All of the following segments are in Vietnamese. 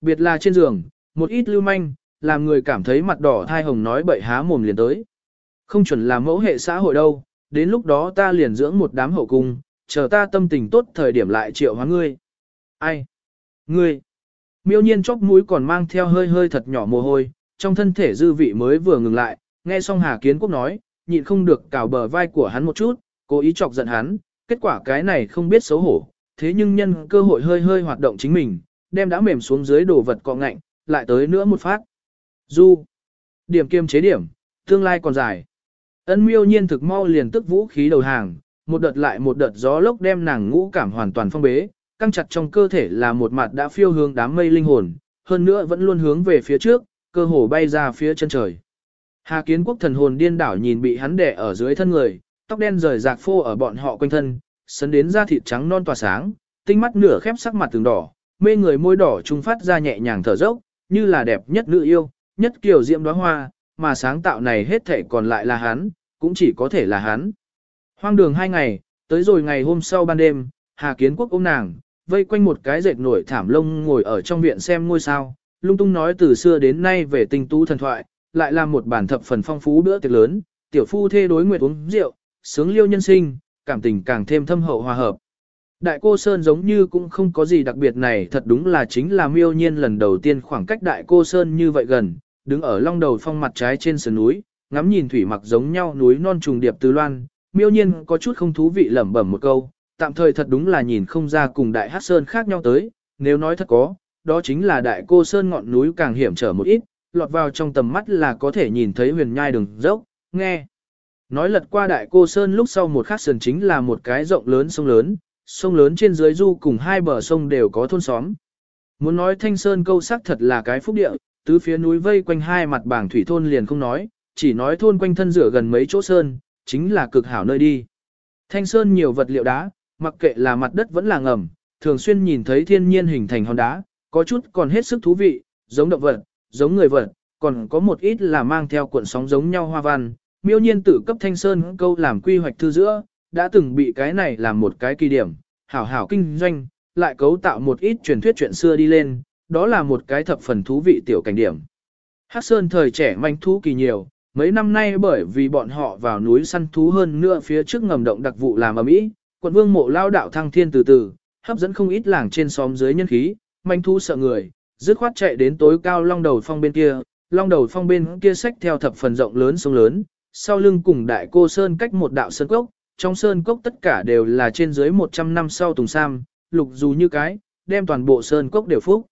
Biệt là trên giường, một ít lưu manh, làm người cảm thấy mặt đỏ thai hồng nói bậy há mồm liền tới. Không chuẩn là mẫu hệ xã hội đâu, đến lúc đó ta liền dưỡng một đám hậu cung, chờ ta tâm tình tốt thời điểm lại triệu hóa ngươi. Ai? Ngươi? Miêu nhiên chóc mũi còn mang theo hơi hơi thật nhỏ mồ hôi, trong thân thể dư vị mới vừa ngừng lại, nghe xong Hà Kiến Quốc nói, nhịn không được cào bờ vai của hắn một chút, cố ý chọc giận hắn, kết quả cái này không biết xấu hổ, thế nhưng nhân cơ hội hơi hơi hoạt động chính mình, đem đã mềm xuống dưới đồ vật cọ ngạnh, lại tới nữa một phát. Du. Điểm kiêm chế điểm, tương lai còn dài. Ân miêu nhiên thực mau liền tức vũ khí đầu hàng, một đợt lại một đợt gió lốc đem nàng ngũ cảm hoàn toàn phong bế, căng chặt trong cơ thể là một mặt đã phiêu hướng đám mây linh hồn, hơn nữa vẫn luôn hướng về phía trước, cơ hồ bay ra phía chân trời. Hà kiến quốc thần hồn điên đảo nhìn bị hắn đè ở dưới thân người, tóc đen rời rạc phô ở bọn họ quanh thân, sấn đến da thịt trắng non tỏa sáng, tinh mắt nửa khép sắc mặt từng đỏ, mê người môi đỏ trung phát ra nhẹ nhàng thở dốc, như là đẹp nhất nữ yêu, nhất kiều diễm đóa hoa, mà sáng tạo này hết thể còn lại là hắn, cũng chỉ có thể là hắn. Hoang đường hai ngày, tới rồi ngày hôm sau ban đêm, Hà Kiến Quốc ôm nàng, vây quanh một cái dệt nổi thảm lông ngồi ở trong viện xem ngôi sao, lung tung nói từ xưa đến nay về tình tú thần thoại, lại làm một bản thập phần phong phú bữa tiệc lớn, tiểu phu thê đối nguyệt uống rượu, sướng liêu nhân sinh, cảm tình càng thêm thâm hậu hòa hợp. Đại cô Sơn giống như cũng không có gì đặc biệt này thật đúng là chính là miêu nhiên lần đầu tiên khoảng cách đại cô Sơn như vậy gần, đứng ở long đầu phong mặt trái trên sườn núi, ngắm nhìn thủy mặc giống nhau núi non trùng điệp từ loan, miêu nhiên có chút không thú vị lẩm bẩm một câu, tạm thời thật đúng là nhìn không ra cùng đại hát sơn khác nhau tới, nếu nói thật có, đó chính là đại cô sơn ngọn núi càng hiểm trở một ít, lọt vào trong tầm mắt là có thể nhìn thấy huyền nhai đường dốc, nghe. Nói lật qua đại cô sơn lúc sau một khắc sườn chính là một cái rộng lớn sông lớn, sông lớn trên dưới du cùng hai bờ sông đều có thôn xóm. Muốn nói thanh sơn câu sắc thật là cái phúc địa, tứ phía núi vây quanh hai mặt bảng thủy thôn liền không nói, chỉ nói thôn quanh thân rửa gần mấy chỗ sơn, chính là cực hảo nơi đi. Thanh sơn nhiều vật liệu đá, mặc kệ là mặt đất vẫn là ngầm, thường xuyên nhìn thấy thiên nhiên hình thành hòn đá, có chút còn hết sức thú vị, giống động vật, giống người vật, còn có một ít là mang theo cuộn sóng giống nhau hoa văn. Miêu nhiên tự cấp thanh sơn câu làm quy hoạch thư giữa, đã từng bị cái này làm một cái kỳ điểm, hảo hảo kinh doanh, lại cấu tạo một ít truyền thuyết chuyện xưa đi lên, đó là một cái thập phần thú vị tiểu cảnh điểm. Hắc Sơn thời trẻ manh thú kỳ nhiều, mấy năm nay bởi vì bọn họ vào núi săn thú hơn nữa phía trước ngầm động đặc vụ làm ở mỹ, quận vương mộ lao đạo thăng thiên từ từ, hấp dẫn không ít làng trên xóm dưới nhân khí, manh thú sợ người, dứt khoát chạy đến tối cao long đầu phong bên kia, long đầu phong bên kia sách theo thập phần rộng lớn sông lớn, sau lưng cùng đại cô sơn cách một đạo sơn cốc, trong sơn cốc tất cả đều là trên dưới 100 năm sau tùng sam, lục dù như cái, đem toàn bộ sơn cốc đều phúc.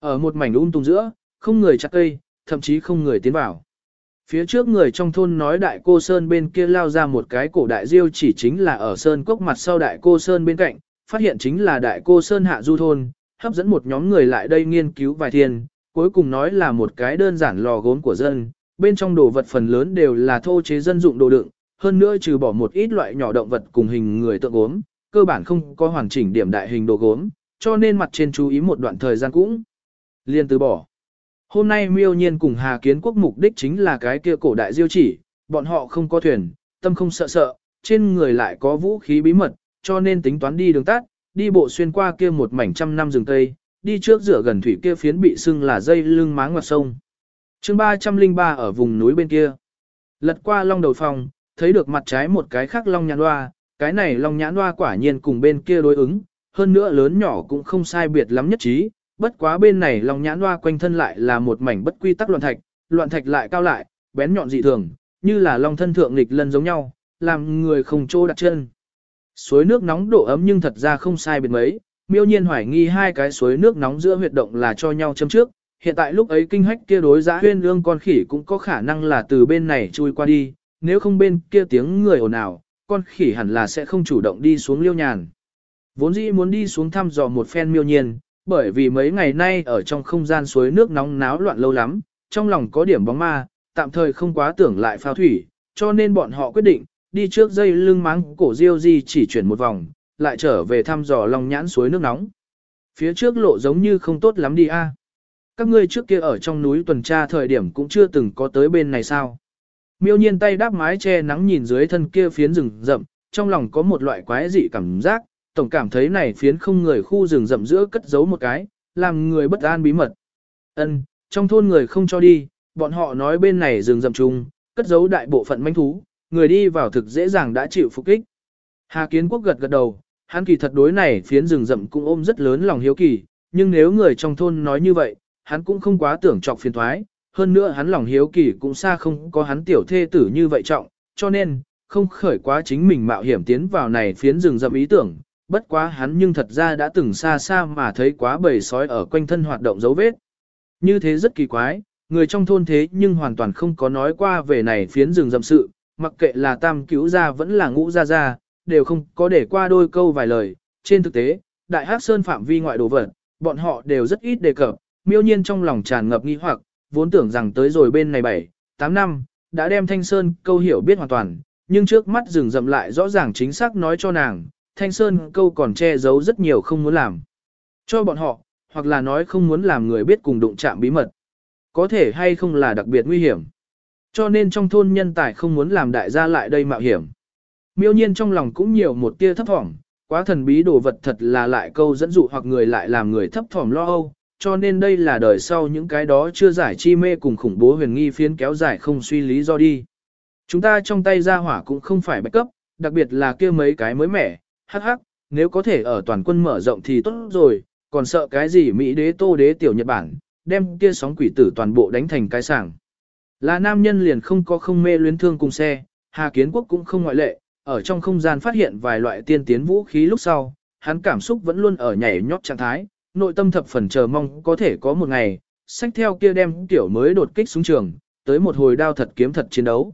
Ở một mảnh um tùng giữa, không người chặt cây, thậm chí không người tiến vào. Phía trước người trong thôn nói đại cô Sơn bên kia lao ra một cái cổ đại diêu chỉ chính là ở Sơn cốc mặt sau đại cô Sơn bên cạnh, phát hiện chính là đại cô Sơn hạ du thôn, hấp dẫn một nhóm người lại đây nghiên cứu vài thiên, cuối cùng nói là một cái đơn giản lò gốm của dân, bên trong đồ vật phần lớn đều là thô chế dân dụng đồ đựng, hơn nữa trừ bỏ một ít loại nhỏ động vật cùng hình người tượng gốm, cơ bản không có hoàn chỉnh điểm đại hình đồ gốm, cho nên mặt trên chú ý một đoạn thời gian cũng liền từ bỏ. Hôm nay miêu nhiên cùng Hà Kiến Quốc mục đích chính là cái kia cổ đại diêu chỉ, bọn họ không có thuyền, tâm không sợ sợ, trên người lại có vũ khí bí mật, cho nên tính toán đi đường tắt, đi bộ xuyên qua kia một mảnh trăm năm rừng tây, đi trước rửa gần thủy kia phiến bị sưng là dây lưng máng ngoặt sông. chương 303 ở vùng núi bên kia. Lật qua long đầu phòng, thấy được mặt trái một cái khác long nhãn hoa, cái này long nhãn hoa quả nhiên cùng bên kia đối ứng, hơn nữa lớn nhỏ cũng không sai biệt lắm nhất trí, bất quá bên này Long nhãn hoa quanh thân lại là một mảnh bất quy tắc loạn thạch, loạn thạch lại cao lại, bén nhọn dị thường, như là long thân thượng nghịch lân giống nhau, làm người không chỗ đặt chân. Suối nước nóng độ ấm nhưng thật ra không sai biệt mấy, miêu nhiên hoài nghi hai cái suối nước nóng giữa huyệt động là cho nhau châm trước, hiện tại lúc ấy kinh hách kia đối giã huyên lương con khỉ cũng có khả năng là từ bên này chui qua đi, nếu không bên kia tiếng người ồn ào, con khỉ hẳn là sẽ không chủ động đi xuống liêu nhàn. Vốn dĩ muốn đi xuống thăm dò một phen miêu nhiên, bởi vì mấy ngày nay ở trong không gian suối nước nóng náo loạn lâu lắm, trong lòng có điểm bóng ma, tạm thời không quá tưởng lại phao thủy, cho nên bọn họ quyết định, đi trước dây lưng máng cổ diêu di chỉ chuyển một vòng, lại trở về thăm dò lòng nhãn suối nước nóng. Phía trước lộ giống như không tốt lắm đi a. Các ngươi trước kia ở trong núi tuần tra thời điểm cũng chưa từng có tới bên này sao. Miêu nhiên tay đáp mái che nắng nhìn dưới thân kia phiến rừng rậm, trong lòng có một loại quái dị cảm giác, tổng cảm thấy này phiến không người khu rừng rậm giữa cất giấu một cái, làm người bất an bí mật. Ân, trong thôn người không cho đi, bọn họ nói bên này rừng rậm chung, cất giấu đại bộ phận manh thú, người đi vào thực dễ dàng đã chịu phục kích. Hà Kiến Quốc gật gật đầu, hắn kỳ thật đối này phiến rừng rậm cũng ôm rất lớn lòng hiếu kỳ, nhưng nếu người trong thôn nói như vậy, hắn cũng không quá tưởng trọng phiền thoái, hơn nữa hắn lòng hiếu kỳ cũng xa không có hắn tiểu thê tử như vậy trọng, cho nên, không khởi quá chính mình mạo hiểm tiến vào này phiến rừng rậm ý tưởng, bất quá hắn nhưng thật ra đã từng xa xa mà thấy quá bầy sói ở quanh thân hoạt động dấu vết. Như thế rất kỳ quái, người trong thôn thế nhưng hoàn toàn không có nói qua về này phiến rừng rậm sự, mặc kệ là tam cứu gia vẫn là ngũ gia gia, đều không có để qua đôi câu vài lời. Trên thực tế, đại hắc sơn phạm vi ngoại đồ vật, bọn họ đều rất ít đề cập, miêu nhiên trong lòng tràn ngập nghi hoặc, vốn tưởng rằng tới rồi bên này 7, 8 năm, đã đem thanh sơn câu hiểu biết hoàn toàn, nhưng trước mắt rừng rậm lại rõ ràng chính xác nói cho nàng, thanh sơn câu còn che giấu rất nhiều không muốn làm. Cho bọn họ, hoặc là nói không muốn làm người biết cùng đụng chạm bí mật. Có thể hay không là đặc biệt nguy hiểm. Cho nên trong thôn nhân tài không muốn làm đại gia lại đây mạo hiểm. Miêu nhiên trong lòng cũng nhiều một tia thấp thỏm, quá thần bí đồ vật thật là lại câu dẫn dụ hoặc người lại làm người thấp thỏm lo âu, cho nên đây là đời sau những cái đó chưa giải chi mê cùng khủng bố huyền nghi phiến kéo dài không suy lý do đi. Chúng ta trong tay ra hỏa cũng không phải bạch cấp, đặc biệt là kia mấy cái mới mẻ, hắc hắc, nếu có thể ở toàn quân mở rộng thì tốt rồi, còn sợ cái gì Mỹ đế tô đế tiểu Nhật Bản, đem kia sóng quỷ tử toàn bộ đánh thành cái sảng. Là nam nhân liền không có không mê luyến thương cùng xe, Hà Kiến Quốc cũng không ngoại lệ, ở trong không gian phát hiện vài loại tiên tiến vũ khí lúc sau, hắn cảm xúc vẫn luôn ở nhảy nhót trạng thái, nội tâm thập phần chờ mong có thể có một ngày, sách theo kia đem tiểu mới đột kích xuống trường, tới một hồi đao thật kiếm thật chiến đấu.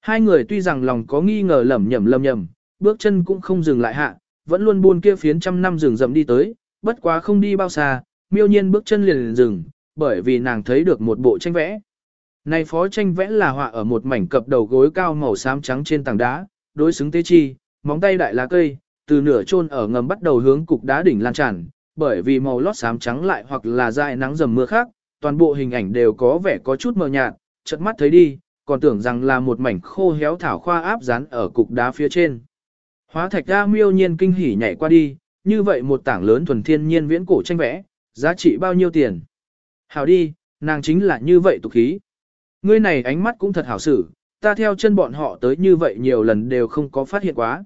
Hai người tuy rằng lòng có nghi ngờ lầm nhầm lầm nhầm, bước chân cũng không dừng lại hạ, vẫn luôn buôn kia phiến trăm năm rừng rậm đi tới, bất quá không đi bao xa, miêu nhiên bước chân liền, liền dừng, bởi vì nàng thấy được một bộ tranh vẽ. Này phó tranh vẽ là họa ở một mảnh cập đầu gối cao màu xám trắng trên tảng đá, đối xứng tế chi, móng tay đại lá cây, từ nửa chôn ở ngầm bắt đầu hướng cục đá đỉnh lan tràn, bởi vì màu lót xám trắng lại hoặc là dại nắng dầm mưa khác, toàn bộ hình ảnh đều có vẻ có chút mờ nhạt, chợt mắt thấy đi, còn tưởng rằng là một mảnh khô héo thảo khoa áp dán ở cục đá phía trên. Hóa thạch A miêu nhiên kinh hỉ nhảy qua đi, như vậy một tảng lớn thuần thiên nhiên viễn cổ tranh vẽ, giá trị bao nhiêu tiền. Hảo đi, nàng chính là như vậy tục khí. Ngươi này ánh mắt cũng thật hảo xử, ta theo chân bọn họ tới như vậy nhiều lần đều không có phát hiện quá.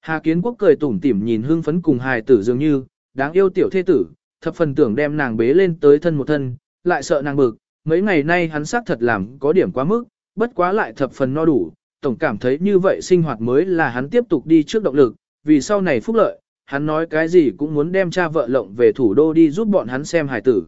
Hà Kiến Quốc cười tủm tỉm nhìn hương phấn cùng hài tử dường như, đáng yêu tiểu thế tử, thập phần tưởng đem nàng bế lên tới thân một thân, lại sợ nàng bực, mấy ngày nay hắn xác thật làm có điểm quá mức, bất quá lại thập phần no đủ, tổng cảm thấy như vậy sinh hoạt mới là hắn tiếp tục đi trước động lực, vì sau này phúc lợi, hắn nói cái gì cũng muốn đem cha vợ lộng về thủ đô đi giúp bọn hắn xem hài tử.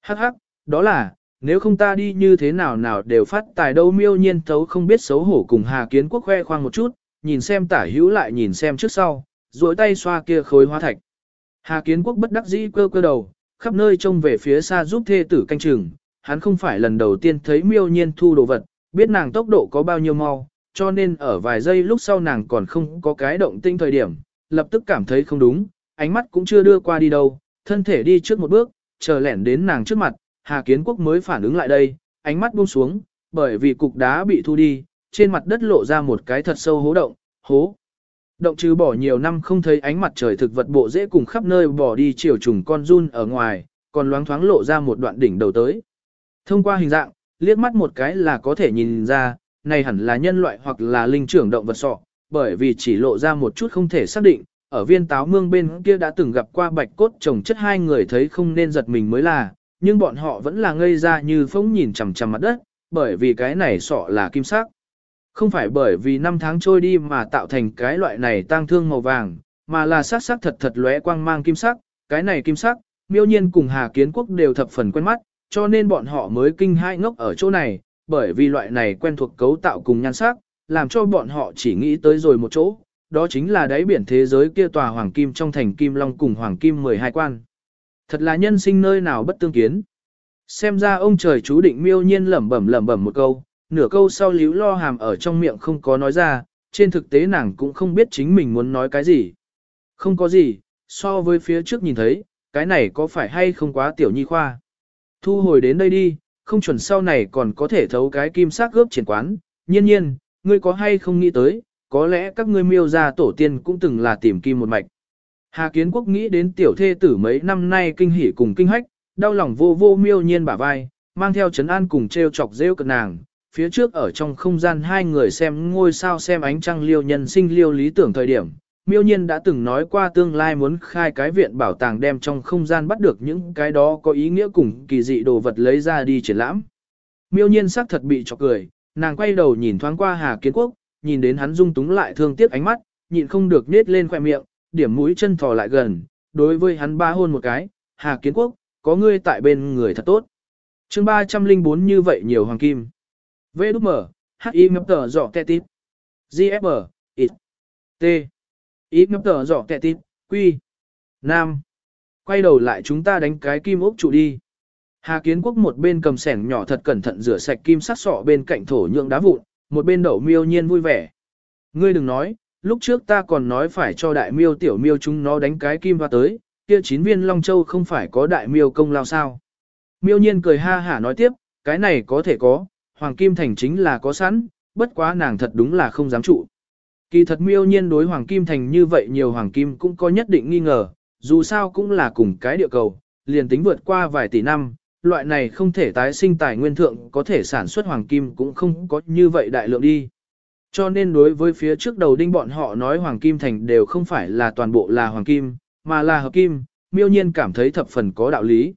Hắc hắc, đó là, nếu không ta đi như thế nào nào đều phát tài đâu miêu nhiên thấu không biết xấu hổ cùng Hà Kiến Quốc khoe khoang một chút, nhìn xem tả hữu lại nhìn xem trước sau, duỗi tay xoa kia khối hóa thạch. Hà Kiến Quốc bất đắc dĩ cơ cơ đầu, khắp nơi trông về phía xa giúp thê tử canh chừng, hắn không phải lần đầu tiên thấy miêu nhiên thu đồ vật, biết nàng tốc độ có bao nhiêu mau, cho nên ở vài giây lúc sau nàng còn không có cái động tinh thời điểm, lập tức cảm thấy không đúng, ánh mắt cũng chưa đưa qua đi đâu, thân thể đi trước một bước, chờ lẻn đến nàng trước mặt, Hà Kiến Quốc mới phản ứng lại đây, ánh mắt buông xuống, bởi vì cục đá bị thu đi, trên mặt đất lộ ra một cái thật sâu hố động, hố. Động trừ bỏ nhiều năm không thấy ánh mặt trời thực vật bộ dễ cùng khắp nơi bỏ đi chiều trùng con run ở ngoài, còn loáng thoáng lộ ra một đoạn đỉnh đầu tới. Thông qua hình dạng, liếc mắt một cái là có thể nhìn ra, này hẳn là nhân loại hoặc là linh trưởng động vật sọ, bởi vì chỉ lộ ra một chút không thể xác định, ở viên táo mương bên kia đã từng gặp qua bạch cốt chồng chất hai người thấy không nên giật mình mới là, nhưng bọn họ vẫn là ngây ra như phóng nhìn chằm chằm mặt đất, bởi vì cái này sọ là kim sắc. Không phải bởi vì năm tháng trôi đi mà tạo thành cái loại này tang thương màu vàng, mà là sắc sắc thật thật lóe quang mang kim sắc, cái này kim sắc, miêu nhiên cùng Hà Kiến Quốc đều thập phần quen mắt, cho nên bọn họ mới kinh hai ngốc ở chỗ này, bởi vì loại này quen thuộc cấu tạo cùng nhan sắc, làm cho bọn họ chỉ nghĩ tới rồi một chỗ, đó chính là đáy biển thế giới kia tòa hoàng kim trong thành kim long cùng hoàng kim 12 quan. Thật là nhân sinh nơi nào bất tương kiến. Xem ra ông trời chú định miêu nhiên lẩm bẩm lẩm bẩm một câu, nửa câu sau líu lo hàm ở trong miệng không có nói ra, trên thực tế nàng cũng không biết chính mình muốn nói cái gì. Không có gì, so với phía trước nhìn thấy, cái này có phải hay không quá tiểu nhi khoa. Thu hồi đến đây đi, không chuẩn sau này còn có thể thấu cái kim sắc gớp triển quán, nhiên nhiên, ngươi có hay không nghĩ tới, có lẽ các ngươi miêu gia tổ tiên cũng từng là tìm kim một mạch. Hà Kiến Quốc nghĩ đến tiểu thê tử mấy năm nay kinh hỉ cùng kinh hách, đau lòng vô vô miêu nhiên bả vai, mang theo chấn an cùng treo chọc rêu cực nàng. Phía trước ở trong không gian hai người xem ngôi sao xem ánh trăng liêu nhân sinh liêu lý tưởng thời điểm, miêu nhiên đã từng nói qua tương lai muốn khai cái viện bảo tàng đem trong không gian bắt được những cái đó có ý nghĩa cùng kỳ dị đồ vật lấy ra đi triển lãm. Miêu nhiên xác thật bị chọc cười, nàng quay đầu nhìn thoáng qua Hà Kiến Quốc, nhìn đến hắn dung túng lại thương tiếc ánh mắt, nhịn không được nết lên khoẻ miệng, điểm mũi chân thò lại gần, đối với hắn ba hôn một cái, Hà Kiến Quốc, có ngươi tại bên người thật tốt. chương 304 như vậy nhiều hoàng kim. V đúc mở, H I mập tờ giỏ tẹ tít. G F mở, ít. T. I mập tờ giỏ tẹ tít, Quy. Nam. Quay đầu lại chúng ta đánh cái kim ốc trụ đi. Hà Kiến Quốc một bên cầm sẻng nhỏ thật cẩn thận rửa sạch kim sắc sọ bên cạnh thổ nhượng đá vụn, một bên đậu miêu nhiên vui vẻ. Ngươi đừng nói, lúc trước ta còn nói phải cho đại miêu tiểu miêu chúng nó đánh cái kim hoa tới, kia chín viên Long Châu không phải có đại miêu công lao sao. Miêu nhiên cười ha hả nói tiếp, cái này có thể có, Hoàng Kim Thành chính là có sẵn, bất quá nàng thật đúng là không dám trụ. Kỳ thật miêu nhiên đối Hoàng Kim Thành như vậy nhiều Hoàng Kim cũng có nhất định nghi ngờ, dù sao cũng là cùng cái địa cầu, liền tính vượt qua vài tỷ năm, loại này không thể tái sinh tài nguyên thượng có thể sản xuất Hoàng Kim cũng không có như vậy đại lượng đi. Cho nên đối với phía trước đầu đinh bọn họ nói Hoàng Kim Thành đều không phải là toàn bộ là Hoàng Kim, mà là hợp kim, miêu nhiên cảm thấy thập phần có đạo lý.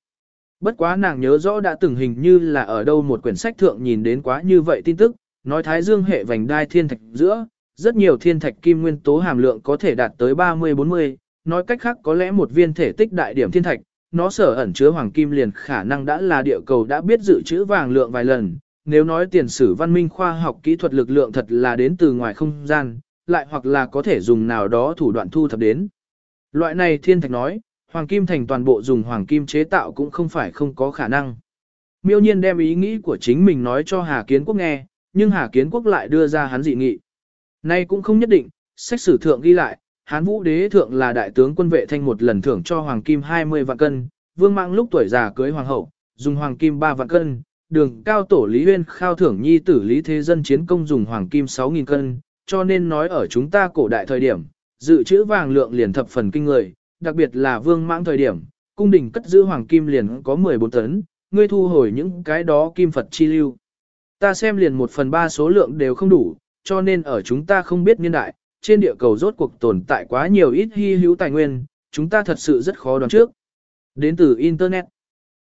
Bất quá nàng nhớ rõ đã từng hình như là ở đâu một quyển sách thượng nhìn đến quá như vậy tin tức, nói Thái Dương hệ vành đai thiên thạch giữa, rất nhiều thiên thạch kim nguyên tố hàm lượng có thể đạt tới 30-40, nói cách khác có lẽ một viên thể tích đại điểm thiên thạch, nó sở ẩn chứa hoàng kim liền khả năng đã là địa cầu đã biết dự trữ vàng lượng vài lần, nếu nói tiền sử văn minh khoa học kỹ thuật lực lượng thật là đến từ ngoài không gian, lại hoặc là có thể dùng nào đó thủ đoạn thu thập đến. Loại này thiên thạch nói, hoàng kim thành toàn bộ dùng hoàng kim chế tạo cũng không phải không có khả năng. Miêu nhiên đem ý nghĩ của chính mình nói cho Hà Kiến Quốc nghe, nhưng Hà Kiến Quốc lại đưa ra hắn dị nghị. Nay cũng không nhất định, sách sử thượng ghi lại, Hán Vũ Đế thượng là đại tướng quân vệ thanh một lần thưởng cho hoàng kim 20 vạn cân, Vương Mạng lúc tuổi già cưới hoàng hậu, dùng hoàng kim 3 vạn cân, đường cao tổ Lý Huyên khao thưởng nhi tử Lý Thế Dân chiến công dùng hoàng kim 6.000 cân, cho nên nói ở chúng ta cổ đại thời điểm, dự trữ vàng lượng liền thập phần kinh người, đặc biệt là vương mãng thời điểm, cung đình cất giữ hoàng kim liền có 14 tấn, ngươi thu hồi những cái đó kim Phật chi lưu. Ta xem liền một phần ba số lượng đều không đủ, cho nên ở chúng ta không biết niên đại, trên địa cầu rốt cuộc tồn tại quá nhiều ít hy hữu tài nguyên, chúng ta thật sự rất khó đoán trước. Đến từ Internet,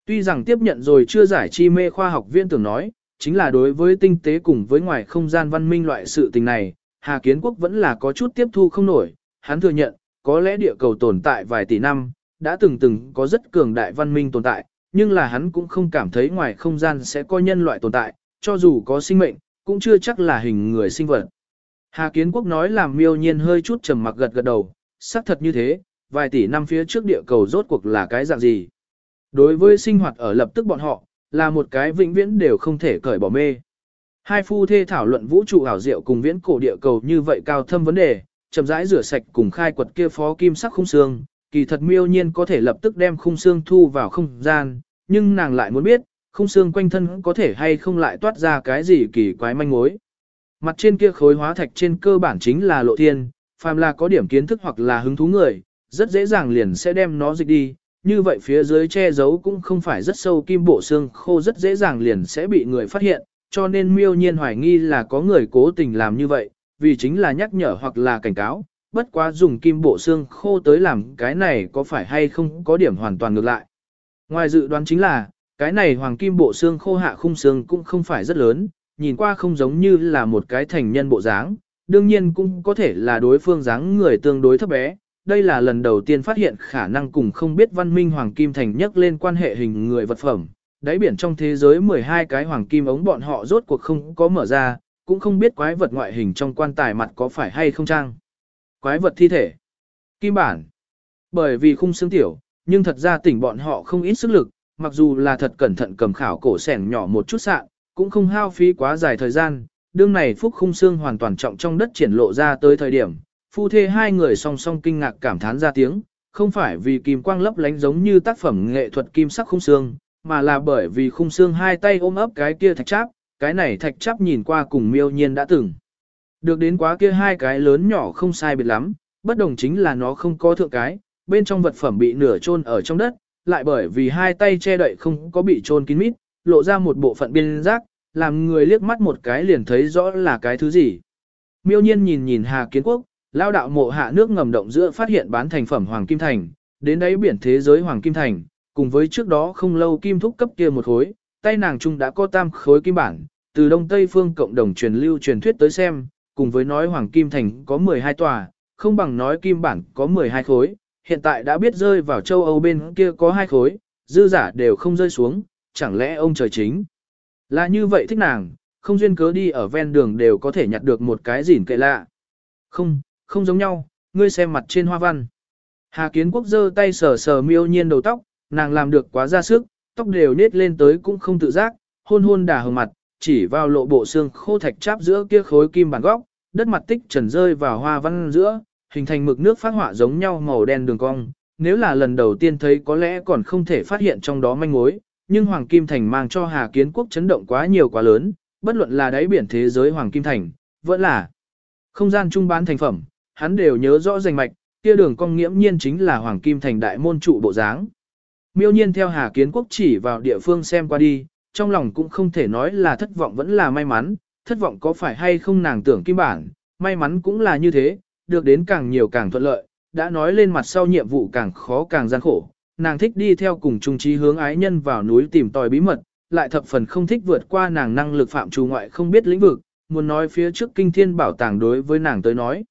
tuy rằng tiếp nhận rồi chưa giải chi mê khoa học viên tưởng nói, chính là đối với tinh tế cùng với ngoài không gian văn minh loại sự tình này, Hà Kiến Quốc vẫn là có chút tiếp thu không nổi, hắn thừa nhận, có lẽ địa cầu tồn tại vài tỷ năm, đã từng từng có rất cường đại văn minh tồn tại, nhưng là hắn cũng không cảm thấy ngoài không gian sẽ có nhân loại tồn tại, cho dù có sinh mệnh, cũng chưa chắc là hình người sinh vật. Hà Kiến Quốc nói làm miêu nhiên hơi chút trầm mặc gật gật đầu, xác thật như thế, vài tỷ năm phía trước địa cầu rốt cuộc là cái dạng gì. Đối với sinh hoạt ở lập tức bọn họ, là một cái vĩnh viễn đều không thể cởi bỏ mê. Hai phu thê thảo luận vũ trụ ảo diệu cùng viễn cổ địa cầu như vậy cao thâm vấn đề, chậm rãi rửa sạch cùng khai quật kia phó kim sắc khung xương, kỳ thật miêu nhiên có thể lập tức đem khung xương thu vào không gian, nhưng nàng lại muốn biết, khung xương quanh thân có thể hay không lại toát ra cái gì kỳ quái manh mối. Mặt trên kia khối hóa thạch trên cơ bản chính là lộ thiên, phàm là có điểm kiến thức hoặc là hứng thú người, rất dễ dàng liền sẽ đem nó dịch đi, như vậy phía dưới che giấu cũng không phải rất sâu kim bộ xương khô rất dễ dàng liền sẽ bị người phát hiện, cho nên miêu nhiên hoài nghi là có người cố tình làm như vậy, vì chính là nhắc nhở hoặc là cảnh cáo, bất quá dùng kim bộ xương khô tới làm cái này có phải hay không có điểm hoàn toàn ngược lại. Ngoài dự đoán chính là, cái này hoàng kim bộ xương khô hạ khung xương cũng không phải rất lớn, nhìn qua không giống như là một cái thành nhân bộ dáng, đương nhiên cũng có thể là đối phương dáng người tương đối thấp bé. Đây là lần đầu tiên phát hiện khả năng cùng không biết văn minh hoàng kim thành nhất lên quan hệ hình người vật phẩm. Đáy biển trong thế giới 12 cái hoàng kim ống bọn họ rốt cuộc không có mở ra, cũng không biết quái vật ngoại hình trong quan tài mặt có phải hay không trang. Quái vật thi thể. Kim bản. Bởi vì khung xương tiểu, nhưng thật ra tỉnh bọn họ không ít sức lực, mặc dù là thật cẩn thận cầm khảo cổ sẻng nhỏ một chút sạn, cũng không hao phí quá dài thời gian. Đương này phúc khung xương hoàn toàn trọng trong đất triển lộ ra tới thời điểm, phu thê hai người song song kinh ngạc cảm thán ra tiếng, không phải vì kim quang lấp lánh giống như tác phẩm nghệ thuật kim sắc khung xương, mà là bởi vì khung xương hai tay ôm ấp cái kia thạch cháp, cái này thạch chắp nhìn qua cùng miêu nhiên đã từng. Được đến quá kia hai cái lớn nhỏ không sai biệt lắm, bất đồng chính là nó không có thượng cái, bên trong vật phẩm bị nửa chôn ở trong đất, lại bởi vì hai tay che đậy không có bị chôn kín mít, lộ ra một bộ phận biên giác, làm người liếc mắt một cái liền thấy rõ là cái thứ gì. Miêu nhiên nhìn nhìn Hà Kiến Quốc, lao đạo mộ hạ nước ngầm động giữa phát hiện bán thành phẩm Hoàng Kim Thành, đến đấy biển thế giới Hoàng Kim Thành, cùng với trước đó không lâu kim thúc cấp kia một khối, tay nàng trung đã có tam khối kim bản, từ Đông Tây phương cộng đồng truyền lưu truyền thuyết tới xem, cùng với nói Hoàng Kim Thành có 12 tòa, không bằng nói kim bản có 12 khối, hiện tại đã biết rơi vào châu Âu bên kia có hai khối, dư giả đều không rơi xuống, chẳng lẽ ông trời chính là như vậy thích nàng, không duyên cớ đi ở ven đường đều có thể nhặt được một cái gìn kệ lạ. Không, không giống nhau, ngươi xem mặt trên hoa văn. Hà Kiến Quốc giơ tay sờ sờ miêu nhiên đầu tóc, nàng làm được quá ra sức, tóc đều nết lên tới cũng không tự giác, hôn hôn đà hờ mặt, chỉ vào lộ bộ xương khô thạch cháp giữa kia khối kim bản góc, đất mặt tích trần rơi vào hoa văn giữa, hình thành mực nước phát họa giống nhau màu đen đường cong. Nếu là lần đầu tiên thấy có lẽ còn không thể phát hiện trong đó manh mối, nhưng Hoàng Kim Thành mang cho Hà Kiến Quốc chấn động quá nhiều quá lớn, bất luận là đáy biển thế giới Hoàng Kim Thành, vẫn là không gian trung bán thành phẩm, hắn đều nhớ rõ rành mạch, kia đường cong nghiễm nhiên chính là Hoàng Kim Thành đại môn trụ bộ dáng. Miêu nhiên theo Hà Kiến Quốc chỉ vào địa phương xem qua đi, trong lòng cũng không thể nói là thất vọng vẫn là may mắn, thất vọng có phải hay không nàng tưởng kim bản, may mắn cũng là như thế, được đến càng nhiều càng thuận lợi, đã nói lên mặt sau nhiệm vụ càng khó càng gian khổ, nàng thích đi theo cùng trung trí hướng ái nhân vào núi tìm tòi bí mật, lại thập phần không thích vượt qua nàng năng lực phạm trù ngoại không biết lĩnh vực, muốn nói phía trước kinh thiên bảo tàng đối với nàng tới nói.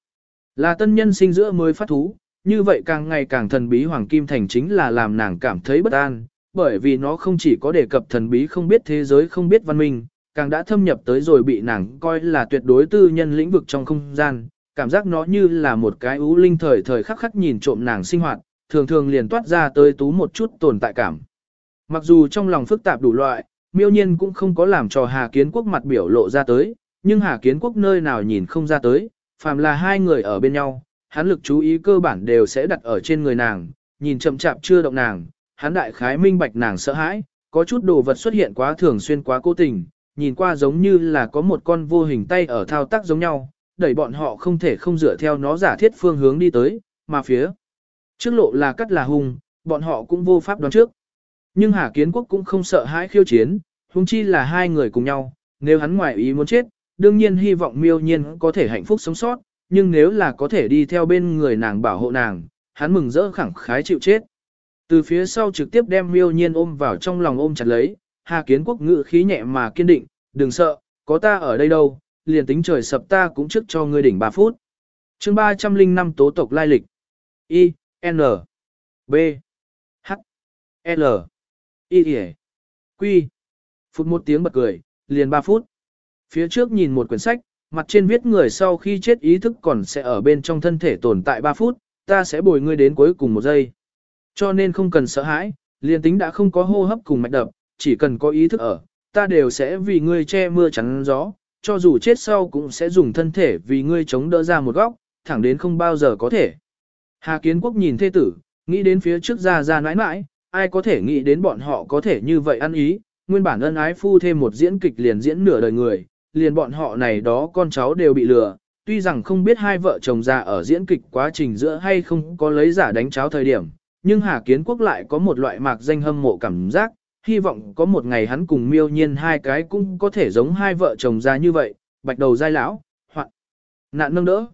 Là tân nhân sinh giữa mới phát thú, như vậy càng ngày càng thần bí Hoàng Kim Thành chính là làm nàng cảm thấy bất an, bởi vì nó không chỉ có đề cập thần bí không biết thế giới không biết văn minh, càng đã thâm nhập tới rồi bị nàng coi là tuyệt đối tư nhân lĩnh vực trong không gian, cảm giác nó như là một cái ú linh thời thời khắc khắc nhìn trộm nàng sinh hoạt, thường thường liền toát ra tới tú một chút tồn tại cảm. Mặc dù trong lòng phức tạp đủ loại, miêu nhiên cũng không có làm cho Hà Kiến Quốc mặt biểu lộ ra tới, nhưng Hà Kiến Quốc nơi nào nhìn không ra tới, phàm là hai người ở bên nhau, hắn lực chú ý cơ bản đều sẽ đặt ở trên người nàng, nhìn chậm chạp chưa động nàng, hắn đại khái minh bạch nàng sợ hãi, có chút đồ vật xuất hiện quá thường xuyên quá cố tình, nhìn qua giống như là có một con vô hình tay ở thao tác giống nhau, đẩy bọn họ không thể không dựa theo nó giả thiết phương hướng đi tới, mà phía trước lộ là cắt là hung, bọn họ cũng vô pháp đoán trước. Nhưng Hà Kiến Quốc cũng không sợ hãi khiêu chiến, huống chi là hai người cùng nhau, nếu hắn ngoại ý muốn chết, đương nhiên hy vọng miêu nhiên có thể hạnh phúc sống sót, nhưng nếu là có thể đi theo bên người nàng bảo hộ nàng, hắn mừng rỡ khẳng khái chịu chết. Từ phía sau trực tiếp đem miêu nhiên ôm vào trong lòng ôm chặt lấy, Hà Kiến Quốc ngự khí nhẹ mà kiên định, đừng sợ, có ta ở đây đâu, liền tính trời sập ta cũng trước cho ngươi đỉnh 3 phút. chương 305 tố tộc lai lịch. I, N, B, H, L, I, I, Q Phút một tiếng bật cười, liền 3 phút. Phía trước nhìn một quyển sách, mặt trên viết người sau khi chết ý thức còn sẽ ở bên trong thân thể tồn tại 3 phút, ta sẽ bồi ngươi đến cuối cùng một giây. Cho nên không cần sợ hãi, liền tính đã không có hô hấp cùng mạch đập, chỉ cần có ý thức ở, ta đều sẽ vì ngươi che mưa chắn gió, cho dù chết sau cũng sẽ dùng thân thể vì ngươi chống đỡ ra một góc, thẳng đến không bao giờ có thể. Hà Kiến Quốc nhìn thê tử, nghĩ đến phía trước ra ra nãi nãi, ai có thể nghĩ đến bọn họ có thể như vậy ăn ý, nguyên bản ân ái phu thêm một diễn kịch liền diễn nửa đời người, liền bọn họ này đó con cháu đều bị lừa, tuy rằng không biết hai vợ chồng già ở diễn kịch quá trình giữa hay không có lấy giả đánh cháo thời điểm, nhưng Hà Kiến Quốc lại có một loại mạc danh hâm mộ cảm giác, hy vọng có một ngày hắn cùng miêu nhiên hai cái cũng có thể giống hai vợ chồng già như vậy, bạch đầu dai lão, hoặc nạn nâng đỡ.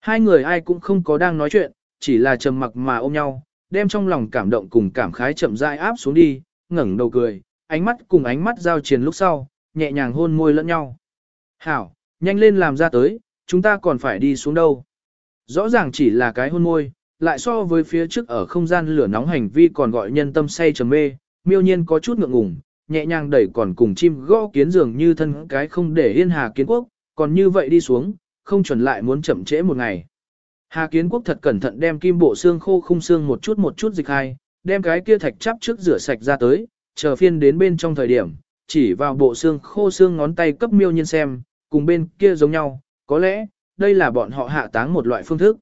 Hai người ai cũng không có đang nói chuyện, chỉ là trầm mặc mà ôm nhau, đem trong lòng cảm động cùng cảm khái chậm rãi áp xuống đi, ngẩng đầu cười, ánh mắt cùng ánh mắt giao chiến lúc sau, nhẹ nhàng hôn môi lẫn nhau. Hảo, nhanh lên làm ra tới, chúng ta còn phải đi xuống đâu. Rõ ràng chỉ là cái hôn môi, lại so với phía trước ở không gian lửa nóng hành vi còn gọi nhân tâm say trầm mê, miêu nhiên có chút ngượng ngùng, nhẹ nhàng đẩy còn cùng chim gõ kiến dường như thân cái không để yên hà kiến quốc, còn như vậy đi xuống, không chuẩn lại muốn chậm trễ một ngày. Hà kiến quốc thật cẩn thận đem kim bộ xương khô khung xương một chút một chút dịch hai, đem cái kia thạch chắp trước rửa sạch ra tới, chờ phiên đến bên trong thời điểm, chỉ vào bộ xương khô xương ngón tay cấp miêu nhiên xem, cùng bên kia giống nhau, có lẽ, đây là bọn họ hạ táng một loại phương thức.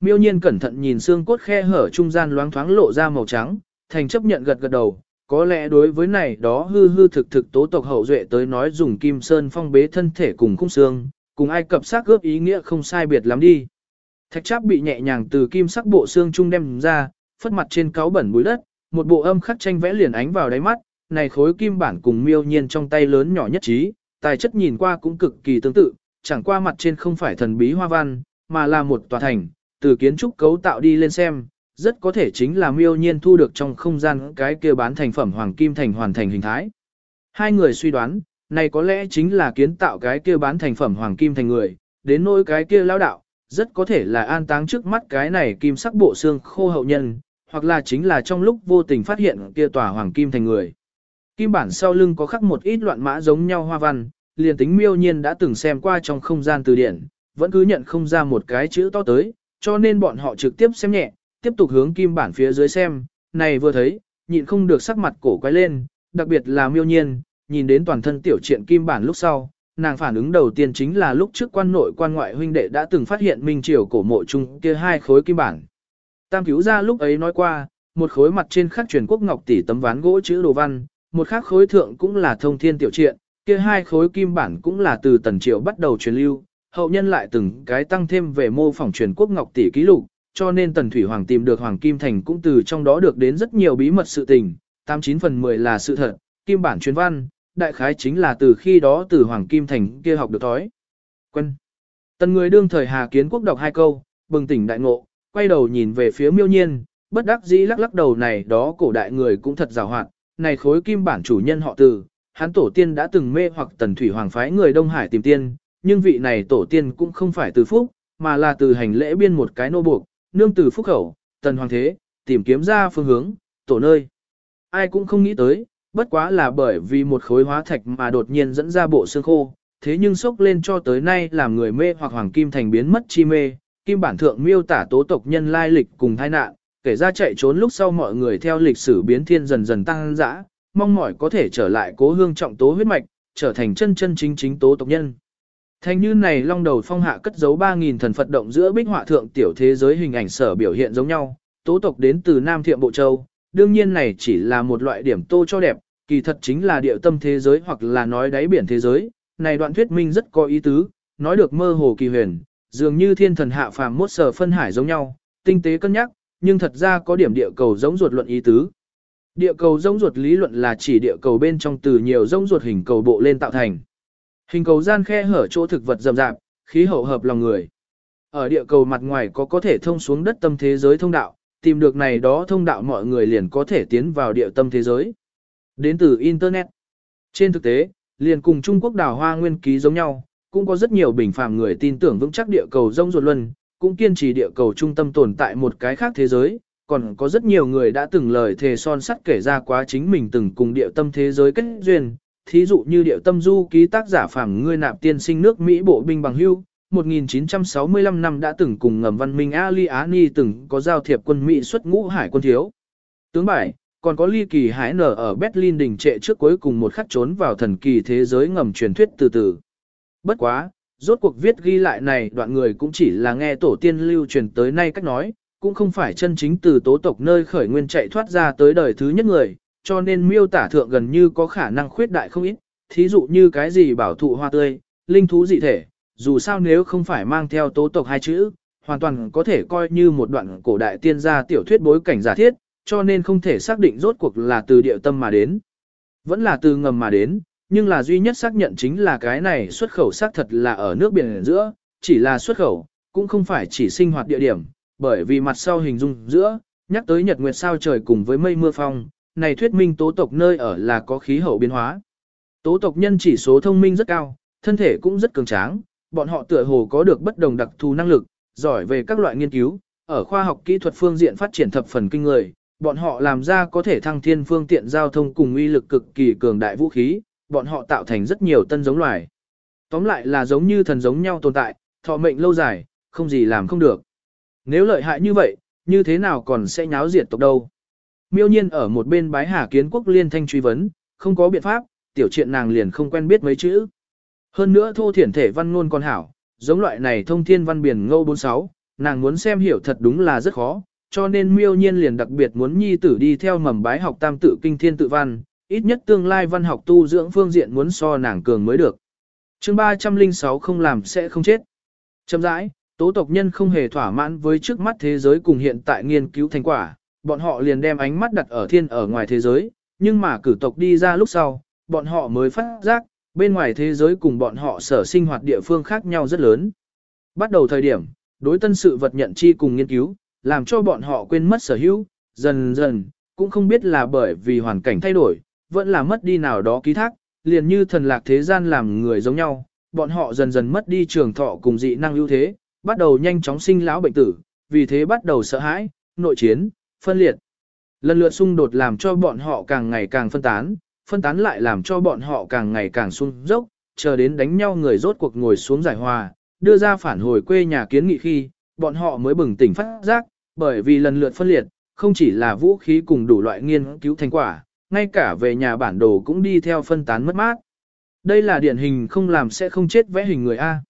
Miêu nhiên cẩn thận nhìn xương cốt khe hở trung gian loáng thoáng lộ ra màu trắng, thành chấp nhận gật gật đầu, có lẽ đối với này đó hư hư thực thực tố tộc hậu duệ tới nói dùng kim sơn phong bế thân thể cùng khung xương, cùng ai cập xác ướp ý nghĩa không sai biệt lắm đi. Thạch cháp bị nhẹ nhàng từ kim sắc bộ xương trung đem ra, phất mặt trên cáo bẩn bụi đất, một bộ âm khắc tranh vẽ liền ánh vào đáy mắt, này khối kim bản cùng miêu nhiên trong tay lớn nhỏ nhất trí, tài chất nhìn qua cũng cực kỳ tương tự, chẳng qua mặt trên không phải thần bí hoa văn, mà là một tòa thành, từ kiến trúc cấu tạo đi lên xem, rất có thể chính là miêu nhiên thu được trong không gian cái kia bán thành phẩm hoàng kim thành hoàn thành hình thái. Hai người suy đoán, này có lẽ chính là kiến tạo cái kia bán thành phẩm hoàng kim thành người, đến nỗi cái kia lão đạo, rất có thể là an táng trước mắt cái này kim sắc bộ xương khô hậu nhân, hoặc là chính là trong lúc vô tình phát hiện kia tòa hoàng kim thành người. Kim bản sau lưng có khắc một ít loạn mã giống nhau hoa văn, liền tính miêu nhiên đã từng xem qua trong không gian từ điển, vẫn cứ nhận không ra một cái chữ to tới, cho nên bọn họ trực tiếp xem nhẹ, tiếp tục hướng kim bản phía dưới xem, này vừa thấy, nhịn không được sắc mặt cổ quay lên, đặc biệt là miêu nhiên, nhìn đến toàn thân tiểu truyện kim bản lúc sau, nàng phản ứng đầu tiên chính là lúc trước quan nội quan ngoại huynh đệ đã từng phát hiện minh triều cổ mộ chung kia hai khối kim bản. Tam cứu ra lúc ấy nói qua, một khối mặt trên khắc truyền quốc ngọc tỷ tấm ván gỗ chữ đồ văn, một khác khối thượng cũng là thông thiên tiểu truyện, kia hai khối kim bản cũng là từ tần triều bắt đầu truyền lưu, hậu nhân lại từng cái tăng thêm về mô phỏng truyền quốc ngọc tỷ ký lục, cho nên tần thủy hoàng tìm được hoàng kim thành cũng từ trong đó được đến rất nhiều bí mật sự tình, 89 phần 10 là sự thật, kim bản truyền văn, đại khái chính là từ khi đó từ hoàng kim thành kia học được thói. Quân. Tần người đương thời Hà Kiến Quốc đọc hai câu, bừng tỉnh đại ngộ, quay đầu nhìn về phía miêu nhiên, bất đắc dĩ lắc lắc đầu này đó cổ đại người cũng thật rào hoạt, này khối kim bản chủ nhân họ từ, hắn tổ tiên đã từng mê hoặc tần thủy hoàng phái người Đông Hải tìm tiên, nhưng vị này tổ tiên cũng không phải từ phúc, mà là từ hành lễ biên một cái nô buộc, nương từ phúc khẩu, tần hoàng thế, tìm kiếm ra phương hướng, tổ nơi. Ai cũng không nghĩ tới, bất quá là bởi vì một khối hóa thạch mà đột nhiên dẫn ra bộ xương khô, thế nhưng sốc lên cho tới nay làm người mê hoặc hoàng kim thành biến mất chi mê, kim bản thượng miêu tả tố tộc nhân lai lịch cùng tai nạn, kể ra chạy trốn lúc sau mọi người theo lịch sử biến thiên dần dần tăng dã, mong mỏi có thể trở lại cố hương trọng tố huyết mạch, trở thành chân chân chính chính tố tộc nhân. Thành như này long đầu phong hạ cất giấu 3.000 thần Phật động giữa bích họa thượng tiểu thế giới hình ảnh sở biểu hiện giống nhau, tố tộc đến từ Nam Thiệm Bộ Châu, đương nhiên này chỉ là một loại điểm tô cho đẹp, kỳ thật chính là địa tâm thế giới hoặc là nói đáy biển thế giới, này đoạn thuyết minh rất có ý tứ, nói được mơ hồ kỳ huyền, dường như thiên thần hạ phàm mốt sở phân hải giống nhau, tinh tế cân nhắc, nhưng thật ra có điểm địa cầu giống ruột luận ý tứ. Địa cầu giống ruột lý luận là chỉ địa cầu bên trong từ nhiều giống ruột hình cầu bộ lên tạo thành. Hình cầu gian khe hở chỗ thực vật rậm rạp, khí hậu hợp lòng người. Ở địa cầu mặt ngoài có có thể thông xuống đất tâm thế giới thông đạo, tìm được này đó thông đạo mọi người liền có thể tiến vào địa tâm thế giới. Đến từ Internet. Trên thực tế, liền cùng Trung Quốc đảo hoa nguyên ký giống nhau, cũng có rất nhiều bình phàm người tin tưởng vững chắc địa cầu rông ruột luân, cũng kiên trì địa cầu trung tâm tồn tại một cái khác thế giới, còn có rất nhiều người đã từng lời thề son sắt kể ra quá chính mình từng cùng địa tâm thế giới kết duyên, thí dụ như địa tâm du ký tác giả phàm ngươi nạp tiên sinh nước Mỹ bộ binh bằng hưu, 1965 năm đã từng cùng ngầm văn minh Ali Ani từng có giao thiệp quân Mỹ xuất ngũ hải quân thiếu. Tướng bại, còn có ly kỳ hải nở ở Berlin đỉnh trệ trước cuối cùng một khắc trốn vào thần kỳ thế giới ngầm truyền thuyết từ từ. Bất quá, rốt cuộc viết ghi lại này đoạn người cũng chỉ là nghe tổ tiên lưu truyền tới nay cách nói, cũng không phải chân chính từ tố tộc nơi khởi nguyên chạy thoát ra tới đời thứ nhất người, cho nên miêu tả thượng gần như có khả năng khuyết đại không ít, thí dụ như cái gì bảo thụ hoa tươi, linh thú dị thể, dù sao nếu không phải mang theo tố tộc hai chữ, hoàn toàn có thể coi như một đoạn cổ đại tiên gia tiểu thuyết bối cảnh giả thiết, cho nên không thể xác định rốt cuộc là từ địa tâm mà đến. Vẫn là từ ngầm mà đến, nhưng là duy nhất xác nhận chính là cái này xuất khẩu xác thật là ở nước biển giữa, chỉ là xuất khẩu, cũng không phải chỉ sinh hoạt địa điểm, bởi vì mặt sau hình dung giữa, nhắc tới nhật nguyệt sao trời cùng với mây mưa phong, này thuyết minh tố tộc nơi ở là có khí hậu biến hóa. Tố tộc nhân chỉ số thông minh rất cao, thân thể cũng rất cường tráng, bọn họ tựa hồ có được bất đồng đặc thù năng lực, giỏi về các loại nghiên cứu, ở khoa học kỹ thuật phương diện phát triển thập phần kinh người, bọn họ làm ra có thể thăng thiên phương tiện giao thông cùng uy lực cực kỳ cường đại vũ khí, bọn họ tạo thành rất nhiều tân giống loài. Tóm lại là giống như thần giống nhau tồn tại, thọ mệnh lâu dài, không gì làm không được. Nếu lợi hại như vậy, như thế nào còn sẽ nháo diệt tộc đâu? Miêu nhiên ở một bên bái hà kiến quốc liên thanh truy vấn, không có biện pháp, tiểu chuyện nàng liền không quen biết mấy chữ. Hơn nữa thô thiển thể văn ngôn còn hảo, giống loại này thông thiên văn biển ngâu 46, nàng muốn xem hiểu thật đúng là rất khó, cho nên miêu nhiên liền đặc biệt muốn nhi tử đi theo mầm bái học tam tự kinh thiên tự văn, ít nhất tương lai văn học tu dưỡng phương diện muốn so nàng cường mới được. chương 306 không làm sẽ không chết. Chậm rãi, tố tộc nhân không hề thỏa mãn với trước mắt thế giới cùng hiện tại nghiên cứu thành quả, bọn họ liền đem ánh mắt đặt ở thiên ở ngoài thế giới, nhưng mà cử tộc đi ra lúc sau, bọn họ mới phát giác, bên ngoài thế giới cùng bọn họ sở sinh hoạt địa phương khác nhau rất lớn. Bắt đầu thời điểm, đối tân sự vật nhận chi cùng nghiên cứu, làm cho bọn họ quên mất sở hữu, dần dần, cũng không biết là bởi vì hoàn cảnh thay đổi, vẫn là mất đi nào đó ký thác, liền như thần lạc thế gian làm người giống nhau, bọn họ dần dần mất đi trường thọ cùng dị năng ưu thế, bắt đầu nhanh chóng sinh lão bệnh tử, vì thế bắt đầu sợ hãi, nội chiến, phân liệt. Lần lượt xung đột làm cho bọn họ càng ngày càng phân tán, phân tán lại làm cho bọn họ càng ngày càng sung dốc, chờ đến đánh nhau người rốt cuộc ngồi xuống giải hòa, đưa ra phản hồi quê nhà kiến nghị khi, bọn họ mới bừng tỉnh phát giác, bởi vì lần lượt phân liệt, không chỉ là vũ khí cùng đủ loại nghiên cứu thành quả, ngay cả về nhà bản đồ cũng đi theo phân tán mất mát. Đây là điển hình không làm sẽ không chết vẽ hình người A.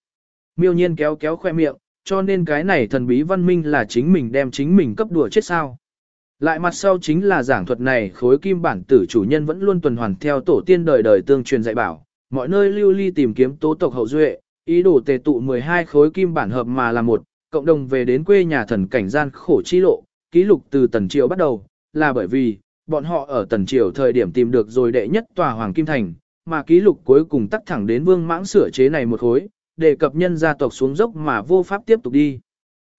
Miêu nhiên kéo kéo khoe miệng, cho nên cái này thần bí văn minh là chính mình đem chính mình cấp đùa chết sao. Lại mặt sau chính là giảng thuật này khối kim bản tử chủ nhân vẫn luôn tuần hoàn theo tổ tiên đời đời tương truyền dạy bảo, mọi nơi lưu ly tìm kiếm tố tộc hậu duệ, ý đồ tề tụ 12 khối kim bản hợp mà là một, cộng đồng về đến quê nhà thần cảnh gian khổ chi lộ, ký lục từ tần triệu bắt đầu, là bởi vì, bọn họ ở tần triều thời điểm tìm được rồi đệ nhất tòa hoàng kim thành, mà ký lục cuối cùng tắt thẳng đến vương mãng sửa chế này một khối, để cập nhân gia tộc xuống dốc mà vô pháp tiếp tục đi.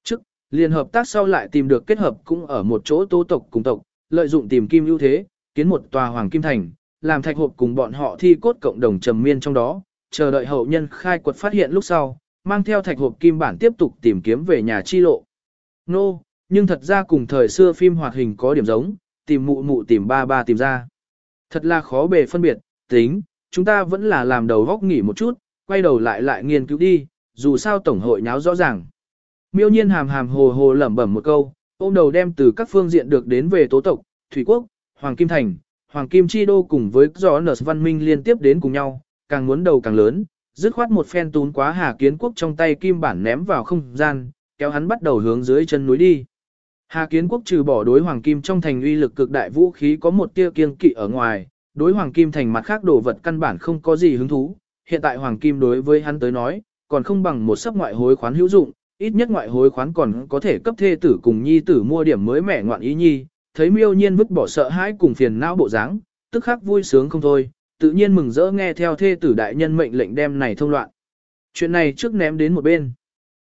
Trước, liền hợp tác sau lại tìm được kết hợp cũng ở một chỗ tố tộc cùng tộc, lợi dụng tìm kim ưu thế, kiến một tòa hoàng kim thành, làm thạch hộp cùng bọn họ thi cốt cộng đồng trầm miên trong đó, chờ đợi hậu nhân khai quật phát hiện lúc sau, mang theo thạch hộp kim bản tiếp tục tìm kiếm về nhà chi lộ. Nô, no, nhưng thật ra cùng thời xưa phim hoạt hình có điểm giống, tìm mụ mụ tìm ba ba tìm ra. Thật là khó bề phân biệt, tính, chúng ta vẫn là làm đầu góc nghỉ một chút, quay đầu lại lại nghiên cứu đi, dù sao tổng hội nháo rõ ràng. Miêu nhiên hàm hàm hồ hồ lẩm bẩm một câu, ôm đầu đem từ các phương diện được đến về tố tộc, Thủy Quốc, Hoàng Kim Thành, Hoàng Kim Chi Đô cùng với gió nở văn minh liên tiếp đến cùng nhau, càng muốn đầu càng lớn, dứt khoát một phen tún quá Hà Kiến Quốc trong tay kim bản ném vào không gian, kéo hắn bắt đầu hướng dưới chân núi đi. Hà Kiến Quốc trừ bỏ đối Hoàng Kim trong thành uy lực cực đại vũ khí có một tia kiên kỵ ở ngoài, đối Hoàng Kim thành mặt khác đồ vật căn bản không có gì hứng thú, hiện tại Hoàng Kim đối với hắn tới nói, còn không bằng một sấp ngoại hối khoán hữu dụng, ít nhất ngoại hối khoán còn có thể cấp thê tử cùng nhi tử mua điểm mới mẻ ngoạn ý nhi, thấy miêu nhiên vứt bỏ sợ hãi cùng phiền não bộ dáng, tức khắc vui sướng không thôi, tự nhiên mừng rỡ nghe theo thê tử đại nhân mệnh lệnh đem này thông loạn. Chuyện này trước ném đến một bên.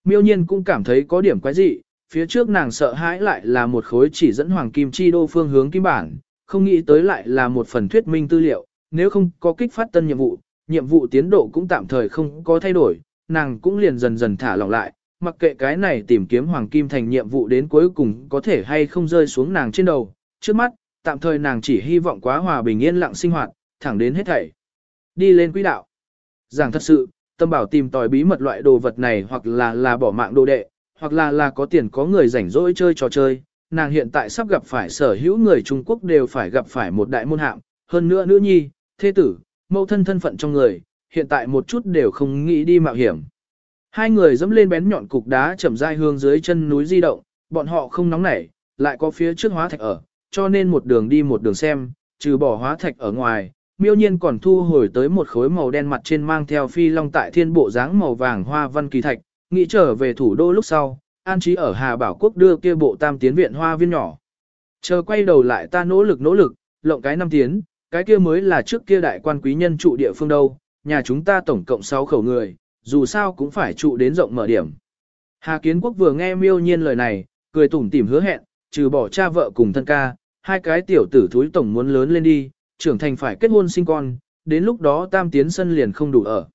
Miêu nhiên cũng cảm thấy có điểm quái dị, phía trước nàng sợ hãi lại là một khối chỉ dẫn hoàng kim chi đô phương hướng kim bản, không nghĩ tới lại là một phần thuyết minh tư liệu, nếu không có kích phát tân nhiệm vụ, nhiệm vụ tiến độ cũng tạm thời không có thay đổi, nàng cũng liền dần dần thả lỏng lại, mặc kệ cái này tìm kiếm hoàng kim thành nhiệm vụ đến cuối cùng có thể hay không rơi xuống nàng trên đầu, trước mắt, tạm thời nàng chỉ hy vọng quá hòa bình yên lặng sinh hoạt, thẳng đến hết thảy. Đi lên quỹ đạo. Giảng thật sự, tâm bảo tìm tòi bí mật loại đồ vật này hoặc là là bỏ mạng đồ đệ, hoặc là là có tiền có người rảnh rỗi chơi trò chơi. Nàng hiện tại sắp gặp phải sở hữu người Trung Quốc đều phải gặp phải một đại môn hạng, hơn nữa nữ nhi, thế tử, mẫu thân thân phận trong người, hiện tại một chút đều không nghĩ đi mạo hiểm. Hai người dẫm lên bén nhọn cục đá chậm rãi hướng dưới chân núi di động, bọn họ không nóng nảy, lại có phía trước hóa thạch ở, cho nên một đường đi một đường xem, trừ bỏ hóa thạch ở ngoài, miêu nhiên còn thu hồi tới một khối màu đen mặt trên mang theo phi long tại thiên bộ dáng màu vàng hoa văn kỳ thạch, nghĩ trở về thủ đô lúc sau, an trí ở Hà Bảo Quốc đưa kia bộ tam tiến viện hoa viên nhỏ. Chờ quay đầu lại ta nỗ lực nỗ lực, lộng cái năm tiến, cái kia mới là trước kia đại quan quý nhân trụ địa phương đâu, nhà chúng ta tổng cộng 6 khẩu người, dù sao cũng phải trụ đến rộng mở điểm. Hà Kiến Quốc vừa nghe miêu nhiên lời này, cười tủm tỉm hứa hẹn, trừ bỏ cha vợ cùng thân ca, hai cái tiểu tử thúi tổng muốn lớn lên đi, trưởng thành phải kết hôn sinh con, đến lúc đó tam tiến sân liền không đủ ở.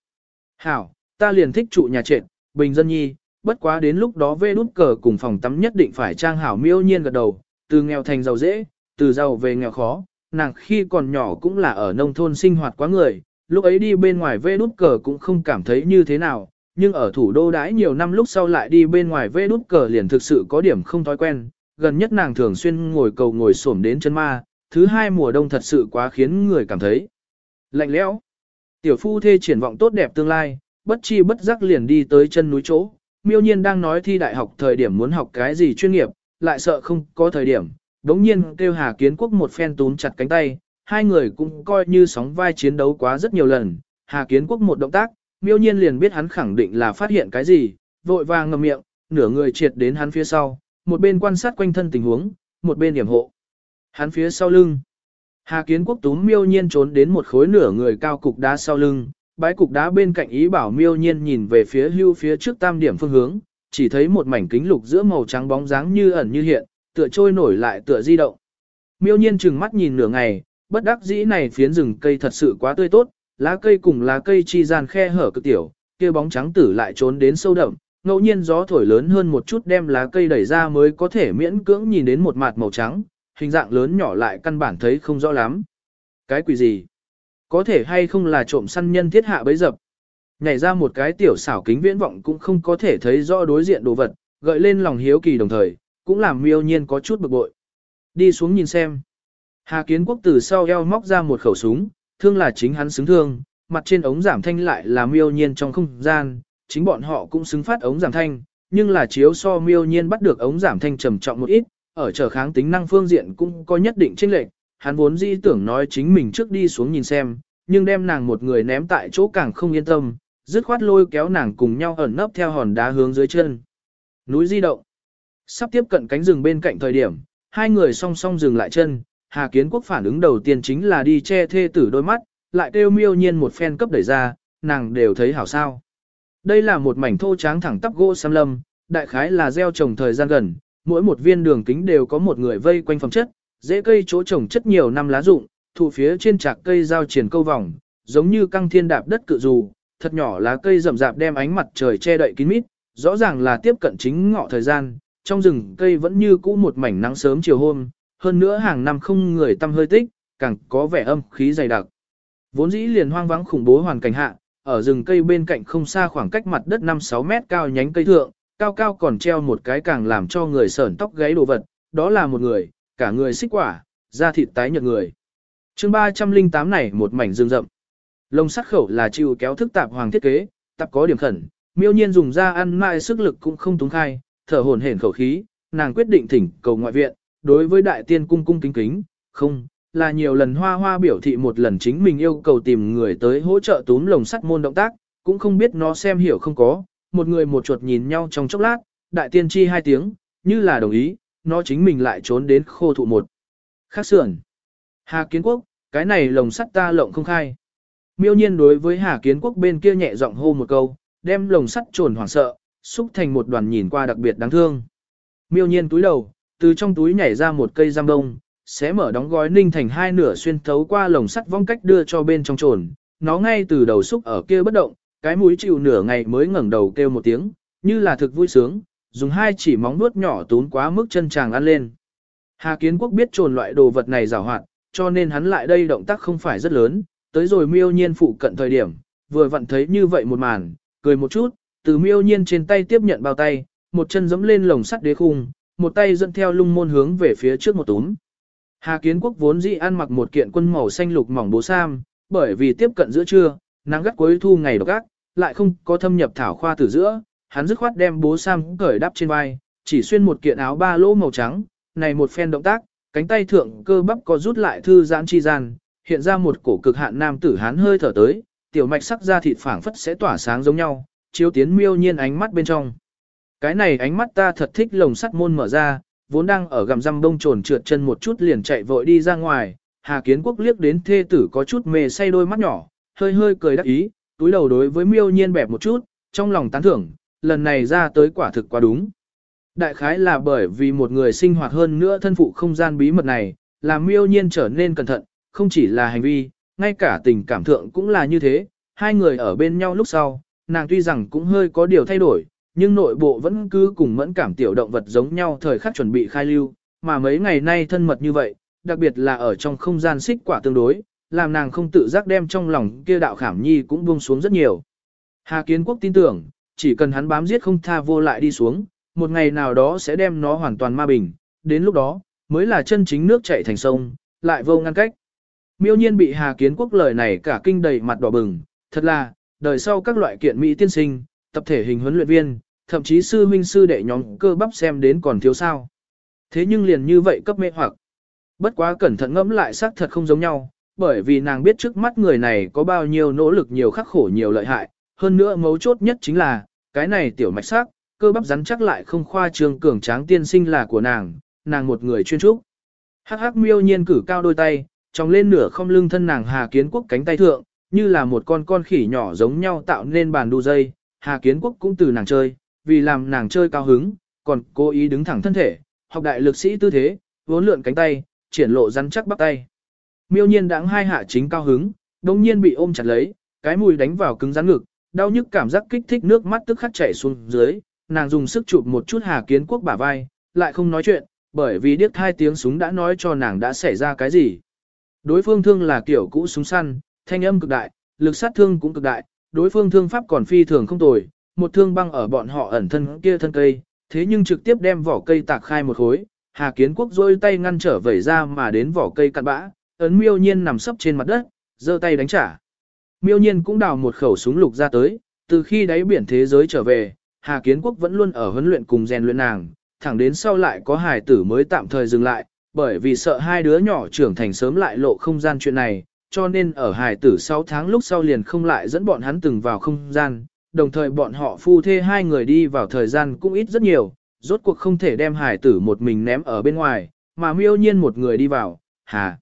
Hảo, ta liền thích trụ nhà trệt, bình dân nhi, bất quá đến lúc đó vê nút cờ cùng phòng tắm nhất định phải trang hảo miêu nhiên gật đầu, từ nghèo thành giàu dễ, từ giàu về nghèo khó, nàng khi còn nhỏ cũng là ở nông thôn sinh hoạt quá người, lúc ấy đi bên ngoài vê nút cờ cũng không cảm thấy như thế nào, nhưng ở thủ đô đãi nhiều năm lúc sau lại đi bên ngoài vê nút cờ liền thực sự có điểm không thói quen, gần nhất nàng thường xuyên ngồi cầu ngồi xổm đến chân ma, thứ hai mùa đông thật sự quá khiến người cảm thấy lạnh lẽo. Tiểu phu thê triển vọng tốt đẹp tương lai, bất chi bất giác liền đi tới chân núi chỗ. Miêu nhiên đang nói thi đại học thời điểm muốn học cái gì chuyên nghiệp, lại sợ không có thời điểm. Đống nhiên kêu Hà Kiến Quốc một phen tún chặt cánh tay, hai người cũng coi như sóng vai chiến đấu quá rất nhiều lần. Hà Kiến Quốc một động tác, miêu nhiên liền biết hắn khẳng định là phát hiện cái gì, vội vàng ngậm miệng, nửa người triệt đến hắn phía sau, một bên quan sát quanh thân tình huống, một bên điểm hộ. Hắn phía sau lưng. Hà Kiến Quốc túm miêu nhiên trốn đến một khối nửa người cao cục đá sau lưng, bãi cục đá bên cạnh ý bảo miêu nhiên nhìn về phía hưu phía trước tam điểm phương hướng, chỉ thấy một mảnh kính lục giữa màu trắng bóng dáng như ẩn như hiện, tựa trôi nổi lại tựa di động. Miêu nhiên chừng mắt nhìn nửa ngày, bất đắc dĩ này phiến rừng cây thật sự quá tươi tốt, lá cây cùng lá cây chi gian khe hở cực tiểu, kia bóng trắng tử lại trốn đến sâu đậm, ngẫu nhiên gió thổi lớn hơn một chút đem lá cây đẩy ra mới có thể miễn cưỡng nhìn đến một mặt màu trắng, hình dạng lớn nhỏ lại căn bản thấy không rõ lắm. Cái quỷ gì? Có thể hay không là trộm săn nhân thiết hạ bấy dập? Nhảy ra một cái tiểu xảo kính viễn vọng cũng không có thể thấy rõ đối diện đồ vật, gợi lên lòng hiếu kỳ đồng thời, cũng làm miêu nhiên có chút bực bội. Đi xuống nhìn xem. Hà Kiến Quốc từ sau eo móc ra một khẩu súng, thương là chính hắn xứng thương, mặt trên ống giảm thanh lại là miêu nhiên trong không gian, chính bọn họ cũng xứng phát ống giảm thanh, nhưng là chiếu so miêu nhiên bắt được ống giảm thanh trầm trọng một ít, ở trở kháng tính năng phương diện cũng có nhất định chênh lệch, hắn vốn di tưởng nói chính mình trước đi xuống nhìn xem, nhưng đem nàng một người ném tại chỗ càng không yên tâm, dứt khoát lôi kéo nàng cùng nhau ẩn nấp theo hòn đá hướng dưới chân. Núi di động. Sắp tiếp cận cánh rừng bên cạnh thời điểm, hai người song song dừng lại chân, Hà Kiến Quốc phản ứng đầu tiên chính là đi che thê tử đôi mắt, lại kêu miêu nhiên một phen cấp đẩy ra, nàng đều thấy hảo sao. Đây là một mảnh thô tráng thẳng tắp gỗ xăm lâm, đại khái là gieo trồng thời gian gần, mỗi một viên đường kính đều có một người vây quanh phẩm chất, dễ cây chỗ trồng chất nhiều năm lá rụng, thụ phía trên trạc cây giao triển câu vòng, giống như căng thiên đạp đất cự dù, thật nhỏ lá cây rậm rạp đem ánh mặt trời che đậy kín mít, rõ ràng là tiếp cận chính ngọ thời gian, trong rừng cây vẫn như cũ một mảnh nắng sớm chiều hôm, hơn nữa hàng năm không người tâm hơi tích, càng có vẻ âm khí dày đặc. Vốn dĩ liền hoang vắng khủng bố hoàn cảnh hạ, ở rừng cây bên cạnh không xa khoảng cách mặt đất 5-6 mét cao nhánh cây thượng, cao cao còn treo một cái càng làm cho người sởn tóc gáy đồ vật, đó là một người, cả người xích quả, da thịt tái nhợt người chương 308 này một mảnh rừng rậm. Lông sắt khẩu là chịu kéo thức tạp hoàng thiết kế, tạp có điểm khẩn, miêu nhiên dùng ra ăn mại sức lực cũng không túng khai, thở hổn hển khẩu khí, nàng quyết định thỉnh cầu ngoại viện, đối với đại tiên cung cung kính kính, không, là nhiều lần hoa hoa biểu thị một lần chính mình yêu cầu tìm người tới hỗ trợ túm lồng sắt môn động tác, cũng không biết nó xem hiểu không có, một người một chuột nhìn nhau trong chốc lát, đại tiên chi hai tiếng, như là đồng ý, nó chính mình lại trốn đến khô thụ một. Khác sườn. Hà Kiến Quốc, cái này lồng sắt ta lộng không khai. Miêu nhiên đối với Hà Kiến Quốc bên kia nhẹ giọng hô một câu, đem lồng sắt trồn hoảng sợ, xúc thành một đoàn nhìn qua đặc biệt đáng thương. Miêu nhiên túi đầu, từ trong túi nhảy ra một cây giam đông, xé mở đóng gói ninh thành hai nửa xuyên thấu qua lồng sắt vong cách đưa cho bên trong trồn. Nó ngay từ đầu xúc ở kia bất động, cái mũi chịu nửa ngày mới ngẩng đầu kêu một tiếng, như là thực vui sướng, dùng hai chỉ móng nuốt nhỏ tún quá mức chân chàng ăn lên. Hà Kiến Quốc biết trồn loại đồ vật này rào hoạt, cho nên hắn lại đây động tác không phải rất lớn, tới rồi miêu nhiên phụ cận thời điểm, vừa vặn thấy như vậy một màn, cười một chút, từ miêu nhiên trên tay tiếp nhận bao tay, một chân giẫm lên lồng sắt đế khung, một tay dẫn theo lung môn hướng về phía trước một túm. Hà Kiến Quốc vốn dĩ ăn mặc một kiện quân màu xanh lục mỏng bố sam, bởi vì tiếp cận giữa trưa, nắng gắt cuối thu ngày độc ác, lại không có thâm nhập thảo khoa từ giữa, hắn dứt khoát đem bố sam cởi đắp trên vai, chỉ xuyên một kiện áo ba lỗ màu trắng, này một phen động tác, cánh tay thượng cơ bắp có rút lại thư giãn chi gian, hiện ra một cổ cực hạn nam tử hán hơi thở tới, tiểu mạch sắc da thịt phảng phất sẽ tỏa sáng giống nhau, chiếu tiến miêu nhiên ánh mắt bên trong. Cái này ánh mắt ta thật thích lồng sắt môn mở ra, vốn đang ở gầm răm bông trồn trượt chân một chút liền chạy vội đi ra ngoài, Hà Kiến Quốc liếc đến thê tử có chút mề say đôi mắt nhỏ, hơi hơi cười đắc ý, túi đầu đối với miêu nhiên bẹp một chút, trong lòng tán thưởng, lần này ra tới quả thực quá đúng. Đại khái là bởi vì một người sinh hoạt hơn nữa thân phụ không gian bí mật này, làm miêu nhiên trở nên cẩn thận, không chỉ là hành vi, ngay cả tình cảm thượng cũng là như thế, hai người ở bên nhau lúc sau, nàng tuy rằng cũng hơi có điều thay đổi, nhưng nội bộ vẫn cứ cùng mẫn cảm tiểu động vật giống nhau thời khắc chuẩn bị khai lưu, mà mấy ngày nay thân mật như vậy, đặc biệt là ở trong không gian xích quả tương đối, làm nàng không tự giác đem trong lòng kia đạo khảm nhi cũng buông xuống rất nhiều. Hà Kiến Quốc tin tưởng, chỉ cần hắn bám giết không tha vô lại đi xuống, một ngày nào đó sẽ đem nó hoàn toàn ma bình, đến lúc đó, mới là chân chính nước chảy thành sông, lại vô ngăn cách. Miêu nhiên bị Hà Kiến Quốc lời này cả kinh đầy mặt đỏ bừng, thật là, đời sau các loại kiện Mỹ tiên sinh, tập thể hình huấn luyện viên, thậm chí sư huynh sư đệ nhóm cơ bắp xem đến còn thiếu sao. Thế nhưng liền như vậy cấp mê hoặc. Bất quá cẩn thận ngẫm lại xác thật không giống nhau, bởi vì nàng biết trước mắt người này có bao nhiêu nỗ lực nhiều khắc khổ nhiều lợi hại, hơn nữa mấu chốt nhất chính là, cái này tiểu mạch sắc, cơ bắp rắn chắc lại không khoa trương cường tráng tiên sinh là của nàng, nàng một người chuyên trúc. Hắc hắc miêu nhiên cử cao đôi tay, trong lên nửa không lưng thân nàng Hà Kiến Quốc cánh tay thượng, như là một con con khỉ nhỏ giống nhau tạo nên bàn đu dây, Hà Kiến Quốc cũng từ nàng chơi, vì làm nàng chơi cao hứng, còn cố ý đứng thẳng thân thể, học đại lực sĩ tư thế, vốn lượn cánh tay, triển lộ rắn chắc bắp tay. Miêu nhiên đãng hai hạ chính cao hứng, đồng nhiên bị ôm chặt lấy, cái mùi đánh vào cứng rắn ngực, đau nhức cảm giác kích thích nước mắt tức khắc chảy xuống dưới, nàng dùng sức chụp một chút Hà Kiến Quốc bả vai, lại không nói chuyện, bởi vì điếc hai tiếng súng đã nói cho nàng đã xảy ra cái gì. Đối phương thương là kiểu cũ súng săn, thanh âm cực đại, lực sát thương cũng cực đại, đối phương thương pháp còn phi thường không tồi, một thương băng ở bọn họ ẩn thân kia thân cây, thế nhưng trực tiếp đem vỏ cây tạc khai một khối, Hà Kiến Quốc rôi tay ngăn trở vẩy ra mà đến vỏ cây cặn bã, ấn miêu nhiên nằm sấp trên mặt đất, giơ tay đánh trả. Miêu nhiên cũng đào một khẩu súng lục ra tới, từ khi đáy biển thế giới trở về, Hà Kiến Quốc vẫn luôn ở huấn luyện cùng rèn luyện nàng, thẳng đến sau lại có hài tử mới tạm thời dừng lại, bởi vì sợ hai đứa nhỏ trưởng thành sớm lại lộ không gian chuyện này, cho nên ở hài tử 6 tháng lúc sau liền không lại dẫn bọn hắn từng vào không gian, đồng thời bọn họ phu thê hai người đi vào thời gian cũng ít rất nhiều, rốt cuộc không thể đem hài tử một mình ném ở bên ngoài, mà miêu nhiên một người đi vào, hà.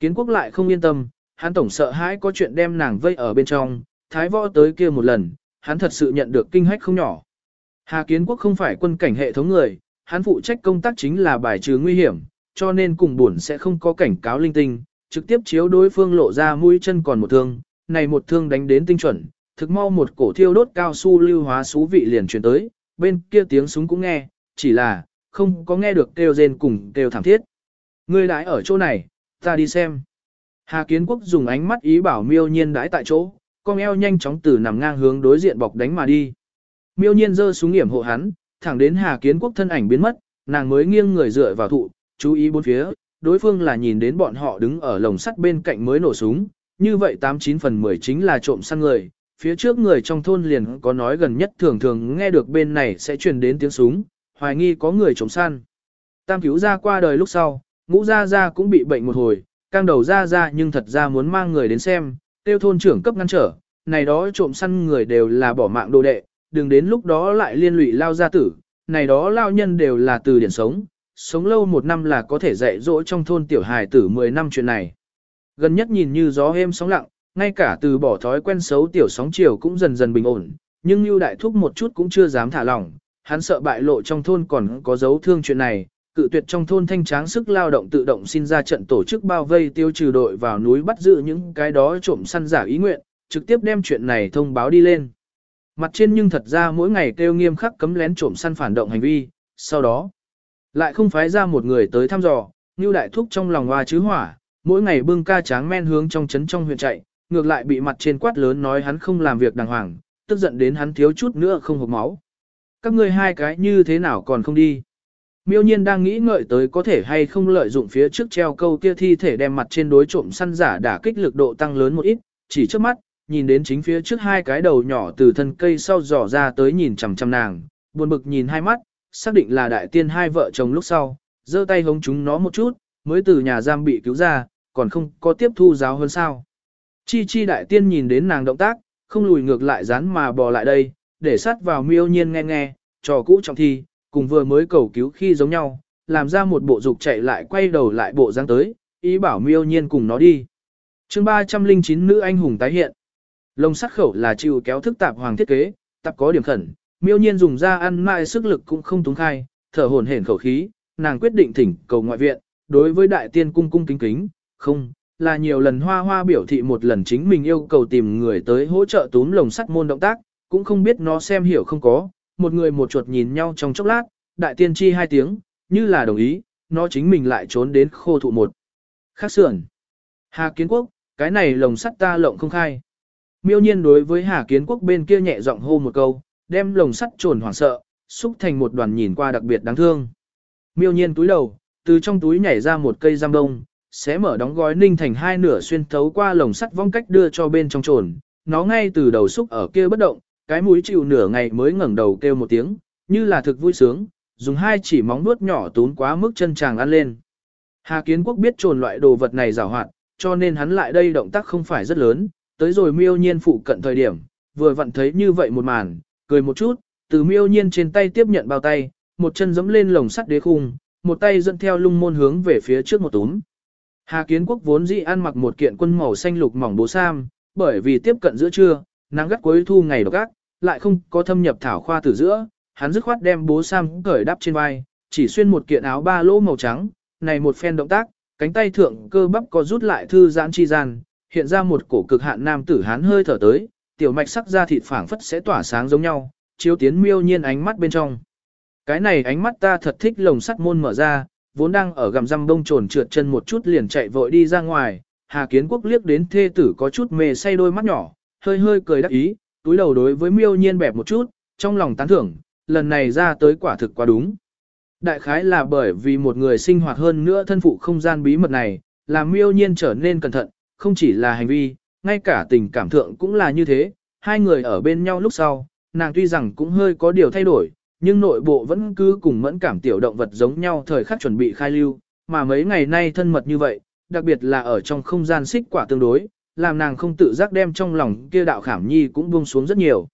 Kiến quốc lại không yên tâm, hắn tổng sợ hãi có chuyện đem nàng vây ở bên trong, thái võ tới kia một lần, hắn thật sự nhận được kinh hách không nhỏ. Hà Kiến Quốc không phải quân cảnh hệ thống người, hắn phụ trách công tác chính là bài trừ nguy hiểm, cho nên cùng buồn sẽ không có cảnh cáo linh tinh, trực tiếp chiếu đối phương lộ ra mũi chân còn một thương, này một thương đánh đến tinh chuẩn, thực mau một cổ thiêu đốt cao su lưu hóa xú vị liền truyền tới, bên kia tiếng súng cũng nghe, chỉ là, không có nghe được kêu rên cùng kêu thảm thiết. Ngươi đãi ở chỗ này, ta đi xem. Hà Kiến Quốc dùng ánh mắt ý bảo miêu nhiên đãi tại chỗ, con eo nhanh chóng từ nằm ngang hướng đối diện bọc đánh mà đi. Miêu nhiên giơ súng nghiệm hộ hắn, thẳng đến Hà Kiến Quốc thân ảnh biến mất, nàng mới nghiêng người dựa vào thụ, chú ý bốn phía, đối phương là nhìn đến bọn họ đứng ở lồng sắt bên cạnh mới nổ súng, như vậy 89 phần 10 chính là trộm săn người, phía trước người trong thôn liền có nói gần nhất thường thường nghe được bên này sẽ truyền đến tiếng súng, hoài nghi có người trộm săn. Tam cứu ra qua đời lúc sau, ngũ gia gia cũng bị bệnh một hồi, căng đầu ra ra nhưng thật ra muốn mang người đến xem, tiêu thôn trưởng cấp ngăn trở, này đó trộm săn người đều là bỏ mạng đồ đệ, đừng đến lúc đó lại liên lụy lao gia tử, này đó lao nhân đều là từ điển sống, sống lâu một năm là có thể dạy dỗ trong thôn tiểu hài tử 10 năm chuyện này. Gần nhất nhìn như gió êm sóng lặng, ngay cả từ bỏ thói quen xấu tiểu sóng chiều cũng dần dần bình ổn, nhưng Lưu Đại Thúc một chút cũng chưa dám thả lỏng, hắn sợ bại lộ trong thôn còn có dấu thương chuyện này, cự tuyệt trong thôn thanh tráng sức lao động tự động xin ra trận tổ chức bao vây tiêu trừ đội vào núi bắt giữ những cái đó trộm săn giả ý nguyện, trực tiếp đem chuyện này thông báo đi lên. Mặt trên nhưng thật ra mỗi ngày kêu nghiêm khắc cấm lén trộm săn phản động hành vi, sau đó lại không phái ra một người tới thăm dò, như đại thúc trong lòng hoa chứ hỏa, mỗi ngày bưng ca tráng men hướng trong trấn trong huyện chạy, ngược lại bị mặt trên quát lớn nói hắn không làm việc đàng hoàng, tức giận đến hắn thiếu chút nữa không hộp máu. Các ngươi hai cái như thế nào còn không đi? Miêu nhiên đang nghĩ ngợi tới có thể hay không lợi dụng phía trước treo câu kia thi thể đem mặt trên đối trộm săn giả đả kích lực độ tăng lớn một ít, chỉ trước mắt, nhìn đến chính phía trước hai cái đầu nhỏ từ thân cây sau dò ra tới nhìn chằm chằm nàng, buồn bực nhìn hai mắt, xác định là đại tiên hai vợ chồng lúc sau, giơ tay hống chúng nó một chút, mới từ nhà giam bị cứu ra, còn không có tiếp thu giáo hơn sao. Chi chi đại tiên nhìn đến nàng động tác, không lùi ngược lại dán mà bò lại đây, để sát vào miêu nhiên nghe nghe, trò cũ trọng thi, cùng vừa mới cầu cứu khi giống nhau, làm ra một bộ dục chạy lại quay đầu lại bộ dáng tới, ý bảo miêu nhiên cùng nó đi. chương 309 nữ anh hùng tái hiện. Lồng sắt khẩu là chịu kéo thức tạp hoàng thiết kế, tạp có điểm khẩn, miêu nhiên dùng ra ăn mãi sức lực cũng không túng khai, thở hổn hển khẩu khí, nàng quyết định thỉnh cầu ngoại viện, đối với đại tiên cung cung kính kính, không, là nhiều lần hoa hoa biểu thị một lần chính mình yêu cầu tìm người tới hỗ trợ túm lồng sắt môn động tác, cũng không biết nó xem hiểu không có, một người một chuột nhìn nhau trong chốc lát, đại tiên chi hai tiếng, như là đồng ý, nó chính mình lại trốn đến khô thụ một. Khác sườn. Hà Kiến Quốc, cái này lồng sắt ta lộng không khai. Miêu nhiên đối với Hà Kiến Quốc bên kia nhẹ giọng hô một câu, đem lồng sắt trồn hoảng sợ, xúc thành một đoàn nhìn qua đặc biệt đáng thương. Miêu nhiên túi đầu, từ trong túi nhảy ra một cây giam đông, xé mở đóng gói ninh thành hai nửa xuyên thấu qua lồng sắt vong cách đưa cho bên trong trồn, nó ngay từ đầu xúc ở kia bất động, cái mũi chịu nửa ngày mới ngẩng đầu kêu một tiếng, như là thực vui sướng, dùng hai chỉ móng vuốt nhỏ tốn quá mức chân chàng ăn lên. Hà Kiến Quốc biết trồn loại đồ vật này giảo hoạt, cho nên hắn lại đây động tác không phải rất lớn, tới rồi miêu nhiên phụ cận thời điểm, vừa vặn thấy như vậy một màn, cười một chút, từ miêu nhiên trên tay tiếp nhận bao tay, một chân giẫm lên lồng sắt đế khung, một tay dẫn theo lung môn hướng về phía trước một túm. Hà Kiến Quốc vốn dĩ ăn mặc một kiện quân màu xanh lục mỏng bố sam, bởi vì tiếp cận giữa trưa, nắng gắt cuối thu ngày độc ác, lại không có thâm nhập thảo khoa từ giữa, hắn dứt khoát đem bố sam cởi đắp trên vai, chỉ xuyên một kiện áo ba lỗ màu trắng, này một phen động tác, cánh tay thượng cơ bắp có rút lại thư giãn chi gian, hiện ra một cổ cực hạn nam tử hán hơi thở tới, tiểu mạch sắc da thịt phảng phất sẽ tỏa sáng giống nhau, chiếu tiến miêu nhiên ánh mắt bên trong. Cái này ánh mắt ta thật thích lồng sắt môn mở ra, vốn đang ở gầm răm bông trồn trượt chân một chút liền chạy vội đi ra ngoài, Hà Kiến Quốc liếc đến thê tử có chút mề say đôi mắt nhỏ, hơi hơi cười đắc ý, túi đầu đối với miêu nhiên bẹp một chút, trong lòng tán thưởng, lần này ra tới quả thực quá đúng. Đại khái là bởi vì một người sinh hoạt hơn nữa thân phụ không gian bí mật này, làm miêu nhiên trở nên cẩn thận, không chỉ là hành vi, ngay cả tình cảm thượng cũng là như thế, hai người ở bên nhau lúc sau, nàng tuy rằng cũng hơi có điều thay đổi, nhưng nội bộ vẫn cứ cùng mẫn cảm tiểu động vật giống nhau thời khắc chuẩn bị khai lưu, mà mấy ngày nay thân mật như vậy, đặc biệt là ở trong không gian xích quả tương đối, làm nàng không tự giác đem trong lòng kia đạo khảm nhi cũng buông xuống rất nhiều.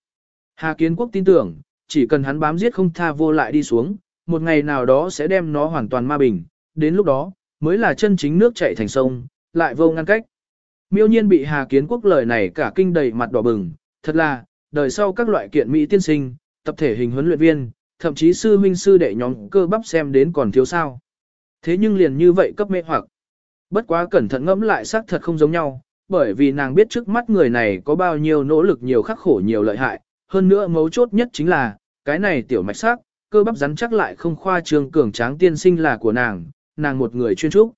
Hà Kiến Quốc tin tưởng, chỉ cần hắn bám giết không tha vô lại đi xuống, một ngày nào đó sẽ đem nó hoàn toàn ma bình, đến lúc đó, mới là chân chính nước chảy thành sông, lại vô ngăn cách. Miêu nhiên bị Hà Kiến Quốc lời này cả kinh đầy mặt đỏ bừng, thật là, đời sau các loại kiện Mỹ tiên sinh, tập thể hình huấn luyện viên, thậm chí sư huynh sư đệ nhóm cơ bắp xem đến còn thiếu sao. Thế nhưng liền như vậy cấp mê hoặc. Bất quá cẩn thận ngẫm lại xác thật không giống nhau, bởi vì nàng biết trước mắt người này có bao nhiêu nỗ lực nhiều khắc khổ nhiều lợi hại, hơn nữa mấu chốt nhất chính là, cái này tiểu mạch sắc, cơ bắp rắn chắc lại không khoa trương cường tráng tiên sinh là của nàng, nàng một người chuyên trúc.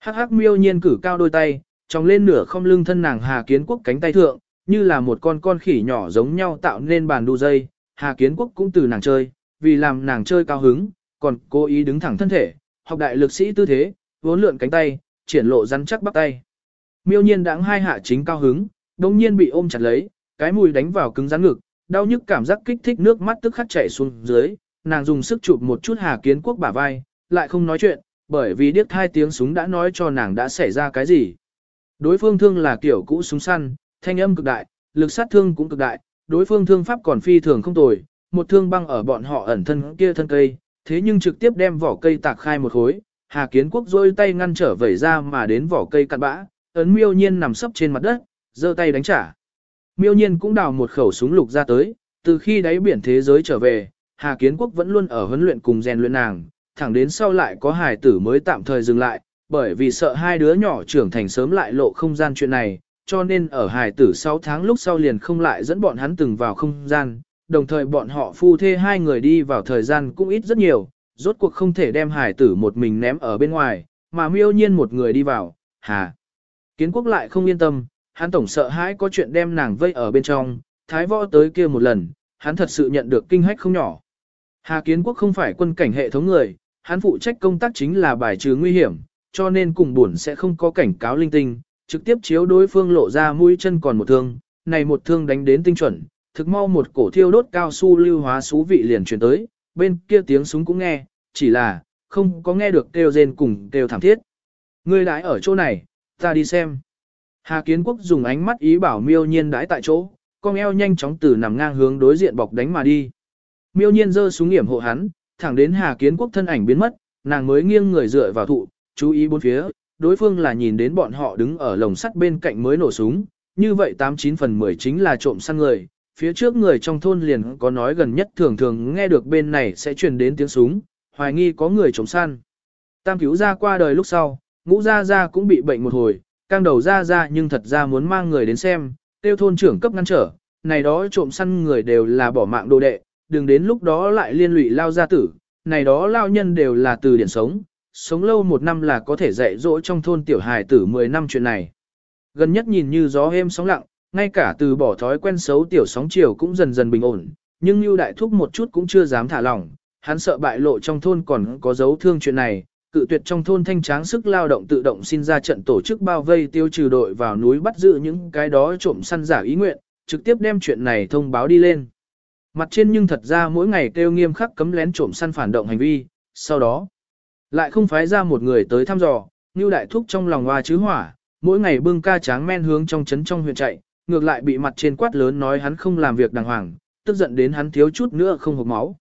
Hắc hắc miêu nhiên cử cao đôi tay, trong lên nửa không lưng thân nàng Hà Kiến Quốc cánh tay thượng, như là một con con khỉ nhỏ giống nhau tạo nên bàn đu dây, Hà Kiến Quốc cũng từ nàng chơi, vì làm nàng chơi cao hứng, còn cố ý đứng thẳng thân thể, học đại lực sĩ tư thế, vốn lượn cánh tay, triển lộ rắn chắc bắp tay. Miêu nhiên đáng hai hạ chính cao hứng, đồng nhiên bị ôm chặt lấy, cái mùi đánh vào cứng rắn ngực, đau nhức cảm giác kích thích nước mắt tức khắc chảy xuống dưới, nàng dùng sức chụp một chút Hà Kiến Quốc bả vai, lại không nói chuyện, bởi vì điếc hai tiếng súng đã nói cho nàng đã xảy ra cái gì. Đối phương thương là kiểu cũ súng săn, thanh âm cực đại, lực sát thương cũng cực đại, đối phương thương pháp còn phi thường không tồi, một thương băng ở bọn họ ẩn thân kia thân cây, thế nhưng trực tiếp đem vỏ cây tạc khai một khối, Hà Kiến Quốc rôi tay ngăn trở vẩy ra mà đến vỏ cây cặn bã, ấn miêu nhiên nằm sấp trên mặt đất, giơ tay đánh trả. Miêu nhiên cũng đào một khẩu súng lục ra tới, từ khi đáy biển thế giới trở về, Hà Kiến Quốc vẫn luôn ở huấn luyện cùng rèn luyện nàng, thẳng đến sau lại có hài tử mới tạm thời dừng lại, bởi vì sợ hai đứa nhỏ trưởng thành sớm lại lộ không gian chuyện này, cho nên ở hài tử 6 tháng lúc sau liền không lại dẫn bọn hắn từng vào không gian, đồng thời bọn họ phu thê hai người đi vào thời gian cũng ít rất nhiều, rốt cuộc không thể đem hài tử một mình ném ở bên ngoài, mà miêu nhiên một người đi vào, hà. Kiến quốc lại không yên tâm, hắn tổng sợ hãi có chuyện đem nàng vây ở bên trong, thái võ tới kia một lần, hắn thật sự nhận được kinh hách không nhỏ. Hà Kiến Quốc không phải quân cảnh hệ thống người, hắn phụ trách công tác chính là bài trừ nguy hiểm, cho nên cùng buồn sẽ không có cảnh cáo linh tinh, trực tiếp chiếu đối phương lộ ra mũi chân còn một thương, này một thương đánh đến tinh chuẩn, thực mau một cổ thiêu đốt cao su lưu hóa xú vị liền truyền tới, bên kia tiếng súng cũng nghe, chỉ là, không có nghe được kêu rên cùng kêu thảm thiết. Ngươi đãi ở chỗ này, ta đi xem. Hà Kiến Quốc dùng ánh mắt ý bảo miêu nhiên đãi tại chỗ, con eo nhanh chóng từ nằm ngang hướng đối diện bọc đánh mà đi. Miêu nhiên giơ súng nghiệm hộ hắn, thẳng đến Hà Kiến Quốc thân ảnh biến mất, nàng mới nghiêng người dựa vào thụ, chú ý bốn phía, đối phương là nhìn đến bọn họ đứng ở lồng sắt bên cạnh mới nổ súng, như vậy 89 phần 10 chính là trộm săn người, phía trước người trong thôn liền có nói gần nhất thường thường nghe được bên này sẽ truyền đến tiếng súng, hoài nghi có người trộm săn. Tam cứu ra qua đời lúc sau, ngũ gia gia cũng bị bệnh một hồi, căng đầu ra ra nhưng thật ra muốn mang người đến xem, tiêu thôn trưởng cấp ngăn trở, này đó trộm săn người đều là bỏ mạng đồ đệ, đừng đến lúc đó lại liên lụy lao gia tử, này đó lao nhân đều là từ điển sống, sống lâu một năm là có thể dạy dỗ trong thôn tiểu hài tử 10 năm chuyện này. Gần nhất nhìn như gió êm sóng lặng, ngay cả từ bỏ thói quen xấu tiểu sóng chiều cũng dần dần bình ổn, nhưng Nưu Đại Thúc một chút cũng chưa dám thả lỏng, hắn sợ bại lộ trong thôn còn có dấu thương chuyện này, cự tuyệt trong thôn thanh tráng sức lao động tự động xin ra trận tổ chức bao vây tiêu trừ đội vào núi bắt giữ những cái đó trộm săn giả ý nguyện, trực tiếp đem chuyện này thông báo đi lên. Mặt trên nhưng thật ra mỗi ngày kêu nghiêm khắc cấm lén trộm săn phản động hành vi, sau đó lại không phái ra một người tới thăm dò, như đại thúc trong lòng hoa chứ hỏa, mỗi ngày bưng ca tráng men hướng trong trấn trong huyện chạy, ngược lại bị mặt trên quát lớn nói hắn không làm việc đàng hoàng, tức giận đến hắn thiếu chút nữa không hộp máu.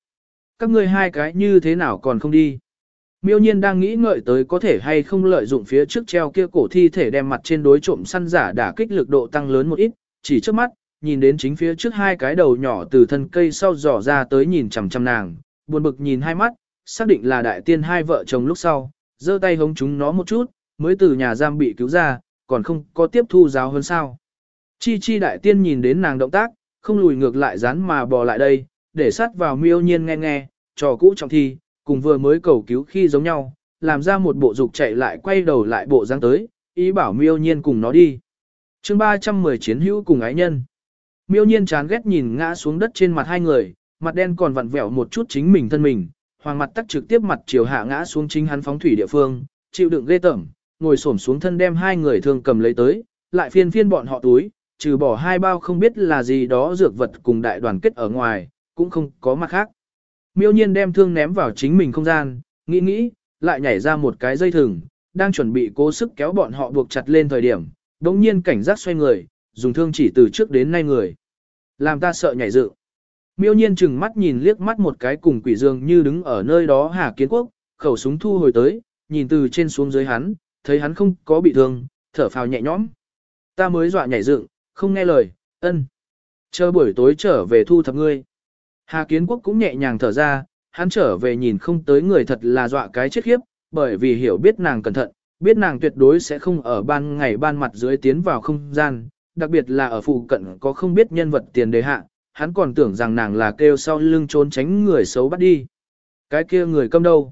Các ngươi hai cái như thế nào còn không đi? Miêu nhiên đang nghĩ ngợi tới có thể hay không lợi dụng phía trước treo kia cổ thi thể đem mặt trên đối trộm săn giả đả kích lực độ tăng lớn một ít, chỉ trước mắt, nhìn đến chính phía trước hai cái đầu nhỏ từ thân cây sau dò ra tới nhìn chằm chằm nàng, buồn bực nhìn hai mắt, xác định là đại tiên hai vợ chồng lúc sau, giơ tay hống chúng nó một chút, mới từ nhà giam bị cứu ra, còn không có tiếp thu giáo hơn sao. Chi chi đại tiên nhìn đến nàng động tác, không lùi ngược lại dán mà bò lại đây, để sát vào miêu nhiên nghe nghe, trò cũ trọng thi, cùng vừa mới cầu cứu khi giống nhau, làm ra một bộ dục chạy lại quay đầu lại bộ dáng tới, ý bảo miêu nhiên cùng nó đi. chương 310 chiến hữu cùng ái nhân. Miêu nhiên chán ghét nhìn ngã xuống đất trên mặt hai người, mặt đen còn vặn vẹo một chút chính mình thân mình, hoàng mặt tắc trực tiếp mặt chiều hạ ngã xuống chính hắn phóng thủy địa phương, chịu đựng ghê tởm, ngồi xổm xuống thân đem hai người thương cầm lấy tới, lại phiên phiên bọn họ túi, trừ bỏ hai bao không biết là gì đó dược vật cùng đại đoàn kết ở ngoài, cũng không có mặt khác. Miêu nhiên đem thương ném vào chính mình không gian, nghĩ nghĩ, lại nhảy ra một cái dây thừng, đang chuẩn bị cố sức kéo bọn họ buộc chặt lên thời điểm, đống nhiên cảnh giác xoay người, dùng thương chỉ từ trước đến nay người. Làm ta sợ nhảy dựng. Miêu nhiên chừng mắt nhìn liếc mắt một cái cùng quỷ dương như đứng ở nơi đó Hà Kiến Quốc, khẩu súng thu hồi tới, nhìn từ trên xuống dưới hắn, thấy hắn không có bị thương, thở phào nhẹ nhõm. Ta mới dọa nhảy dựng, không nghe lời, ân. Chờ buổi tối trở về thu thập ngươi. Hà Kiến Quốc cũng nhẹ nhàng thở ra, hắn trở về nhìn không tới người thật là dọa cái chết khiếp, bởi vì hiểu biết nàng cẩn thận, biết nàng tuyệt đối sẽ không ở ban ngày ban mặt dưới tiến vào không gian, đặc biệt là ở phụ cận có không biết nhân vật tiền đề hạ, hắn còn tưởng rằng nàng là kêu sau lưng trốn tránh người xấu bắt đi. Cái kia người câm đâu?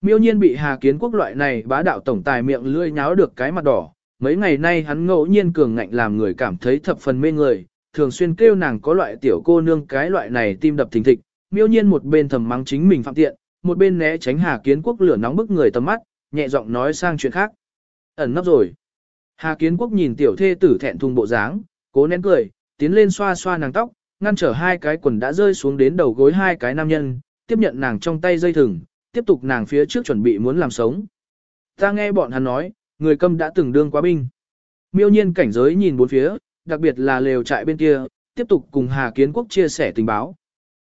Miêu nhiên bị Hà Kiến Quốc loại này bá đạo tổng tài miệng lưỡi nháo được cái mặt đỏ, mấy ngày nay hắn ngẫu nhiên cường ngạnh làm người cảm thấy thập phần mê người, thường xuyên kêu nàng có loại tiểu cô nương cái loại này tim đập thình thịch, miêu nhiên một bên thầm mắng chính mình phạm tiện, một bên né tránh Hà Kiến Quốc lửa nóng bức người tầm mắt, nhẹ giọng nói sang chuyện khác. Ẩn nấp rồi. Hà Kiến Quốc nhìn tiểu thê tử thẹn thùng bộ dáng, cố nén cười, tiến lên xoa xoa nàng tóc, ngăn trở hai cái quần đã rơi xuống đến đầu gối hai cái nam nhân, tiếp nhận nàng trong tay dây thừng, tiếp tục nàng phía trước chuẩn bị muốn làm sống. Ta nghe bọn hắn nói, người câm đã từng đương quá binh. Miêu nhiên cảnh giới nhìn bốn phía, đặc biệt là lều trại bên kia, tiếp tục cùng Hà Kiến Quốc chia sẻ tình báo.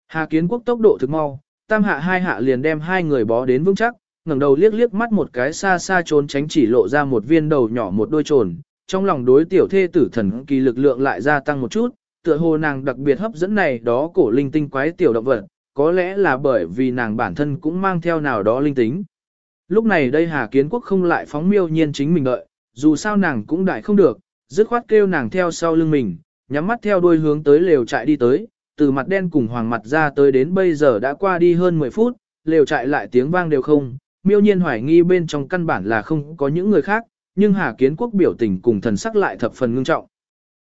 Hà Kiến Quốc tốc độ thực mau, tam hạ hai hạ liền đem hai người bó đến vững chắc, ngẩng đầu liếc liếc mắt một cái xa xa trốn tránh chỉ lộ ra một viên đầu nhỏ một đôi trồn, trong lòng đối tiểu thê tử thần kỳ lực lượng lại gia tăng một chút, tựa hồ nàng đặc biệt hấp dẫn này đó cổ linh tinh quái tiểu động vật, có lẽ là bởi vì nàng bản thân cũng mang theo nào đó linh tính. Lúc này đây Hà Kiến Quốc không lại phóng miêu nhiên chính mình đợi, dù sao nàng cũng đại không được, dứt khoát kêu nàng theo sau lưng mình, nhắm mắt theo đuôi hướng tới lều trại đi tới, từ mặt đen cùng hoàng mặt ra tới đến bây giờ đã qua đi hơn 10 phút, lều trại lại tiếng vang đều không, miêu nhiên hoài nghi bên trong căn bản là không có những người khác, nhưng Hà Kiến Quốc biểu tình cùng thần sắc lại thập phần ngưng trọng.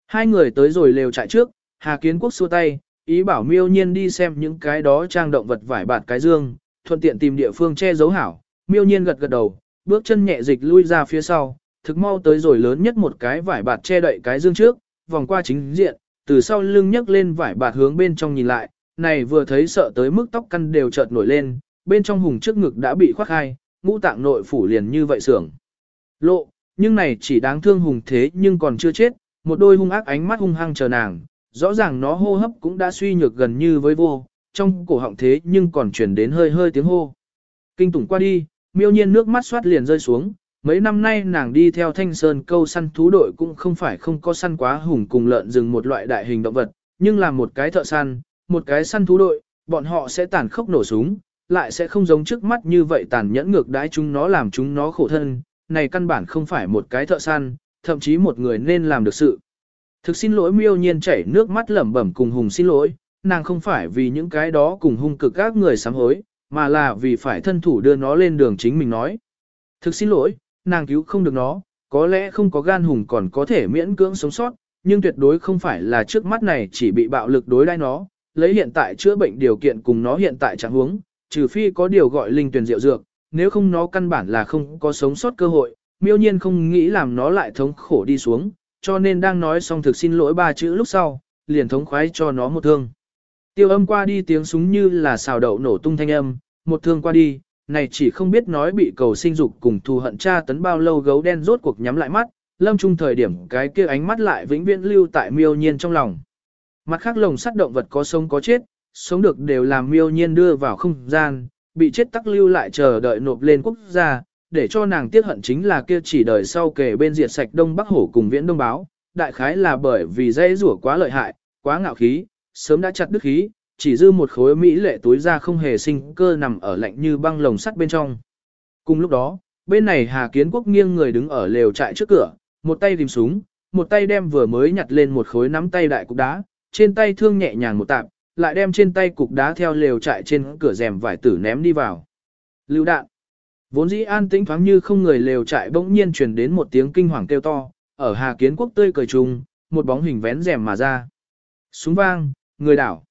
Hai người tới rồi lều trại trước, Hà Kiến Quốc xua tay, ý bảo miêu nhiên đi xem những cái đó trang động vật vải bạt cái dương, thuận tiện tìm địa phương che giấu hảo. Miêu nhiên gật gật đầu, bước chân nhẹ dịch lui ra phía sau, thực mau tới rồi lớn nhất một cái vải bạt che đậy cái dương trước, vòng qua chính diện, từ sau lưng nhấc lên vải bạt hướng bên trong nhìn lại, này vừa thấy sợ tới mức tóc căn đều chợt nổi lên, bên trong hùng trước ngực đã bị khoác hai, ngũ tạng nội phủ liền như vậy sưởng. Lộ, nhưng này chỉ đáng thương hùng thế nhưng còn chưa chết, một đôi hung ác ánh mắt hung hăng chờ nàng, rõ ràng nó hô hấp cũng đã suy nhược gần như với vô, trong cổ họng thế nhưng còn chuyển đến hơi hơi tiếng hô. Kinh tủng qua đi, miêu nhiên nước mắt xoát liền rơi xuống, mấy năm nay nàng đi theo thanh sơn câu săn thú đội cũng không phải không có săn quá hùng cùng lợn rừng một loại đại hình động vật, nhưng là một cái thợ săn, một cái săn thú đội, bọn họ sẽ tàn khốc nổ súng, lại sẽ không giống trước mắt như vậy tàn nhẫn ngược đãi chúng nó làm chúng nó khổ thân, này căn bản không phải một cái thợ săn, thậm chí một người nên làm được sự. Thực xin lỗi miêu nhiên chảy nước mắt lẩm bẩm cùng hùng xin lỗi, nàng không phải vì những cái đó cùng hung cực các người sám hối, mà là vì phải thân thủ đưa nó lên đường chính mình nói. Thực xin lỗi, nàng cứu không được nó, có lẽ không có gan hùng còn có thể miễn cưỡng sống sót, nhưng tuyệt đối không phải là trước mắt này chỉ bị bạo lực đối đãi nó, lấy hiện tại chữa bệnh điều kiện cùng nó hiện tại trạng huống, trừ phi có điều gọi linh tuyển diệu dược, nếu không nó căn bản là không có sống sót cơ hội, miêu nhiên không nghĩ làm nó lại thống khổ đi xuống, cho nên đang nói xong thực xin lỗi ba chữ lúc sau, liền thống khoái cho nó một thương. Tiêu âm qua đi tiếng súng như là xào đậu nổ tung thanh âm, một thương qua đi, này chỉ không biết nói bị cầu sinh dục cùng thù hận cha tấn bao lâu gấu đen rốt cuộc nhắm lại mắt, lâm trung thời điểm cái kia ánh mắt lại vĩnh viễn lưu tại miêu nhiên trong lòng. Mặt khác lồng sắt động vật có sống có chết, sống được đều làm miêu nhiên đưa vào không gian, bị chết tắc lưu lại chờ đợi nộp lên quốc gia, để cho nàng tiếc hận chính là kia chỉ đời sau kể bên diệt sạch Đông Bắc Hổ cùng Viễn Đông Báo, đại khái là bởi vì dây rủa quá lợi hại, quá ngạo khí, sớm đã chặt đứt khí, chỉ dư một khối mỹ lệ túi ra không hề sinh cơ nằm ở lạnh như băng lồng sắt bên trong. Cùng lúc đó, bên này Hà Kiến Quốc nghiêng người đứng ở lều trại trước cửa, một tay tìm súng, một tay đem vừa mới nhặt lên một khối nắm tay đại cục đá, trên tay thương nhẹ nhàng một tạp, lại đem trên tay cục đá theo lều trại trên cửa rèm vải tử ném đi vào. Lưu đạn. Vốn dĩ an tĩnh thoáng như không người lều trại bỗng nhiên truyền đến một tiếng kinh hoàng kêu to, ở Hà Kiến Quốc tươi cười trùng, một bóng hình vén rèm mà ra. Súng vang, người đảo.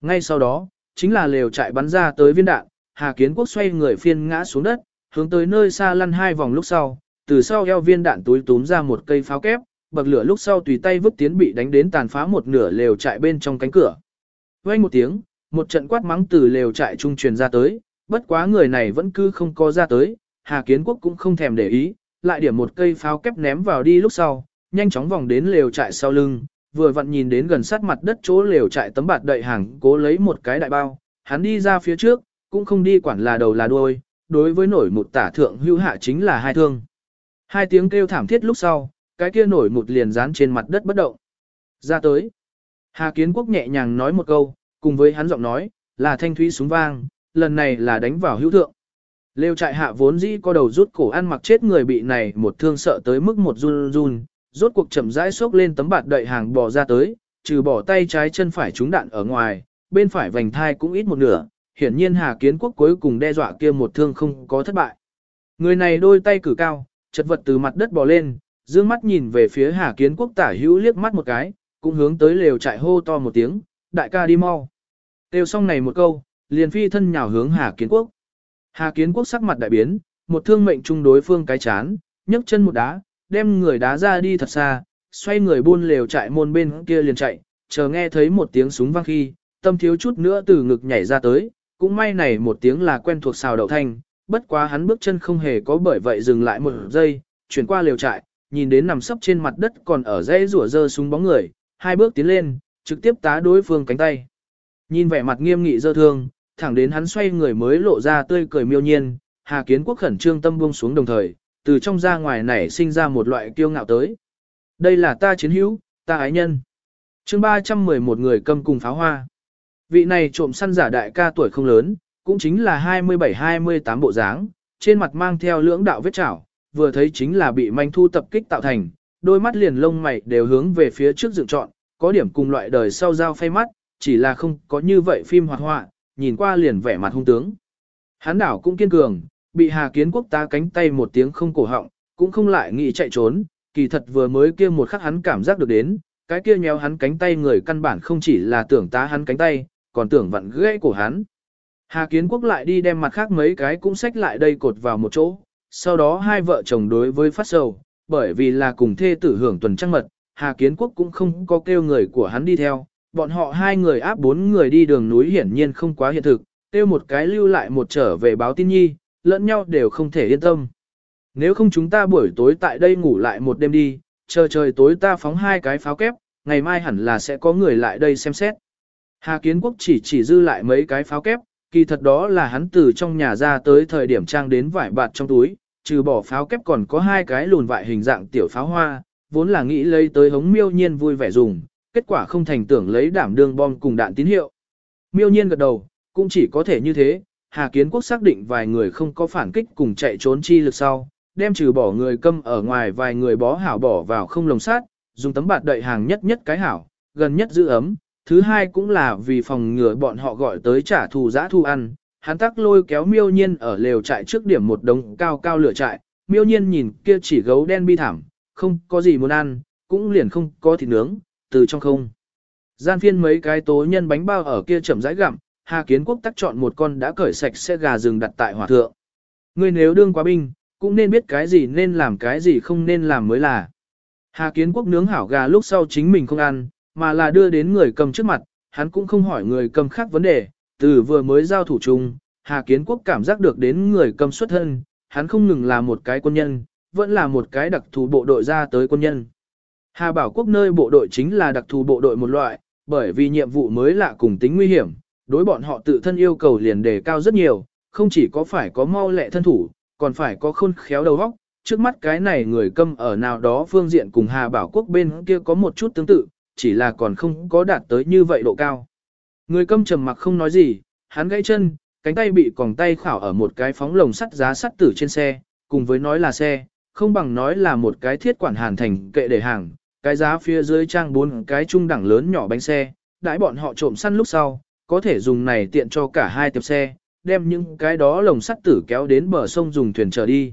Ngay sau đó, chính là lều trại bắn ra tới viên đạn, Hà Kiến Quốc xoay người phiên ngã xuống đất, hướng tới nơi xa lăn hai vòng lúc sau, từ sau eo viên đạn túi túm ra một cây pháo kép, bậc lửa lúc sau tùy tay vứt tiến bị đánh đến tàn phá một nửa lều trại bên trong cánh cửa. Vang một tiếng, một trận quát mắng từ lều trại trung truyền ra tới, bất quá người này vẫn cứ không có ra tới, Hà Kiến Quốc cũng không thèm để ý, lại điểm một cây pháo kép ném vào đi lúc sau, nhanh chóng vòng đến lều trại sau lưng, vừa vặn nhìn đến gần sát mặt đất chỗ lều trại tấm bạt đậy hàng cố lấy một cái đại bao, hắn đi ra phía trước, cũng không đi quản là đầu là đuôi, đối với nổi một tả thượng hữu hạ chính là hai thương. Hai tiếng kêu thảm thiết lúc sau, cái kia nổi một liền dán trên mặt đất bất động. Ra tới. Hà Kiến Quốc nhẹ nhàng nói một câu, cùng với hắn giọng nói, là thanh thúy súng vang, lần này là đánh vào hữu thượng. Lêu trại hạ vốn dĩ có đầu rút cổ ăn mặc chết người bị này một thương sợ tới mức một run run, rốt cuộc chậm rãi xốc lên tấm bạt đậy hàng bò ra tới, trừ bỏ tay trái chân phải trúng đạn ở ngoài, bên phải vành thai cũng ít một nửa, hiển nhiên Hà Kiến Quốc cuối cùng đe dọa kia một thương không có thất bại. Người này đôi tay cử cao, chật vật từ mặt đất bò lên, dương mắt nhìn về phía Hà Kiến Quốc tả hữu liếc mắt một cái, cũng hướng tới lều trại hô to một tiếng, đại ca đi mau. Tiêu xong này một câu, liền phi thân nhào hướng Hà Kiến Quốc. Hà Kiến Quốc sắc mặt đại biến, một thương mệnh trung đối phương cái chán, nhấc chân một đá, đem người đá ra đi thật xa, xoay người buôn lều chạy môn bên kia liền chạy, chờ nghe thấy một tiếng súng vang khi, tâm thiếu chút nữa từ ngực nhảy ra tới, cũng may này một tiếng là quen thuộc xào đậu thanh, bất quá hắn bước chân không hề có bởi vậy dừng lại một giây, chuyển qua lều trại, nhìn đến nằm sấp trên mặt đất còn ở dãy rủa dơ súng bóng người, hai bước tiến lên, trực tiếp tá đối phương cánh tay. Nhìn vẻ mặt nghiêm nghị dơ thương, thẳng đến hắn xoay người mới lộ ra tươi cười miêu nhiên, Hà Kiến Quốc khẩn trương tâm buông xuống đồng thời, từ trong ra ngoài nảy sinh ra một loại kiêu ngạo tới. Đây là ta chiến hữu, ta ái nhân. chương 311 người cầm cùng pháo hoa. Vị này trộm săn giả đại ca tuổi không lớn, cũng chính là 27-28 bộ dáng, trên mặt mang theo lưỡng đạo vết chảo, vừa thấy chính là bị manh thu tập kích tạo thành, đôi mắt liền lông mày đều hướng về phía trước dựng trọn, có điểm cùng loại đời sau dao phay mắt, chỉ là không có như vậy phim hoạt họa, nhìn qua liền vẻ mặt hung tướng. Hán đảo cũng kiên cường, bị Hà Kiến Quốc ta cánh tay một tiếng không cổ họng, cũng không lại nghĩ chạy trốn, kỳ thật vừa mới kia một khắc hắn cảm giác được đến, cái kia nhéo hắn cánh tay người căn bản không chỉ là tưởng tá hắn cánh tay, còn tưởng vặn gãy cổ hắn. Hà Kiến Quốc lại đi đem mặt khác mấy cái cũng xách lại đây cột vào một chỗ, sau đó hai vợ chồng đối với phát sầu, bởi vì là cùng thê tử hưởng tuần trăng mật, Hà Kiến Quốc cũng không có kêu người của hắn đi theo, bọn họ hai người áp bốn người đi đường núi hiển nhiên không quá hiện thực, Tiêu một cái lưu lại một trở về báo tin nhi, lẫn nhau đều không thể yên tâm. Nếu không chúng ta buổi tối tại đây ngủ lại một đêm đi, chờ trời tối ta phóng hai cái pháo kép, ngày mai hẳn là sẽ có người lại đây xem xét. Hà Kiến Quốc chỉ chỉ dư lại mấy cái pháo kép, kỳ thật đó là hắn từ trong nhà ra tới thời điểm trang đến vải bạt trong túi, trừ bỏ pháo kép còn có hai cái lùn vại hình dạng tiểu pháo hoa, vốn là nghĩ lấy tới hống miêu nhiên vui vẻ dùng, kết quả không thành tưởng lấy đảm đương bom cùng đạn tín hiệu. Miêu nhiên gật đầu, cũng chỉ có thể như thế, Hà Kiến Quốc xác định vài người không có phản kích cùng chạy trốn chi lực sau, đem trừ bỏ người câm ở ngoài vài người bó hảo bỏ vào không lồng sát, dùng tấm bạt đậy hàng nhất nhất cái hảo, gần nhất giữ ấm, thứ hai cũng là vì phòng ngừa bọn họ gọi tới trả thù giã thu ăn. Hắn tắc lôi kéo miêu nhiên ở lều trại trước điểm một đống cao cao lửa trại, miêu nhiên nhìn kia chỉ gấu đen bi thảm, không có gì muốn ăn, cũng liền không có thịt nướng, từ trong không. Gian phiên mấy cái tố nhân bánh bao ở kia chậm rãi gặm, Hà Kiến Quốc tắc chọn một con đã cởi sạch sẽ gà rừng đặt tại hỏa thượng. Ngươi nếu đương quá binh, cũng nên biết cái gì nên làm cái gì không nên làm mới là. Hà Kiến Quốc nướng hảo gà lúc sau chính mình không ăn, mà là đưa đến người cầm trước mặt, hắn cũng không hỏi người cầm khác vấn đề, từ vừa mới giao thủ chung, Hà Kiến Quốc cảm giác được đến người cầm xuất thân, hắn không ngừng là một cái quân nhân, vẫn là một cái đặc thù bộ đội ra tới quân nhân. Hà Bảo Quốc nơi bộ đội chính là đặc thù bộ đội một loại, bởi vì nhiệm vụ mới lạ cùng tính nguy hiểm, đối bọn họ tự thân yêu cầu liền đề cao rất nhiều, không chỉ có phải có mau lẹ thân thủ, còn phải có khôn khéo đầu óc. Trước mắt cái này người câm ở nào đó phương diện cùng Hà Bảo Quốc bên kia có một chút tương tự, chỉ là còn không có đạt tới như vậy độ cao. Người câm trầm mặc không nói gì, hắn gãy chân, cánh tay bị còng tay khảo ở một cái phóng lồng sắt giá sắt tử trên xe, cùng với nói là xe, không bằng nói là một cái thiết quản hàn thành kệ để hàng, cái giá phía dưới trang bốn cái trung đẳng lớn nhỏ bánh xe, đãi bọn họ trộm săn lúc sau, có thể dùng này tiện cho cả hai tiệp xe, đem những cái đó lồng sắt tử kéo đến bờ sông dùng thuyền trở đi.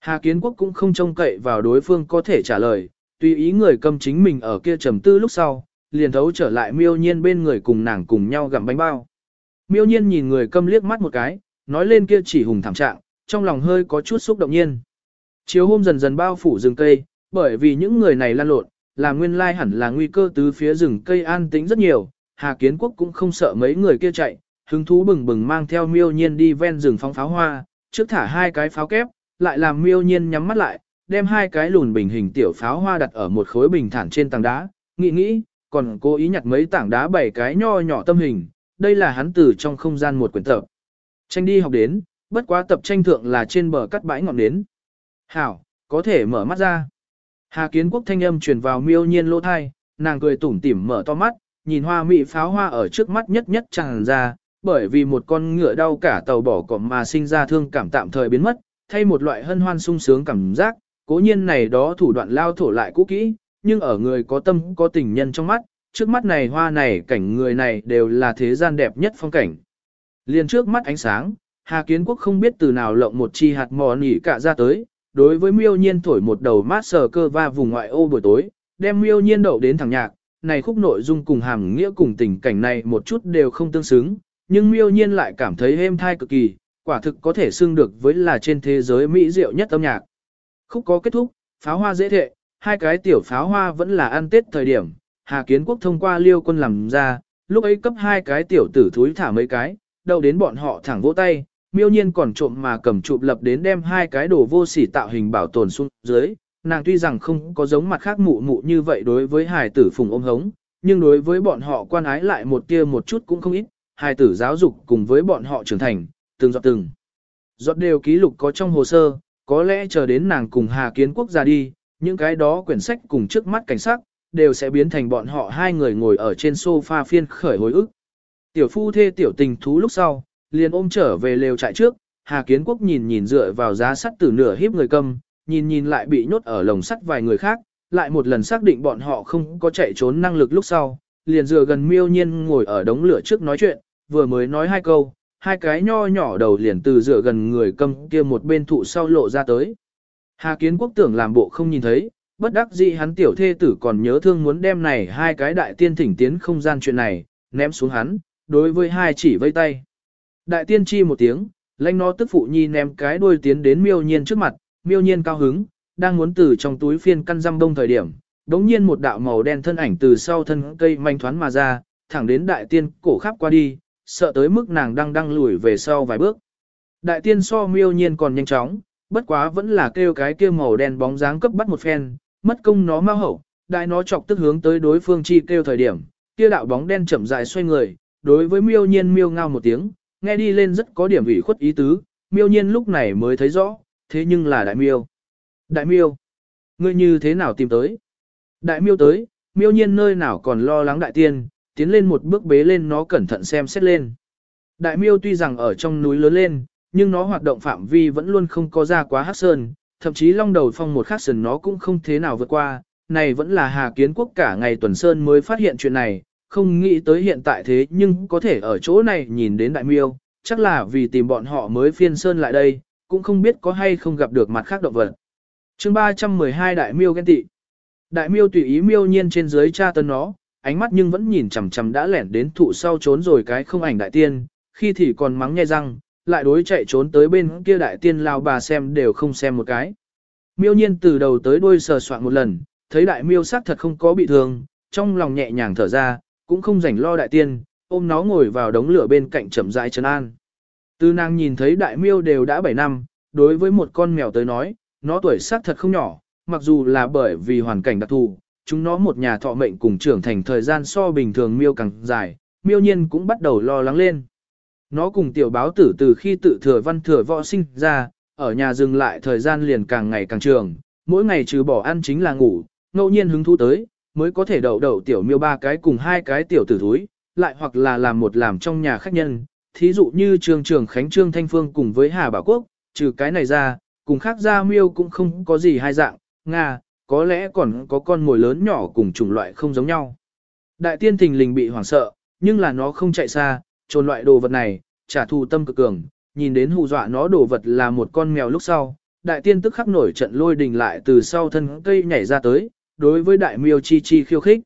Hà Kiến Quốc cũng không trông cậy vào đối phương có thể trả lời, tùy ý người cầm chính mình ở kia trầm tư lúc sau, liền thấu trở lại miêu nhiên bên người cùng nàng cùng nhau gặm bánh bao. Miêu nhiên nhìn người cầm liếc mắt một cái, nói lên kia chỉ hùng thảm trạng, trong lòng hơi có chút xúc động nhiên. Chiếu hôm dần dần bao phủ rừng cây, bởi vì những người này lan lộn, là nguyên lai hẳn là nguy cơ từ phía rừng cây an tĩnh rất nhiều, Hà Kiến Quốc cũng không sợ mấy người kia chạy, hứng thú bừng bừng mang theo miêu nhiên đi ven rừng phóng pháo hoa, trước thả hai cái pháo kép, lại làm miêu nhiên nhắm mắt lại, đem hai cái lùn bình hình tiểu pháo hoa đặt ở một khối bình thản trên tảng đá, nghĩ nghĩ, còn cố ý nhặt mấy tảng đá bảy cái nho nhỏ tâm hình, đây là hắn từ trong không gian một quyển tập. Tranh đi học đến, bất quá tập tranh thượng là trên bờ cắt bãi ngọn đến. Hảo, có thể mở mắt ra. Hà kiến quốc thanh âm truyền vào miêu nhiên lỗ thai, nàng cười tủm tỉm mở to mắt, nhìn hoa mỹ pháo hoa ở trước mắt nhất nhất tràn ra, bởi vì một con ngựa đau cả tàu bỏ cọm mà sinh ra thương cảm tạm thời biến mất, thay một loại hân hoan sung sướng cảm giác, cố nhiên này đó thủ đoạn lao thổ lại cũ kỹ, nhưng ở người có tâm có tình nhân trong mắt, trước mắt này hoa này cảnh người này đều là thế gian đẹp nhất phong cảnh. Liền trước mắt ánh sáng, Hà Kiến Quốc không biết từ nào lộng một chi hạt mò nỉ cả ra tới, đối với miêu nhiên thổi một đầu mát sờ cơ va vùng ngoại ô buổi tối, đem miêu nhiên đậu đến thẳng nhạc, này khúc nội dung cùng hàm nghĩa cùng tình cảnh này một chút đều không tương xứng, nhưng miêu nhiên lại cảm thấy êm thai cực kỳ, quả thực có thể xưng được với là trên thế giới mỹ diệu nhất âm nhạc. Khúc có kết thúc, pháo hoa dễ thệ, hai cái tiểu pháo hoa vẫn là ăn tết thời điểm, Hà Kiến Quốc thông qua liêu quân làm ra, lúc ấy cấp hai cái tiểu tử thúi thả mấy cái, đầu đến bọn họ thẳng vỗ tay, miêu nhiên còn trộm mà cầm chụp lập đến đem hai cái đồ vô sỉ tạo hình bảo tồn xuống dưới. Nàng tuy rằng không có giống mặt khác mụ mụ như vậy đối với hài tử phùng ôm hống, nhưng đối với bọn họ quan ái lại một tia một chút cũng không ít, hài tử giáo dục cùng với bọn họ trưởng thành, từng giọt từng. Giọt đều ký lục có trong hồ sơ, có lẽ chờ đến nàng cùng Hà Kiến Quốc ra đi, những cái đó quyển sách cùng trước mắt cảnh sát, đều sẽ biến thành bọn họ hai người ngồi ở trên sofa phiên khởi hồi ức. Tiểu phu thê tiểu tình thú lúc sau, liền ôm trở về lều trại trước, Hà Kiến Quốc nhìn nhìn dựa vào giá sắt từ nửa hiếp người cầm, nhìn nhìn lại bị nhốt ở lồng sắt vài người khác, lại một lần xác định bọn họ không có chạy trốn năng lực lúc sau, liền dựa gần miêu nhiên ngồi ở đống lửa trước nói chuyện, vừa mới nói hai câu, hai cái nho nhỏ đầu liền từ dựa gần người cầm kia một bên thụ sau lộ ra tới. Hà Kiến Quốc tưởng làm bộ không nhìn thấy, bất đắc dĩ hắn tiểu thê tử còn nhớ thương muốn đem này hai cái đại tiên thỉnh tiến không gian chuyện này, ném xuống hắn, đối với hai chỉ vây tay. Đại tiên chi một tiếng, lãnh nó tức phụ nhi ném cái đuôi tiến đến miêu nhiên trước mặt, miêu nhiên cao hứng, đang muốn từ trong túi phiên căn răm đông thời điểm, đống nhiên một đạo màu đen thân ảnh từ sau thân cây manh thoán mà ra, thẳng đến đại tiên cổ khắp qua đi, sợ tới mức nàng đang đang lùi về sau vài bước. Đại tiên so miêu nhiên còn nhanh chóng, bất quá vẫn là kêu cái kia màu đen bóng dáng cấp bắt một phen, mất công nó mau hậu, đại nó chọc tức hướng tới đối phương chi kêu thời điểm, kia đạo bóng đen chậm rãi xoay người, đối với miêu nhiên miêu ngao một tiếng, nghe đi lên rất có điểm ủy khuất ý tứ, miêu nhiên lúc này mới thấy rõ, thế nhưng là đại miêu. Đại miêu, ngươi như thế nào tìm tới? Đại miêu tới, miêu nhiên nơi nào còn lo lắng đại tiên, tiến lên một bước bế lên nó cẩn thận xem xét lên. Đại miêu tuy rằng ở trong núi lớn lên, nhưng nó hoạt động phạm vi vẫn luôn không có ra quá hát sơn, thậm chí long đầu phong một khắc sơn nó cũng không thế nào vượt qua, này vẫn là Hà Kiến Quốc cả ngày tuần sơn mới phát hiện chuyện này, không nghĩ tới hiện tại thế nhưng có thể ở chỗ này nhìn đến đại miêu, chắc là vì tìm bọn họ mới phiên sơn lại đây, cũng không biết có hay không gặp được mặt khác động vật. chương 312 đại miêu ghen tị. Đại miêu tùy ý miêu nhiên trên dưới cha tân nó, ánh mắt nhưng vẫn nhìn chằm chằm đã lẻn đến thụ sau trốn rồi cái không ảnh đại tiên, khi thì còn mắng nghe răng, lại đối chạy trốn tới bên kia đại tiên lao bà xem đều không xem một cái. Miêu nhiên từ đầu tới đuôi sờ soạn một lần, thấy đại miêu sắc thật không có bị thương, trong lòng nhẹ nhàng thở ra, cũng không rảnh lo đại tiên, ôm nó ngồi vào đống lửa bên cạnh chậm rãi trấn an. Từ nàng nhìn thấy đại miêu đều đã 7 năm, đối với một con mèo tới nói, nó tuổi xác thật không nhỏ, mặc dù là bởi vì hoàn cảnh đặc thù, chúng nó một nhà thọ mệnh cùng trưởng thành thời gian so bình thường miêu càng dài, miêu nhiên cũng bắt đầu lo lắng lên. Nó cùng tiểu báo tử từ khi tự thừa văn thừa võ sinh ra, ở nhà dừng lại thời gian liền càng ngày càng trường, mỗi ngày trừ bỏ ăn chính là ngủ, ngẫu nhiên hứng thú tới, mới có thể đậu đậu tiểu miêu ba cái cùng hai cái tiểu tử thúi, lại hoặc là làm một làm trong nhà khách nhân, thí dụ như trường trường Khánh Trương Thanh Phương cùng với Hà Bảo Quốc, trừ cái này ra, cùng khác ra miêu cũng không có gì hai dạng, Nga, có lẽ còn có con mồi lớn nhỏ cùng chủng loại không giống nhau. Đại tiên thình lình bị hoảng sợ, nhưng là nó không chạy xa, trồn loại đồ vật này, trả thù tâm cực cường, nhìn đến hù dọa nó đồ vật là một con mèo lúc sau, đại tiên tức khắc nổi trận lôi đình lại từ sau thân cây nhảy ra tới, đối với đại miêu chi chi khiêu khích.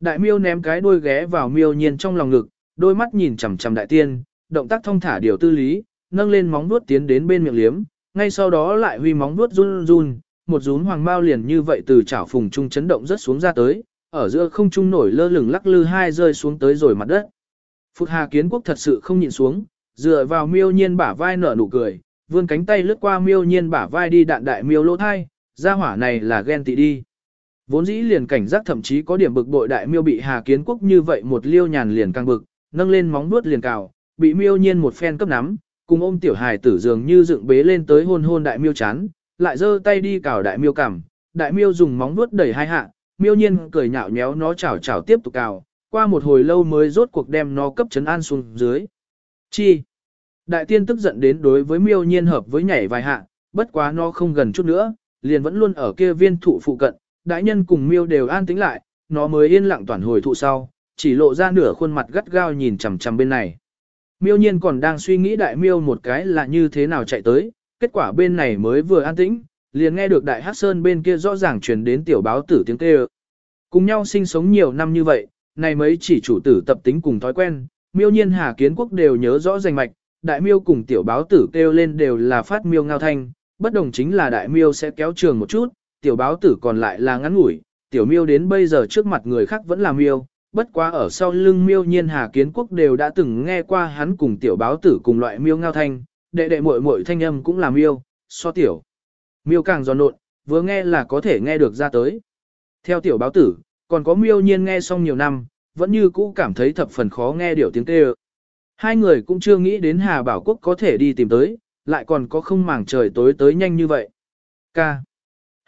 Đại miêu ném cái đuôi ghé vào miêu nhiên trong lòng ngực, đôi mắt nhìn chằm chằm đại tiên, động tác thông thả điều tư lý, nâng lên móng vuốt tiến đến bên miệng liếm, ngay sau đó lại huy móng vuốt run run, một rún hoàng mao liền như vậy từ chảo phùng trung chấn động rất xuống ra tới, ở giữa không trung nổi lơ lửng lắc lư hai rơi xuống tới rồi mặt đất. Phụt Hà Kiến Quốc thật sự không nhịn xuống, dựa vào miêu nhiên bả vai nở nụ cười, vươn cánh tay lướt qua miêu nhiên bả vai đi đạn đại miêu lỗ thai, gia hỏa này là ghen tị đi. Vốn dĩ liền cảnh giác thậm chí có điểm bực bội đại miêu bị Hà Kiến Quốc như vậy một liêu nhàn liền căng bực, nâng lên móng vuốt liền cào, bị miêu nhiên một phen cấp nắm, cùng ôm tiểu hài tử dường như dựng bế lên tới hôn hôn đại miêu chán, lại giơ tay đi cào đại miêu cằm, đại miêu dùng móng vuốt đẩy hai hạ, miêu nhiên cười nhạo nhéo nó chảo chảo tiếp tục cào, qua một hồi lâu mới rốt cuộc đem nó cấp chấn an xuống dưới. Chi? Đại tiên tức giận đến đối với miêu nhiên hợp với nhảy vài hạ, bất quá nó không gần chút nữa, liền vẫn luôn ở kia viên thụ phụ cận, đại nhân cùng miêu đều an tĩnh lại, nó mới yên lặng toàn hồi thụ sau, chỉ lộ ra nửa khuôn mặt gắt gao nhìn chằm chằm bên này. Miêu nhiên còn đang suy nghĩ đại miêu một cái là như thế nào chạy tới, kết quả bên này mới vừa an tĩnh, liền nghe được đại hát sơn bên kia rõ ràng truyền đến tiểu báo tử tiếng kêu. Cùng nhau sinh sống nhiều năm như vậy, này mấy chỉ chủ tử tập tính cùng thói quen, miêu nhiên hà kiến quốc đều nhớ rõ danh mạch, đại miêu cùng tiểu báo tử kêu lên đều là phát miêu ngao thanh, bất đồng chính là đại miêu sẽ kéo trường một chút, tiểu báo tử còn lại là ngắn ngủi, tiểu miêu đến bây giờ trước mặt người khác vẫn là miêu, bất quá ở sau lưng miêu nhiên hà kiến quốc đều đã từng nghe qua hắn cùng tiểu báo tử cùng loại miêu ngao thanh, đệ đệ muội muội thanh âm cũng là miêu, so tiểu. Miêu càng giòn nộn, vừa nghe là có thể nghe được ra tới. Theo tiểu báo tử, còn có miêu nhiên nghe xong nhiều năm, vẫn như cũ cảm thấy thập phần khó nghe điều tiếng kêu. Hai người cũng chưa nghĩ đến Hà Bảo Quốc có thể đi tìm tới, lại còn có không màng trời tối tới nhanh như vậy. Ca.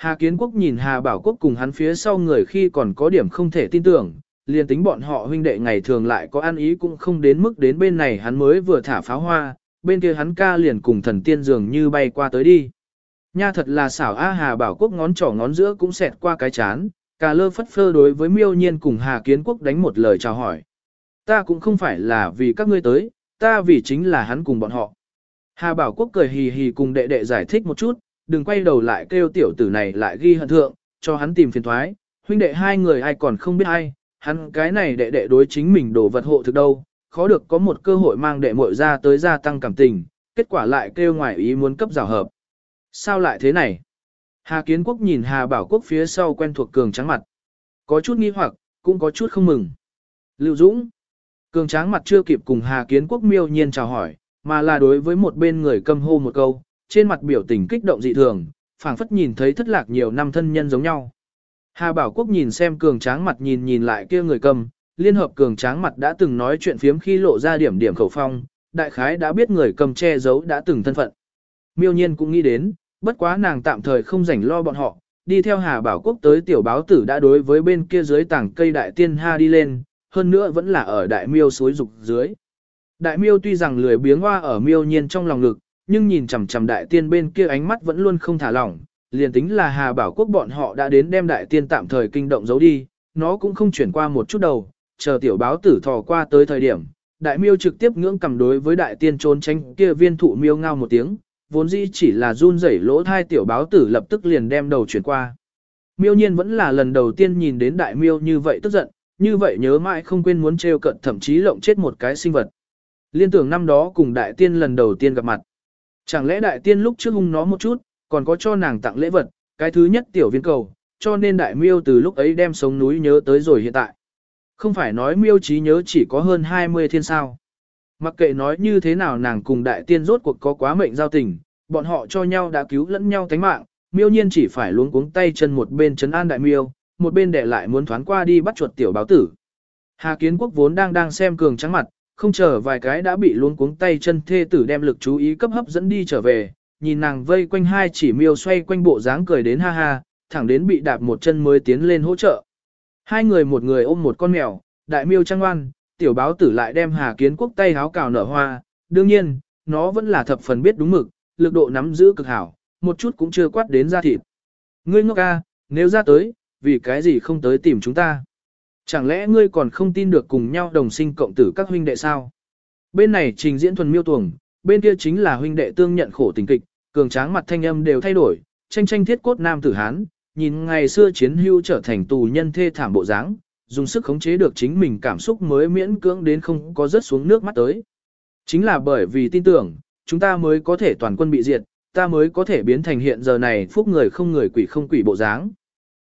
Hà Kiến Quốc nhìn Hà Bảo Quốc cùng hắn phía sau người khi còn có điểm không thể tin tưởng, liền tính bọn họ huynh đệ ngày thường lại có ăn ý cũng không đến mức đến bên này hắn mới vừa thả pháo hoa, bên kia hắn ca liền cùng thần tiên dường như bay qua tới đi. Nha thật là xảo A Hà Bảo Quốc ngón trỏ ngón giữa cũng xẹt qua cái chán, cả lơ phất phơ đối với miêu nhiên cùng Hà Kiến Quốc đánh một lời chào hỏi. Ta cũng không phải là vì các ngươi tới, ta vì chính là hắn cùng bọn họ. Hà Bảo Quốc cười hì hì cùng đệ đệ giải thích một chút, đừng quay đầu lại kêu tiểu tử này lại ghi hận thượng, cho hắn tìm phiền thoái, huynh đệ hai người ai còn không biết ai, hắn cái này đệ đệ đối chính mình đổ vật hộ thực đâu, khó được có một cơ hội mang đệ muội ra tới gia tăng cảm tình, kết quả lại kêu ngoài ý muốn cấp rào hợp. Sao lại thế này? Hà Kiến Quốc nhìn Hà Bảo Quốc phía sau quen thuộc cường trắng mặt. Có chút nghi hoặc, cũng có chút không mừng. Lưu Dũng. Cường tráng mặt chưa kịp cùng Hà Kiến Quốc miêu nhiên chào hỏi, mà là đối với một bên người câm hô một câu, trên mặt biểu tình kích động dị thường, phảng phất nhìn thấy thất lạc nhiều năm thân nhân giống nhau. Hà Bảo Quốc nhìn xem cường tráng mặt nhìn nhìn lại kia người cầm, liên hợp cường tráng mặt đã từng nói chuyện phiếm khi lộ ra điểm điểm khẩu phong, đại khái đã biết người cầm che giấu đã từng thân phận. Miêu nhiên cũng nghĩ đến, bất quá nàng tạm thời không rảnh lo bọn họ, đi theo Hà Bảo Quốc tới tiểu báo tử đã đối với bên kia dưới tảng cây đại tiên ha đi lên, hơn nữa vẫn là ở đại miêu suối dục dưới. Đại miêu tuy rằng lười biếng hoa ở miêu nhiên trong lòng lực nhưng nhìn chằm chằm đại tiên bên kia ánh mắt vẫn luôn không thả lỏng, liền tính là Hà Bảo Quốc bọn họ đã đến đem đại tiên tạm thời kinh động giấu đi, nó cũng không chuyển qua một chút đầu, chờ tiểu báo tử thò qua tới thời điểm, đại miêu trực tiếp ngưỡng cầm đối với đại tiên trốn tránh kia viên thụ miêu ngao một tiếng, vốn dĩ chỉ là run rẩy lỗ thai tiểu báo tử lập tức liền đem đầu chuyển qua. Miêu nhiên vẫn là lần đầu tiên nhìn đến đại miêu như vậy tức giận, như vậy nhớ mãi không quên muốn trêu cận thậm chí lộng chết một cái sinh vật. Liên tưởng năm đó cùng đại tiên lần đầu tiên gặp mặt. Chẳng lẽ đại tiên lúc trước hung nó một chút, còn có cho nàng tặng lễ vật, cái thứ nhất tiểu viên cầu, cho nên đại miêu từ lúc ấy đem sống núi nhớ tới rồi hiện tại. Không phải nói miêu trí nhớ chỉ có hơn 20 thiên sao. Mặc kệ nói như thế nào nàng cùng đại tiên rốt cuộc có quá mệnh giao tình, bọn họ cho nhau đã cứu lẫn nhau tánh mạng, miêu nhiên chỉ phải luống cuống tay chân một bên chấn an đại miêu, một bên để lại muốn thoáng qua đi bắt chuột tiểu báo tử. Hà kiến quốc vốn đang đang xem cường trắng mặt, không chờ vài cái đã bị luống cuống tay chân thê tử đem lực chú ý cấp hấp dẫn đi trở về, nhìn nàng vây quanh hai chỉ miêu xoay quanh bộ dáng cười đến ha ha, thẳng đến bị đạp một chân mới tiến lên hỗ trợ. Hai người một người ôm một con mèo, đại miêu trang ngoan, tiểu báo tử lại đem Hà Kiến Quốc tay háo cào nở hoa, đương nhiên, nó vẫn là thập phần biết đúng mực, lực độ nắm giữ cực hảo, một chút cũng chưa quát đến ra thịt. Ngươi ngốc ca, nếu ra tới, vì cái gì không tới tìm chúng ta? Chẳng lẽ ngươi còn không tin được cùng nhau đồng sinh cộng tử các huynh đệ sao? Bên này trình diễn thuần miêu tuồng, bên kia chính là huynh đệ tương nhận khổ tình kịch, cường tráng mặt thanh âm đều thay đổi, tranh tranh thiết cốt nam tử hán, nhìn ngày xưa chiến hưu trở thành tù nhân thê thảm bộ dáng, dùng sức khống chế được chính mình cảm xúc mới miễn cưỡng đến không có rớt xuống nước mắt tới. Chính là bởi vì tin tưởng, chúng ta mới có thể toàn quân bị diệt, ta mới có thể biến thành hiện giờ này phúc người không người quỷ không quỷ bộ dáng.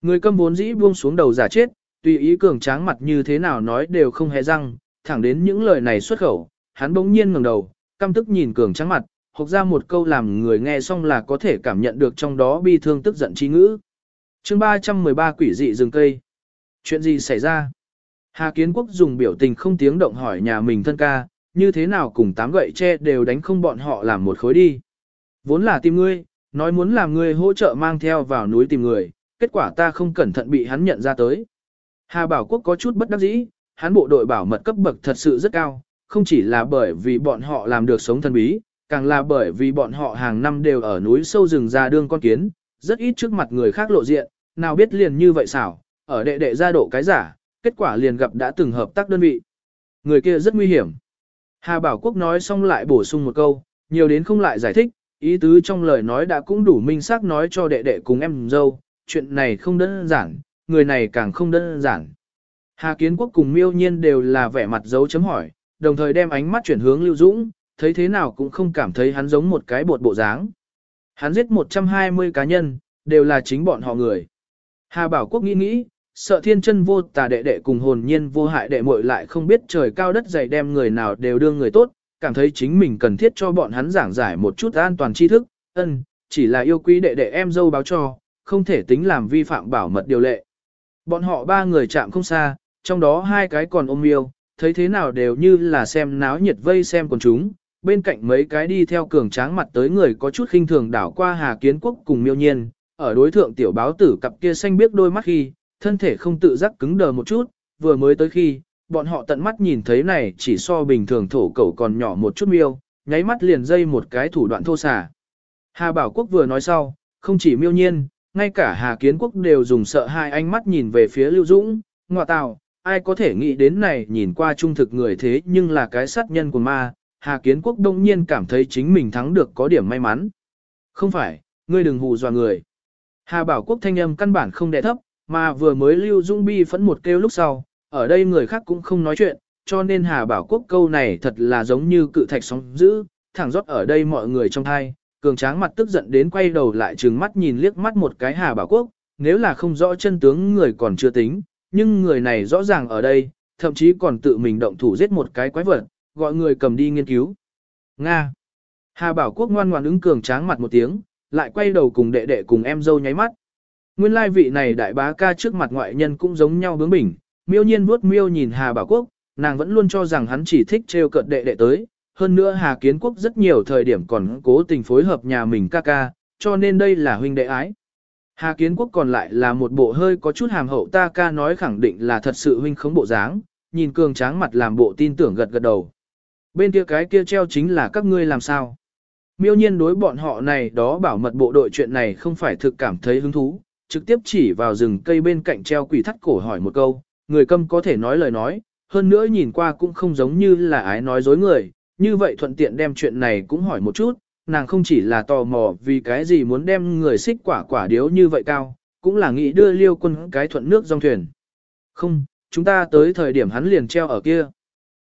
Người câm vốn dĩ buông xuống đầu giả chết, tùy ý cường tráng mặt như thế nào nói đều không hề răng, thẳng đến những lời này xuất khẩu, hắn bỗng nhiên ngẩng đầu, căm tức nhìn cường tráng mặt, hộc ra một câu làm người nghe xong là có thể cảm nhận được trong đó bi thương tức giận chi ngữ. chương 313 quỷ dị rừng cây. Chuyện gì xảy ra? Hà Kiến Quốc dùng biểu tình không tiếng động hỏi nhà mình thân ca, như thế nào cùng tám gậy tre đều đánh không bọn họ làm một khối đi. Vốn là tìm ngươi, nói muốn làm ngươi hỗ trợ mang theo vào núi tìm người, kết quả ta không cẩn thận bị hắn nhận ra tới. Hà Bảo Quốc có chút bất đắc dĩ, hắn bộ đội bảo mật cấp bậc thật sự rất cao, không chỉ là bởi vì bọn họ làm được sống thần bí, càng là bởi vì bọn họ hàng năm đều ở núi sâu rừng ra đương con kiến, rất ít trước mặt người khác lộ diện, nào biết liền như vậy xảo, ở đệ đệ gia độ cái giả, kết quả liền gặp đã từng hợp tác đơn vị. Người kia rất nguy hiểm. Hà Bảo Quốc nói xong lại bổ sung một câu, nhiều đến không lại giải thích, ý tứ trong lời nói đã cũng đủ minh xác nói cho đệ đệ cùng em dâu, chuyện này không đơn giản, người này càng không đơn giản. Hà Kiến Quốc cùng miêu nhiên đều là vẻ mặt dấu chấm hỏi, đồng thời đem ánh mắt chuyển hướng Lưu Dũng, thấy thế nào cũng không cảm thấy hắn giống một cái bột bộ dáng. Hắn giết 120 cá nhân, đều là chính bọn họ người. Hà Bảo Quốc nghĩ nghĩ, sợ thiên chân vô tà đệ đệ cùng hồn nhiên vô hại đệ muội lại không biết trời cao đất dày đem người nào đều đương người tốt, cảm thấy chính mình cần thiết cho bọn hắn giảng giải một chút an toàn tri thức, ân, chỉ là yêu quý đệ đệ em dâu báo cho, không thể tính làm vi phạm bảo mật điều lệ. Bọn họ ba người chạm không xa, trong đó hai cái còn ôm yêu, thấy thế nào đều như là xem náo nhiệt vây xem con chúng, bên cạnh mấy cái đi theo cường tráng mặt tới người có chút khinh thường đảo qua Hà Kiến Quốc cùng miêu nhiên, ở đối thượng tiểu báo tử cặp kia xanh biết đôi mắt khi, thân thể không tự giác cứng đờ một chút, vừa mới tới khi, bọn họ tận mắt nhìn thấy này chỉ so bình thường thổ cẩu còn nhỏ một chút miêu, nháy mắt liền dây một cái thủ đoạn thô xả. Hà Bảo Quốc vừa nói sau, không chỉ miêu nhiên, ngay cả Hà Kiến Quốc đều dùng sợ hai ánh mắt nhìn về phía Lưu Dũng, ngọa tào, ai có thể nghĩ đến này nhìn qua trung thực người thế nhưng là cái sát nhân của ma, Hà Kiến Quốc đông nhiên cảm thấy chính mình thắng được có điểm may mắn. Không phải, ngươi đừng hù dọa người. Hà Bảo Quốc thanh âm căn bản không đè thấp, mà vừa mới Lưu Dung Bi phẫn một kêu lúc sau, ở đây người khác cũng không nói chuyện, cho nên Hà Bảo Quốc câu này thật là giống như cự thạch sóng dữ, thẳng rót ở đây mọi người trong thai, cường tráng mặt tức giận đến quay đầu lại trừng mắt nhìn liếc mắt một cái Hà Bảo Quốc, nếu là không rõ chân tướng người còn chưa tính, nhưng người này rõ ràng ở đây, thậm chí còn tự mình động thủ giết một cái quái vật, gọi người cầm đi nghiên cứu. Nga. Hà Bảo Quốc ngoan ngoãn ứng cường tráng mặt một tiếng, lại quay đầu cùng đệ đệ cùng em dâu nháy mắt. Nguyên lai vị này đại bá ca trước mặt ngoại nhân cũng giống nhau bướng bỉnh, miêu nhiên vuốt miêu nhìn Hà Bảo Quốc, nàng vẫn luôn cho rằng hắn chỉ thích trêu cợt đệ đệ tới. Hơn nữa Hà Kiến Quốc rất nhiều thời điểm còn cố tình phối hợp nhà mình ca ca, cho nên đây là huynh đệ ái. Hà Kiến Quốc còn lại là một bộ hơi có chút hàm hậu ta ca nói khẳng định là thật sự huynh khống bộ dáng, nhìn cường tráng mặt làm bộ tin tưởng gật gật đầu. Bên kia cái kia treo chính là các ngươi làm sao. Miêu nhiên đối bọn họ này đó bảo mật bộ đội chuyện này không phải thực cảm thấy hứng thú, trực tiếp chỉ vào rừng cây bên cạnh treo quỷ thắt cổ hỏi một câu, người câm có thể nói lời nói, hơn nữa nhìn qua cũng không giống như là ái nói dối người, như vậy thuận tiện đem chuyện này cũng hỏi một chút, nàng không chỉ là tò mò vì cái gì muốn đem người xích quả quả điếu như vậy cao, cũng là nghĩ đưa liêu quân cái thuận nước dòng thuyền. Không, chúng ta tới thời điểm hắn liền treo ở kia.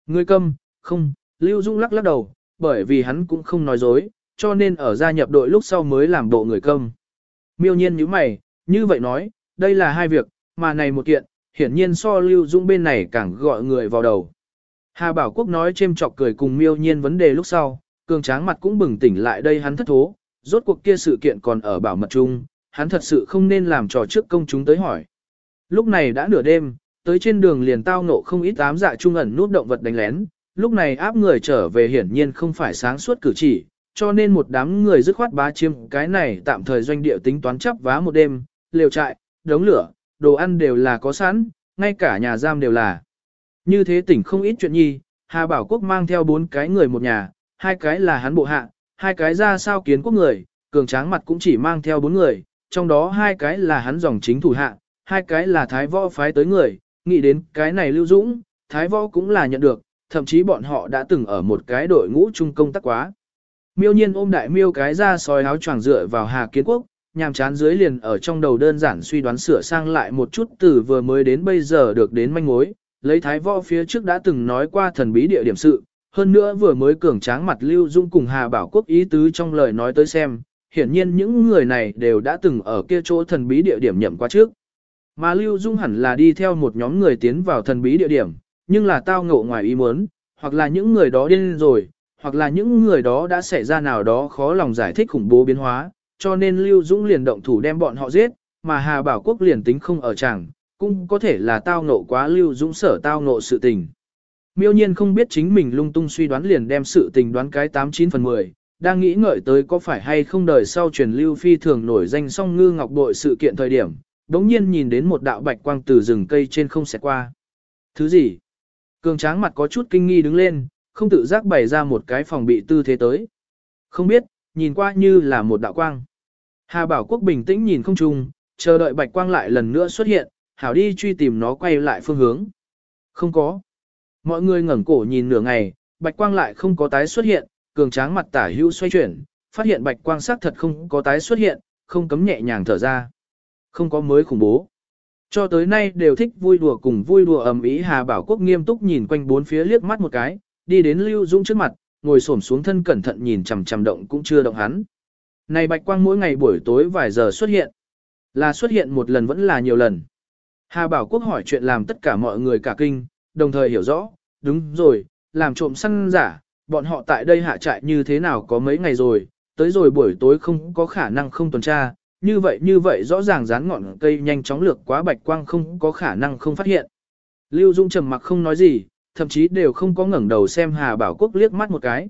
Người câm, không, Lưu Dung lắc lắc đầu, bởi vì hắn cũng không nói dối, cho nên ở gia nhập đội lúc sau mới làm bộ người câm. Miêu nhiên như mày, như vậy nói, đây là hai việc, mà này một kiện, hiển nhiên so Lưu Dung bên này càng gọi người vào đầu. Hà Bảo Quốc nói chêm chọc cười cùng miêu nhiên vấn đề lúc sau, cường tráng mặt cũng bừng tỉnh lại đây hắn thất thố, rốt cuộc kia sự kiện còn ở bảo mật chung, hắn thật sự không nên làm trò trước công chúng tới hỏi. Lúc này đã nửa đêm, tới trên đường liền tao nộ không ít ám dạ trung ẩn nút động vật đánh lén, lúc này áp người trở về hiển nhiên không phải sáng suốt cử chỉ, cho nên một đám người dứt khoát bá chiêm cái này tạm thời doanh địa tính toán chấp vá một đêm, lều trại, đống lửa, đồ ăn đều là có sẵn, ngay cả nhà giam đều là. Như thế tỉnh không ít chuyện nhi, Hà Bảo Quốc mang theo bốn cái người một nhà, hai cái là hắn bộ hạ, hai cái ra sao kiến quốc người, cường tráng mặt cũng chỉ mang theo bốn người, trong đó hai cái là hắn dòng chính thủ hạ, hai cái là thái võ phái tới người, nghĩ đến cái này lưu dũng, thái võ cũng là nhận được, thậm chí bọn họ đã từng ở một cái đội ngũ chung công tác quá. Miêu nhiên ôm đại miêu cái ra sói áo choàng dựa vào Hà Kiến Quốc, nhàm chán dưới liền ở trong đầu đơn giản suy đoán sửa sang lại một chút từ vừa mới đến bây giờ được đến manh mối, lấy thái võ phía trước đã từng nói qua thần bí địa điểm sự, hơn nữa vừa mới cường tráng mặt Lưu Dung cùng Hà Bảo Quốc ý tứ trong lời nói tới xem, hiển nhiên những người này đều đã từng ở kia chỗ thần bí địa điểm nhậm qua trước. Mà Lưu Dung hẳn là đi theo một nhóm người tiến vào thần bí địa điểm, nhưng là tao ngộ ngoài ý muốn, hoặc là những người đó điên rồi, hoặc là những người đó đã xảy ra nào đó khó lòng giải thích khủng bố biến hóa, cho nên Lưu Dung liền động thủ đem bọn họ giết, mà Hà Bảo Quốc liền tính không ở chẳng, cũng có thể là tao nộ quá Lưu Dũng sở tao nộ sự tình. Miêu nhiên không biết chính mình lung tung suy đoán liền đem sự tình đoán cái 89 phần 10, đang nghĩ ngợi tới có phải hay không đời sau truyền Lưu Phi thường nổi danh song ngư ngọc bội sự kiện thời điểm, đống nhiên nhìn đến một đạo bạch quang từ rừng cây trên không xẹt qua. Thứ gì? Cường tráng mặt có chút kinh nghi đứng lên, không tự giác bày ra một cái phòng bị tư thế tới. Không biết, nhìn qua như là một đạo quang. Hà Bảo Quốc bình tĩnh nhìn không trung, chờ đợi bạch quang lại lần nữa xuất hiện, hảo đi truy tìm nó quay lại phương hướng. Không có. Mọi người ngẩng cổ nhìn nửa ngày, bạch quang lại không có tái xuất hiện, cường tráng mặt tả hữu xoay chuyển, phát hiện bạch quang sắc thật không có tái xuất hiện, không cấm nhẹ nhàng thở ra. Không có mới khủng bố. Cho tới nay đều thích vui đùa cùng vui đùa ầm ĩ Hà Bảo Quốc nghiêm túc nhìn quanh bốn phía liếc mắt một cái, đi đến Lưu Dũng trước mặt, ngồi xổm xuống thân cẩn thận nhìn chằm chằm động cũng chưa động hắn. Này bạch quang mỗi ngày buổi tối vài giờ xuất hiện. Là xuất hiện một lần vẫn là nhiều lần. Hà Bảo Quốc hỏi chuyện làm tất cả mọi người cả kinh, đồng thời hiểu rõ, đúng rồi, làm trộm săn giả, bọn họ tại đây hạ trại như thế nào có mấy ngày rồi, tới rồi buổi tối không có khả năng không tuần tra, như vậy như vậy rõ ràng dán ngọn cây nhanh chóng lược quá bạch quang không có khả năng không phát hiện. Lưu Dung trầm mặc không nói gì, thậm chí đều không có ngẩng đầu xem Hà Bảo Quốc liếc mắt một cái.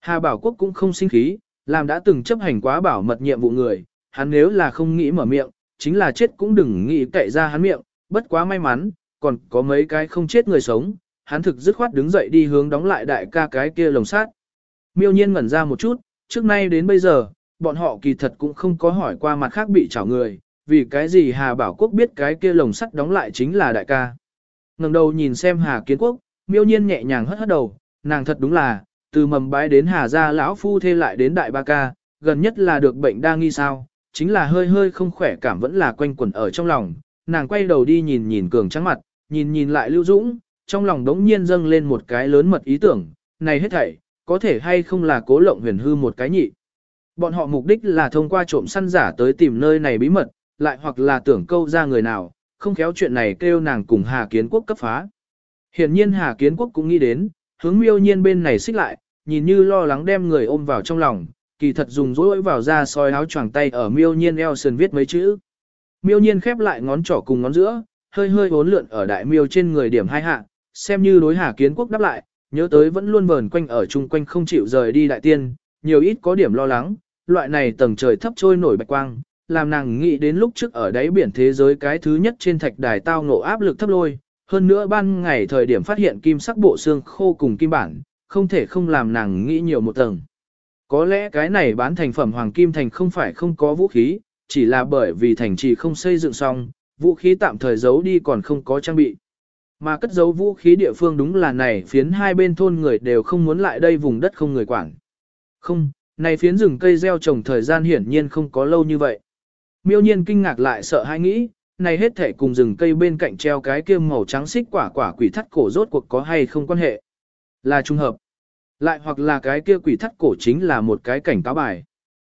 Hà Bảo Quốc cũng không sinh khí, làm đã từng chấp hành quá bảo mật nhiệm vụ người, hắn nếu là không nghĩ mở miệng, chính là chết cũng đừng nghĩ cậy ra hắn miệng, bất quá may mắn, còn có mấy cái không chết người sống, hắn thực dứt khoát đứng dậy đi hướng đóng lại đại ca cái kia lồng sát. Miêu nhiên ngẩn ra một chút, trước nay đến bây giờ, bọn họ kỳ thật cũng không có hỏi qua mặt khác bị chảo người, vì cái gì Hà Bảo Quốc biết cái kia lồng sắt đóng lại chính là đại ca. ngẩng đầu nhìn xem Hà Kiến Quốc, miêu nhiên nhẹ nhàng hất hất đầu, nàng thật đúng là, từ mầm bái đến Hà gia lão phu thê lại đến đại ba ca, gần nhất là được bệnh đa nghi sao, chính là hơi hơi không khỏe cảm vẫn là quanh quẩn ở trong lòng, nàng quay đầu đi nhìn nhìn cường trắng mặt, nhìn nhìn lại Lưu Dũng, trong lòng đống nhiên dâng lên một cái lớn mật ý tưởng, này hết thảy, có thể hay không là cố lộng huyền hư một cái nhị. Bọn họ mục đích là thông qua trộm săn giả tới tìm nơi này bí mật, lại hoặc là tưởng câu ra người nào, không khéo chuyện này kêu nàng cùng Hà Kiến Quốc cấp phá. Hiển nhiên Hà Kiến Quốc cũng nghĩ đến, hướng miêu nhiên bên này xích lại, nhìn như lo lắng đem người ôm vào trong lòng, kỳ thật dùng dối vào ra soi áo choàng tay ở miêu nhiên eo sườn viết mấy chữ. Miêu nhiên khép lại ngón trỏ cùng ngón giữa, hơi hơi hốn lượn ở đại miêu trên người điểm hai hạ, xem như đối Hà Kiến Quốc đáp lại, nhớ tới vẫn luôn vờn quanh ở chung quanh không chịu rời đi đại tiên, nhiều ít có điểm lo lắng, loại này tầng trời thấp trôi nổi bạch quang, làm nàng nghĩ đến lúc trước ở đáy biển thế giới cái thứ nhất trên thạch đài tao ngộ áp lực thấp lôi, hơn nữa ban ngày thời điểm phát hiện kim sắc bộ xương khô cùng kim bản, không thể không làm nàng nghĩ nhiều một tầng. Có lẽ cái này bán thành phẩm hoàng kim thành không phải không có vũ khí, chỉ là bởi vì thành trì không xây dựng xong, vũ khí tạm thời giấu đi còn không có trang bị. Mà cất giấu vũ khí địa phương đúng là này phiến hai bên thôn người đều không muốn lại đây vùng đất không người quản. Không, này phiến rừng cây gieo trồng thời gian hiển nhiên không có lâu như vậy. Miêu nhiên kinh ngạc lại sợ hãi nghĩ, này hết thể cùng rừng cây bên cạnh treo cái kiêm màu trắng xích quả quả quỷ thắt cổ rốt cuộc có hay không quan hệ. Là trùng hợp. Lại hoặc là cái kia quỷ thắt cổ chính là một cái cảnh cáo bài.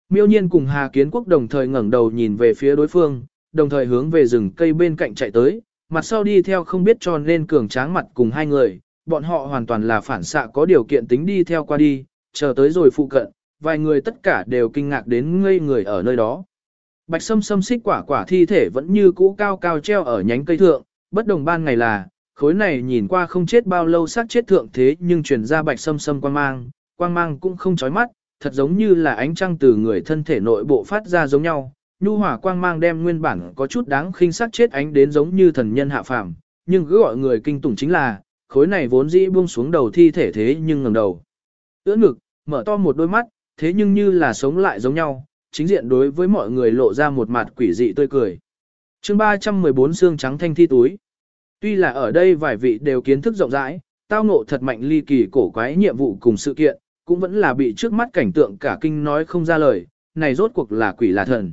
Miêu nhiên cùng Hà Kiến Quốc đồng thời ngẩng đầu nhìn về phía đối phương, đồng thời hướng về rừng cây bên cạnh chạy tới, mặt sau đi theo không biết cho nên cường tráng mặt cùng hai người, bọn họ hoàn toàn là phản xạ có điều kiện tính đi theo qua đi, chờ tới rồi phụ cận, vài người tất cả đều kinh ngạc đến ngây người ở nơi đó. Bạch sâm sâm xích quả quả thi thể vẫn như cũ cao cao treo ở nhánh cây thượng, bất đồng ban ngày là, khối này nhìn qua không chết bao lâu xác chết thượng thế nhưng truyền ra bạch sâm sâm quang mang, quang mang cũng không chói mắt, thật giống như là ánh trăng từ người thân thể nội bộ phát ra giống nhau. Nhu hỏa quang mang đem nguyên bản có chút đáng khinh sát chết ánh đến giống như thần nhân hạ phàm, nhưng cứ gọi người kinh tủng chính là, khối này vốn dĩ buông xuống đầu thi thể thế nhưng ngẩng đầu. Ưỡn ngực, mở to một đôi mắt, thế nhưng như là sống lại giống nhau, chính diện đối với mọi người lộ ra một mặt quỷ dị tươi cười. chương 314 xương trắng thanh thi túi. Tuy là ở đây vài vị đều kiến thức rộng rãi, tao ngộ thật mạnh ly kỳ cổ quái nhiệm vụ cùng sự kiện, cũng vẫn là bị trước mắt cảnh tượng cả kinh nói không ra lời, này rốt cuộc là quỷ là thần.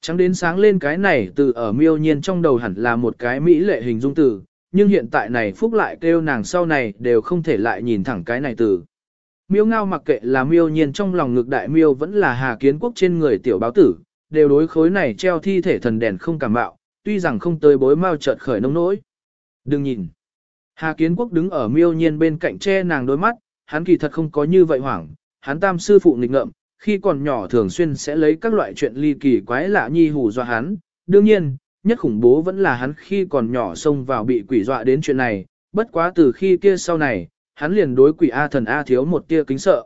Trắng đến sáng lên cái này từ ở miêu nhiên trong đầu hẳn là một cái mỹ lệ hình dung từ, nhưng hiện tại này phúc lại kêu nàng sau này đều không thể lại nhìn thẳng cái này từ. Miêu ngao mặc kệ là miêu nhiên trong lòng ngực đại miêu vẫn là hà kiến quốc trên người tiểu báo tử, đều đối khối này treo thi thể thần đèn không cảm bạo, tuy rằng không tới bối mau chợt khởi nông nỗi. Đừng nhìn. Hà kiến quốc đứng ở miêu nhiên bên cạnh che nàng đôi mắt, hắn kỳ thật không có như vậy hoảng, hắn tam sư phụ nghịch ngợm, khi còn nhỏ thường xuyên sẽ lấy các loại chuyện ly kỳ quái lạ nhi hù dọa hắn. Đương nhiên, nhất khủng bố vẫn là hắn khi còn nhỏ xông vào bị quỷ dọa đến chuyện này, bất quá từ khi kia sau này, hắn liền đối quỷ A thần A thiếu một tia kính sợ.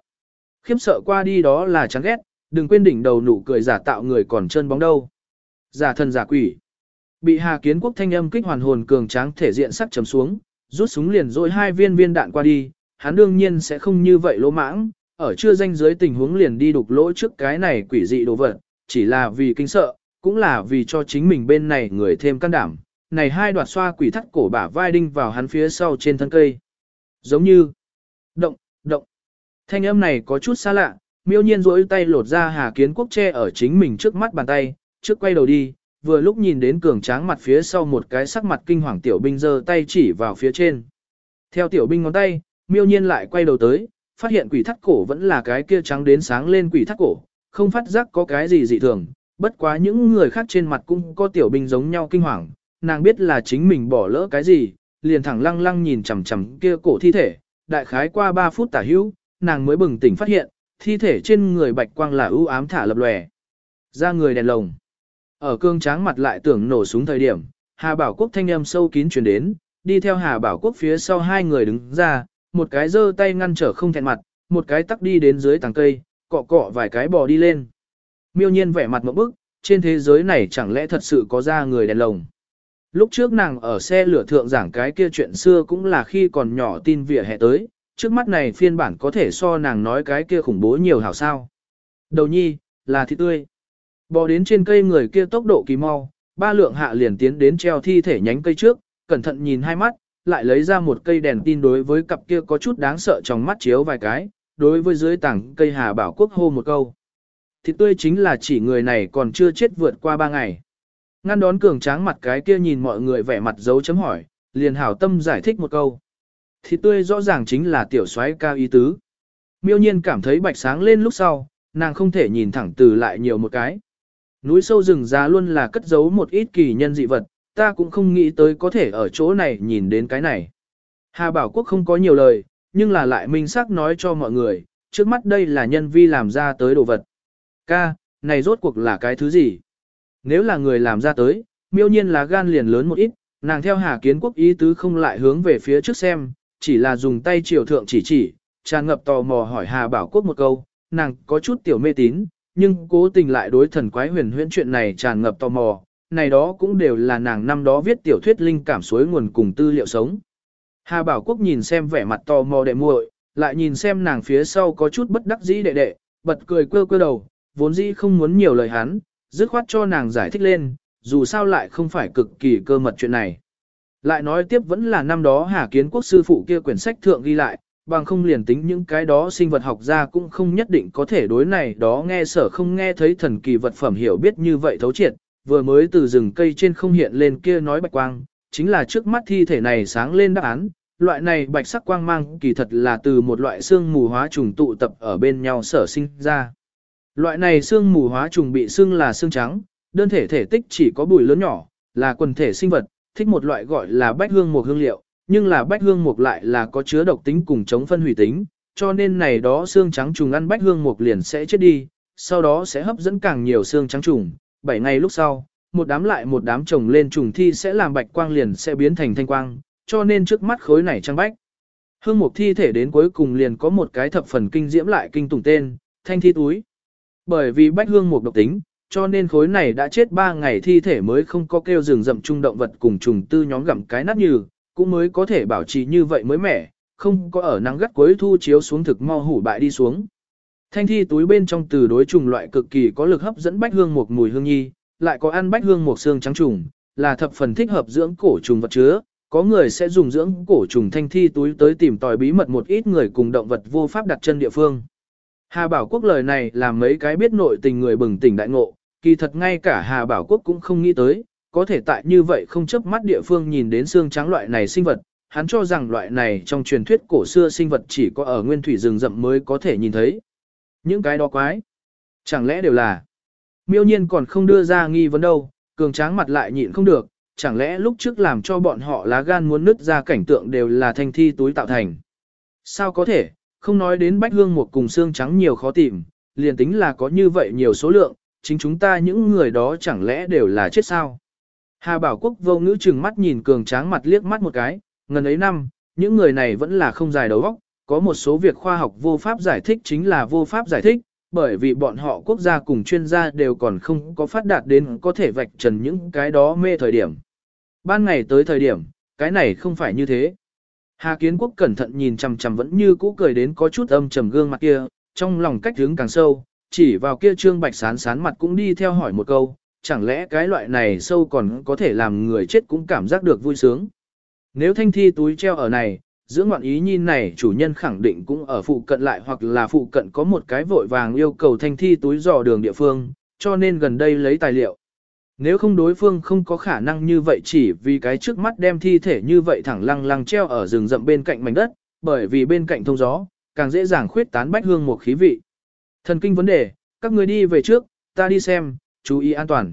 Khiếm sợ qua đi đó là chán ghét, đừng quên đỉnh đầu nụ cười giả tạo người còn chân bóng đâu. Giả thần giả quỷ. Bị Hà Kiến Quốc thanh âm kích hoàn hồn cường tráng thể diện sắc trầm xuống, rút súng liền dội hai viên viên đạn qua đi, hắn đương nhiên sẽ không như vậy lỗ mãng, ở chưa danh dưới tình huống liền đi đục lỗ trước cái này quỷ dị đồ vật, chỉ là vì kinh sợ, cũng là vì cho chính mình bên này người thêm can đảm. Này hai đoạt xoa quỷ thắt cổ bả vai đinh vào hắn phía sau trên thân cây. Giống như động, động. Thanh âm này có chút xa lạ, miêu nhiên rỗi tay lột ra Hà Kiến Quốc che ở chính mình trước mắt bàn tay, trước quay đầu đi, vừa lúc nhìn đến cường tráng mặt phía sau một cái sắc mặt kinh hoàng tiểu binh giơ tay chỉ vào phía trên. Theo tiểu binh ngón tay, miêu nhiên lại quay đầu tới, phát hiện quỷ thắt cổ vẫn là cái kia trắng đến sáng lên quỷ thắt cổ, không phát giác có cái gì dị thường, bất quá những người khác trên mặt cũng có tiểu binh giống nhau kinh hoàng, nàng biết là chính mình bỏ lỡ cái gì, liền thẳng lăng lăng nhìn chằm chằm kia cổ thi thể, đại khái qua 3 phút tả hữu, nàng mới bừng tỉnh phát hiện, thi thể trên người bạch quang là ưu ám thả lập lòe. Ra người đèn lồng. Ở cương tráng mặt lại tưởng nổ súng thời điểm, Hà Bảo Quốc thanh âm sâu kín truyền đến, đi theo Hà Bảo Quốc phía sau hai người đứng ra, một cái giơ tay ngăn trở không thẹn mặt, một cái tắc đi đến dưới tàng cây, cọ cọ vài cái bò đi lên. Miêu nhiên vẻ mặt một bức, trên thế giới này chẳng lẽ thật sự có ra người đèn lồng. Lúc trước nàng ở xe lửa thượng giảng cái kia chuyện xưa cũng là khi còn nhỏ tin vỉa hè tới, trước mắt này phiên bản có thể so nàng nói cái kia khủng bố nhiều hảo sao. Đầu nhi, là thịt tươi. Bò đến trên cây người kia tốc độ kỳ mau, ba lượng hạ liền tiến đến treo thi thể nhánh cây trước, cẩn thận nhìn hai mắt, lại lấy ra một cây đèn tin đối với cặp kia có chút đáng sợ trong mắt chiếu vài cái, đối với dưới tảng cây hà bảo quốc hô một câu. Thịt tươi chính là chỉ người này còn chưa chết vượt qua ba ngày. Ngăn đón cường tráng mặt cái kia nhìn mọi người vẻ mặt dấu chấm hỏi, liền hảo tâm giải thích một câu. Thịt tươi rõ ràng chính là tiểu soái cao ý tứ. Miêu nhiên cảm thấy bạch sáng lên lúc sau, nàng không thể nhìn thẳng từ lại nhiều một cái. Núi sâu rừng già luôn là cất giấu một ít kỳ nhân dị vật, ta cũng không nghĩ tới có thể ở chỗ này nhìn đến cái này. Hà Bảo Quốc không có nhiều lời, nhưng là lại minh xác nói cho mọi người, trước mắt đây là nhân vi làm ra tới đồ vật. Ca, này rốt cuộc là cái thứ gì? Nếu là người làm ra tới, miêu nhiên là gan liền lớn một ít, nàng theo Hà Kiến Quốc ý tứ không lại hướng về phía trước xem, chỉ là dùng tay triều thượng chỉ chỉ, tràn ngập tò mò hỏi Hà Bảo Quốc một câu, nàng có chút tiểu mê tín, nhưng cố tình lại đối thần quái huyền huyễn chuyện này tràn ngập tò mò, này đó cũng đều là nàng năm đó viết tiểu thuyết linh cảm suối nguồn cùng tư liệu sống. Hà Bảo Quốc nhìn xem vẻ mặt tò mò đệ muội, lại nhìn xem nàng phía sau có chút bất đắc dĩ đệ đệ, bật cười quơ quơ đầu, vốn dĩ không muốn nhiều lời hắn, dứt khoát cho nàng giải thích lên, dù sao lại không phải cực kỳ cơ mật chuyện này. Lại nói tiếp vẫn là năm đó Hà Kiến Quốc sư phụ kia quyển sách thượng ghi lại, bằng không liền tính những cái đó sinh vật học ra cũng không nhất định có thể đối này đó nghe sở không nghe thấy thần kỳ vật phẩm hiểu biết như vậy thấu triệt, vừa mới từ rừng cây trên không hiện lên kia nói bạch quang, chính là trước mắt thi thể này sáng lên đáp án, loại này bạch sắc quang mang kỳ thật là từ một loại xương mù hóa trùng tụ tập ở bên nhau sở sinh ra. Loại này xương mù hóa trùng bị xương là xương trắng, đơn thể thể tích chỉ có bụi lớn nhỏ, là quần thể sinh vật, thích một loại gọi là bách hương một hương liệu, nhưng là bách hương mục lại là có chứa độc tính cùng chống phân hủy tính, cho nên này đó xương trắng trùng ăn bách hương mục liền sẽ chết đi, sau đó sẽ hấp dẫn càng nhiều xương trắng trùng, 7 ngày lúc sau, một đám lại một đám trồng lên trùng thi sẽ làm bạch quang liền sẽ biến thành thanh quang, cho nên trước mắt khối này trắng bách. Hương mục thi thể đến cuối cùng liền có một cái thập phần kinh diễm lại kinh tủng tên, thanh thi túi. Bởi vì bách hương mục độc tính, cho nên khối này đã chết 3 ngày thi thể mới không có kêu rừng rậm trung động vật cùng trùng tư nhóm gặm cái nát như, cũng mới có thể bảo trì như vậy mới mẻ, không có ở nắng gắt cuối thu chiếu xuống thực mau hủ bại đi xuống. Thanh thi túi bên trong từ đối trùng loại cực kỳ có lực hấp dẫn bách hương một mùi hương nhi, lại có ăn bách hương một xương trắng trùng, là thập phần thích hợp dưỡng cổ trùng vật chứa. Có người sẽ dùng dưỡng cổ trùng thanh thi túi tới tìm tòi bí mật một ít người cùng động vật vô pháp đặt chân địa phương. Hà Bảo Quốc lời này làm mấy cái biết nội tình người bừng tỉnh đại ngộ, kỳ thật ngay cả Hà Bảo Quốc cũng không nghĩ tới, có thể tại như vậy không chấp mắt địa phương nhìn đến xương trắng loại này sinh vật, hắn cho rằng loại này trong truyền thuyết cổ xưa sinh vật chỉ có ở nguyên thủy rừng rậm mới có thể nhìn thấy. Những cái đó quái, chẳng lẽ đều là miêu nhiên còn không đưa ra nghi vấn đâu, cường tráng mặt lại nhịn không được, chẳng lẽ lúc trước làm cho bọn họ lá gan muốn nứt ra cảnh tượng đều là thanh thi túi tạo thành. Sao có thể, không nói đến bách hương một cùng xương trắng nhiều khó tìm, liền tính là có như vậy nhiều số lượng, chính chúng ta những người đó chẳng lẽ đều là chết sao. Hà Bảo Quốc vô ngữ chừng mắt nhìn cường tráng mặt liếc mắt một cái, ngần ấy năm, những người này vẫn là không dài đầu óc, có một số việc khoa học vô pháp giải thích chính là vô pháp giải thích, bởi vì bọn họ quốc gia cùng chuyên gia đều còn không có phát đạt đến có thể vạch trần những cái đó mê thời điểm. Ban ngày tới thời điểm, cái này không phải như thế. Hà Kiến Quốc cẩn thận nhìn chằm chằm vẫn như cũ cười đến có chút âm trầm gương mặt kia, trong lòng cách hướng càng sâu, chỉ vào kia trương bạch sán sán mặt cũng đi theo hỏi một câu, chẳng lẽ cái loại này sâu còn có thể làm người chết cũng cảm giác được vui sướng. Nếu thanh thi túi treo ở này, giữa ngoạn ý nhìn này chủ nhân khẳng định cũng ở phụ cận lại hoặc là phụ cận có một cái vội vàng yêu cầu thanh thi túi dò đường địa phương, cho nên gần đây lấy tài liệu. Nếu không đối phương không có khả năng như vậy chỉ vì cái trước mắt đem thi thể như vậy thẳng lăng lăng treo ở rừng rậm bên cạnh mảnh đất, bởi vì bên cạnh thông gió, càng dễ dàng khuyết tán bách hương một khí vị. Thần kinh vấn đề, các người đi về trước, ta đi xem, chú ý an toàn.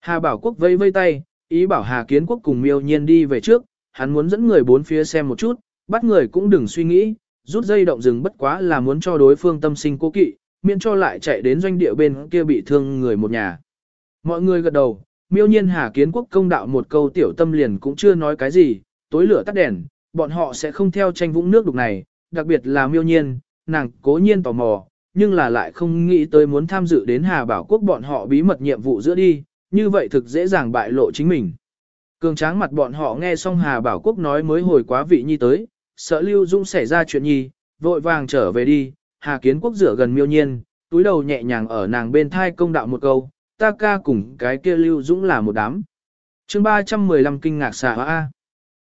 Hà Bảo Quốc vây vây tay, ý bảo Hà Kiến Quốc cùng miêu nhiên đi về trước, hắn muốn dẫn người bốn phía xem một chút, bắt người cũng đừng suy nghĩ, rút dây động rừng bất quá là muốn cho đối phương tâm sinh cố kỵ, miễn cho lại chạy đến doanh địa bên kia bị thương người một nhà. Mọi người gật đầu, miêu nhiên Hà Kiến Quốc công đạo một câu tiểu tâm liền cũng chưa nói cái gì, tối lửa tắt đèn, bọn họ sẽ không theo tranh vũng nước đục này, đặc biệt là miêu nhiên, nàng cố nhiên tò mò, nhưng là lại không nghĩ tới muốn tham dự đến Hà Bảo Quốc bọn họ bí mật nhiệm vụ giữa đi, như vậy thực dễ dàng bại lộ chính mình. Cường tráng mặt bọn họ nghe xong Hà Bảo Quốc nói mới hồi quá vị nhi tới, sợ Lưu Dung xảy ra chuyện nhi, vội vàng trở về đi, Hà Kiến Quốc rửa gần miêu nhiên, túi đầu nhẹ nhàng ở nàng bên thai công đạo một câu, ta ca cùng cái kia Lưu Dũng là một đám. chương 315 kinh ngạc xà A.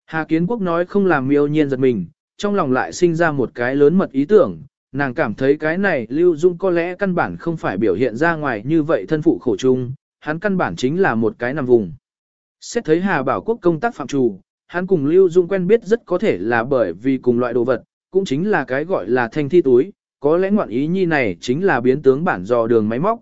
Hà Kiến Quốc nói không làm miêu nhiên giật mình, trong lòng lại sinh ra một cái lớn mật ý tưởng, nàng cảm thấy cái này Lưu Dung có lẽ căn bản không phải biểu hiện ra ngoài như vậy thân phụ khổ chung, hắn căn bản chính là một cái nằm vùng. Xét thấy Hà Bảo Quốc công tác phạm trù, hắn cùng Lưu Dung quen biết rất có thể là bởi vì cùng loại đồ vật, cũng chính là cái gọi là thanh thi túi, có lẽ ngoạn ý nhi này chính là biến tướng bản dò đường máy móc.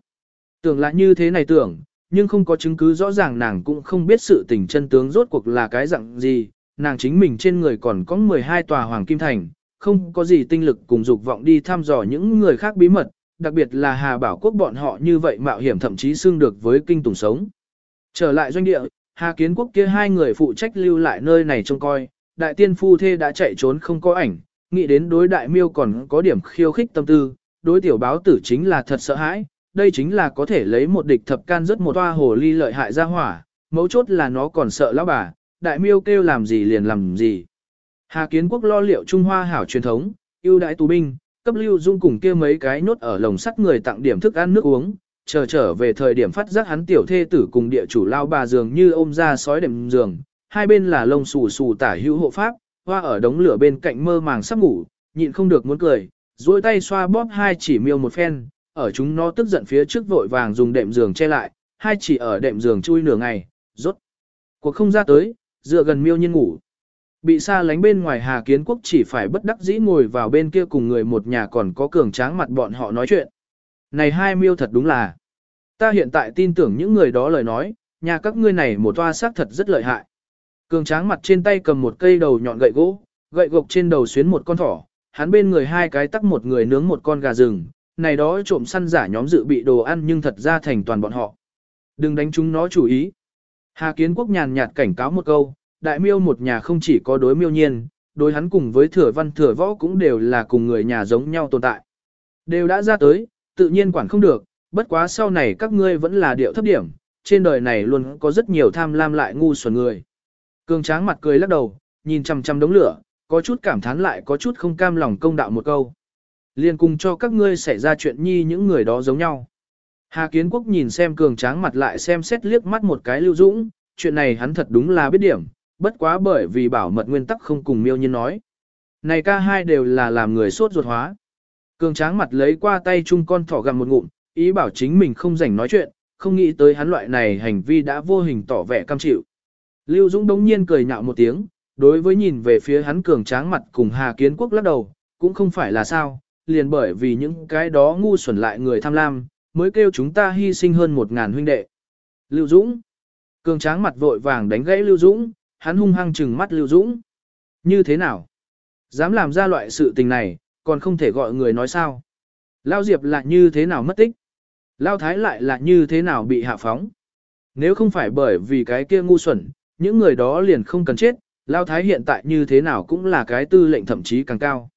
Tưởng là như thế này tưởng, nhưng không có chứng cứ rõ ràng nàng cũng không biết sự tình chân tướng rốt cuộc là cái dạng gì, nàng chính mình trên người còn có 12 tòa hoàng kim thành, không có gì tinh lực cùng dục vọng đi thăm dò những người khác bí mật, đặc biệt là Hà Bảo Quốc bọn họ như vậy mạo hiểm thậm chí xương được với kinh tùng sống. Trở lại doanh địa, Hà Kiến Quốc kia hai người phụ trách lưu lại nơi này trông coi, đại tiên phu thê đã chạy trốn không có ảnh, nghĩ đến đối đại miêu còn có điểm khiêu khích tâm tư, đối tiểu báo tử chính là thật sợ hãi, đây chính là có thể lấy một địch thập can rất một toa hồ ly lợi hại ra hỏa, mấu chốt là nó còn sợ lão bà, đại miêu kêu làm gì liền làm gì. Hà Kiến Quốc lo liệu Trung Hoa hảo truyền thống, ưu đãi tù binh, cấp lưu dung cùng kia mấy cái nốt ở lồng sắt người tặng điểm thức ăn nước uống, chờ trở về thời điểm phát giác hắn tiểu thê tử cùng địa chủ lao bà giường như ôm ra sói đệm giường, hai bên là lông xù xù tả hữu hộ pháp, hoa ở đống lửa bên cạnh mơ màng sắp ngủ, nhịn không được muốn cười, duỗi tay xoa bóp hai chỉ miêu một phen, ở chúng nó tức giận phía trước vội vàng dùng đệm giường che lại, hai chỉ ở đệm giường chui nửa ngày, rốt. Cuộc không ra tới, dựa gần miêu nhiên ngủ. Bị xa lánh bên ngoài Hà Kiến Quốc chỉ phải bất đắc dĩ ngồi vào bên kia cùng người một nhà còn có cường tráng mặt bọn họ nói chuyện. Này hai miêu thật đúng là. Ta hiện tại tin tưởng những người đó lời nói, nhà các ngươi này một toa xác thật rất lợi hại. Cường tráng mặt trên tay cầm một cây đầu nhọn gậy gỗ, gậy gộc trên đầu xuyến một con thỏ, hắn bên người hai cái tắc một người nướng một con gà rừng, này đó trộm săn giả nhóm dự bị đồ ăn nhưng thật ra thành toàn bọn họ. Đừng đánh chúng nó chủ ý. Hà Kiến Quốc nhàn nhạt cảnh cáo một câu, đại miêu một nhà không chỉ có đối miêu nhiên, đối hắn cùng với thừa văn thừa võ cũng đều là cùng người nhà giống nhau tồn tại. Đều đã ra tới, tự nhiên quản không được, bất quá sau này các ngươi vẫn là điệu thấp điểm, trên đời này luôn có rất nhiều tham lam lại ngu xuẩn người. Cường tráng mặt cười lắc đầu, nhìn chằm chằm đống lửa, có chút cảm thán lại có chút không cam lòng công đạo một câu. Liên cùng cho các ngươi xảy ra chuyện nhi những người đó giống nhau. Hà Kiến Quốc nhìn xem cường tráng mặt lại xem xét liếc mắt một cái lưu dũng, chuyện này hắn thật đúng là biết điểm, bất quá bởi vì bảo mật nguyên tắc không cùng miêu nhiên nói. Này ca hai đều là làm người sốt ruột hóa. Cường tráng mặt lấy qua tay chung con thỏ gặm một ngụm, ý bảo chính mình không rảnh nói chuyện, không nghĩ tới hắn loại này hành vi đã vô hình tỏ vẻ cam chịu. Lưu Dũng đống nhiên cười nhạo một tiếng, đối với nhìn về phía hắn cường tráng mặt cùng Hà Kiến Quốc lắc đầu, cũng không phải là sao, liền bởi vì những cái đó ngu xuẩn lại người tham lam, mới kêu chúng ta hy sinh hơn một ngàn huynh đệ. Lưu Dũng. Cường tráng mặt vội vàng đánh gãy Lưu Dũng, hắn hung hăng trừng mắt Lưu Dũng. Như thế nào? Dám làm ra loại sự tình này, còn không thể gọi người nói sao? Lao Diệp lại như thế nào mất tích? Lao Thái lại là như thế nào bị hạ phóng? Nếu không phải bởi vì cái kia ngu xuẩn, những người đó liền không cần chết, Lao Thái hiện tại như thế nào cũng là cái tư lệnh thậm chí càng cao.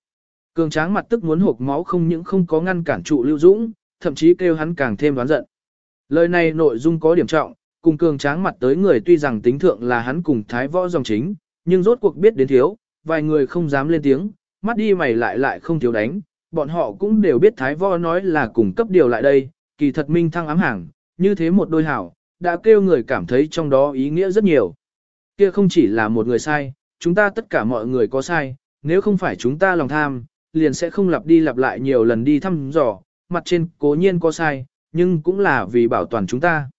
Cường tráng mặt tức muốn hộp máu không những không có ngăn cản trụ Lưu Dũng, thậm chí kêu hắn càng thêm đoán giận. Lời này nội dung có điểm trọng, cùng cường tráng mặt tới người tuy rằng tính thượng là hắn cùng thái võ dòng chính, nhưng rốt cuộc biết đến thiếu, vài người không dám lên tiếng, mắt đi mày lại lại không thiếu đánh, bọn họ cũng đều biết thái võ nói là cùng cấp điều lại đây, kỳ thật minh thăng ám hàng, như thế một đôi hảo, đã kêu người cảm thấy trong đó ý nghĩa rất nhiều. Kia không chỉ là một người sai, chúng ta tất cả mọi người có sai, nếu không phải chúng ta lòng tham, liền sẽ không lặp đi lặp lại nhiều lần đi thăm dò, mặt trên cố nhiên có sai, nhưng cũng là vì bảo toàn chúng ta.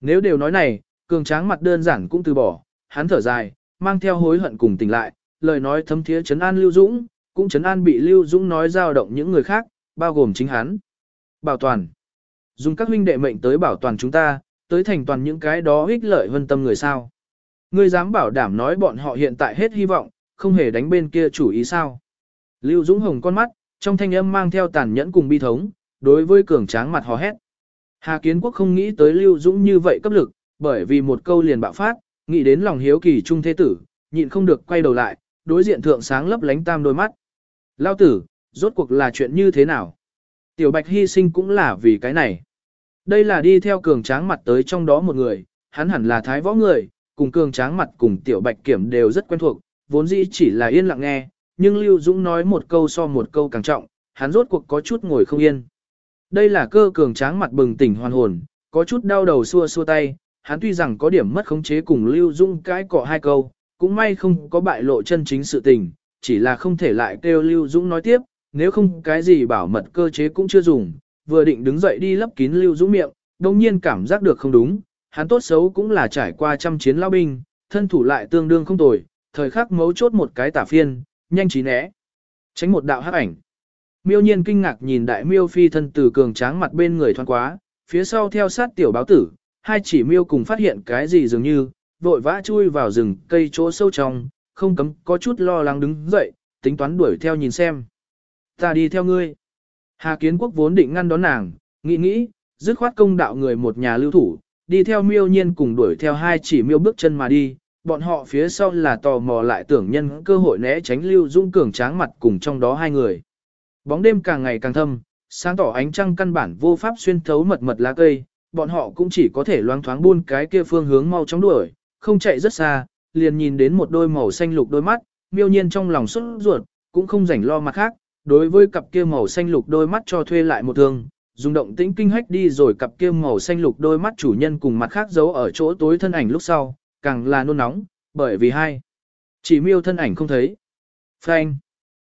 Nếu đều nói này, cường tráng mặt đơn giản cũng từ bỏ, hắn thở dài, mang theo hối hận cùng tỉnh lại, lời nói thấm thiế chấn an Lưu Dũng, cũng chấn an bị Lưu Dũng nói giao động những người khác, bao gồm chính hắn. Bảo toàn. Dùng các huynh đệ mệnh tới bảo toàn chúng ta, tới thành toàn những cái đó ích lợi hơn tâm người sao. Ngươi dám bảo đảm nói bọn họ hiện tại hết hy vọng, không hề đánh bên kia chủ ý sao. Lưu Dũng hồng con mắt, trong thanh âm mang theo tàn nhẫn cùng bi thống, đối với cường tráng mặt hò hét. Hà Kiến Quốc không nghĩ tới Lưu Dũng như vậy cấp lực, bởi vì một câu liền bạo phát, nghĩ đến lòng hiếu kỳ trung thế tử, nhịn không được quay đầu lại, đối diện thượng sáng lấp lánh tam đôi mắt. Lao tử, rốt cuộc là chuyện như thế nào? Tiểu Bạch hy sinh cũng là vì cái này. Đây là đi theo cường tráng mặt tới trong đó một người, hắn hẳn là thái võ người, cùng cường tráng mặt cùng Tiểu Bạch kiểm đều rất quen thuộc, vốn dĩ chỉ là yên lặng nghe, nhưng Lưu Dũng nói một câu so một câu càng trọng, hắn rốt cuộc có chút ngồi không yên. Đây là cơ cường tráng mặt bừng tỉnh hoàn hồn, có chút đau đầu xua xua tay, hắn tuy rằng có điểm mất khống chế cùng Lưu Dung cái cọ hai câu, cũng may không có bại lộ chân chính sự tình, chỉ là không thể lại kêu Lưu Dũng nói tiếp, nếu không cái gì bảo mật cơ chế cũng chưa dùng, vừa định đứng dậy đi lấp kín Lưu Dũng miệng, đồng nhiên cảm giác được không đúng, hắn tốt xấu cũng là trải qua trăm chiến lao binh, thân thủ lại tương đương không tồi, thời khắc mấu chốt một cái tả phiên, nhanh trí né. Tránh một đạo hắc ảnh. Miêu nhiên kinh ngạc nhìn đại miêu phi thân từ cường tráng mặt bên người thoáng quá, phía sau theo sát tiểu báo tử, hai chỉ miêu cùng phát hiện cái gì dường như, vội vã chui vào rừng cây chỗ sâu trong, không cấm có chút lo lắng đứng dậy, tính toán đuổi theo nhìn xem. Ta đi theo ngươi. Hà kiến quốc vốn định ngăn đón nàng, nghĩ nghĩ, dứt khoát công đạo người một nhà lưu thủ, đi theo miêu nhiên cùng đuổi theo hai chỉ miêu bước chân mà đi, bọn họ phía sau là tò mò lại tưởng nhân cơ hội né tránh lưu dung cường tráng mặt cùng trong đó hai người. Bóng đêm càng ngày càng thâm, sáng tỏ ánh trăng căn bản vô pháp xuyên thấu mật mật lá cây, bọn họ cũng chỉ có thể loáng thoáng buôn cái kia phương hướng mau chóng đuổi, không chạy rất xa, liền nhìn đến một đôi màu xanh lục đôi mắt, miêu nhiên trong lòng xuất ruột, cũng không rảnh lo mặt khác, đối với cặp kia màu xanh lục đôi mắt cho thuê lại một thương, dùng động tĩnh kinh hách đi rồi cặp kia màu xanh lục đôi mắt chủ nhân cùng mặt khác giấu ở chỗ tối thân ảnh lúc sau, càng là nôn nóng, bởi vì hai, chỉ miêu thân ảnh không thấy. Phanh.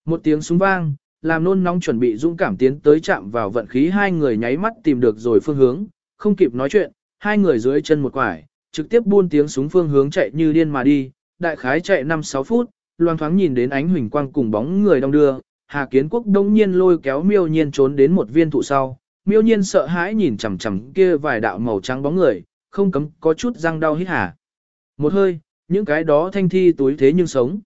Một tiếng súng vang, làm nôn nóng chuẩn bị dũng cảm tiến tới chạm vào vận khí hai người nháy mắt tìm được rồi phương hướng, không kịp nói chuyện, hai người dưới chân một quải, trực tiếp buôn tiếng súng phương hướng chạy như điên mà đi, đại khái chạy 5-6 phút, loang thoáng nhìn đến ánh huỳnh quang cùng bóng người đông đưa, Hà Kiến Quốc đông nhiên lôi kéo miêu nhiên trốn đến một viên thụ sau, miêu nhiên sợ hãi nhìn chằm chằm kia vài đạo màu trắng bóng người, không cấm có chút răng đau hít hà. Một hơi, những cái đó thanh thi túi thế nhưng sống.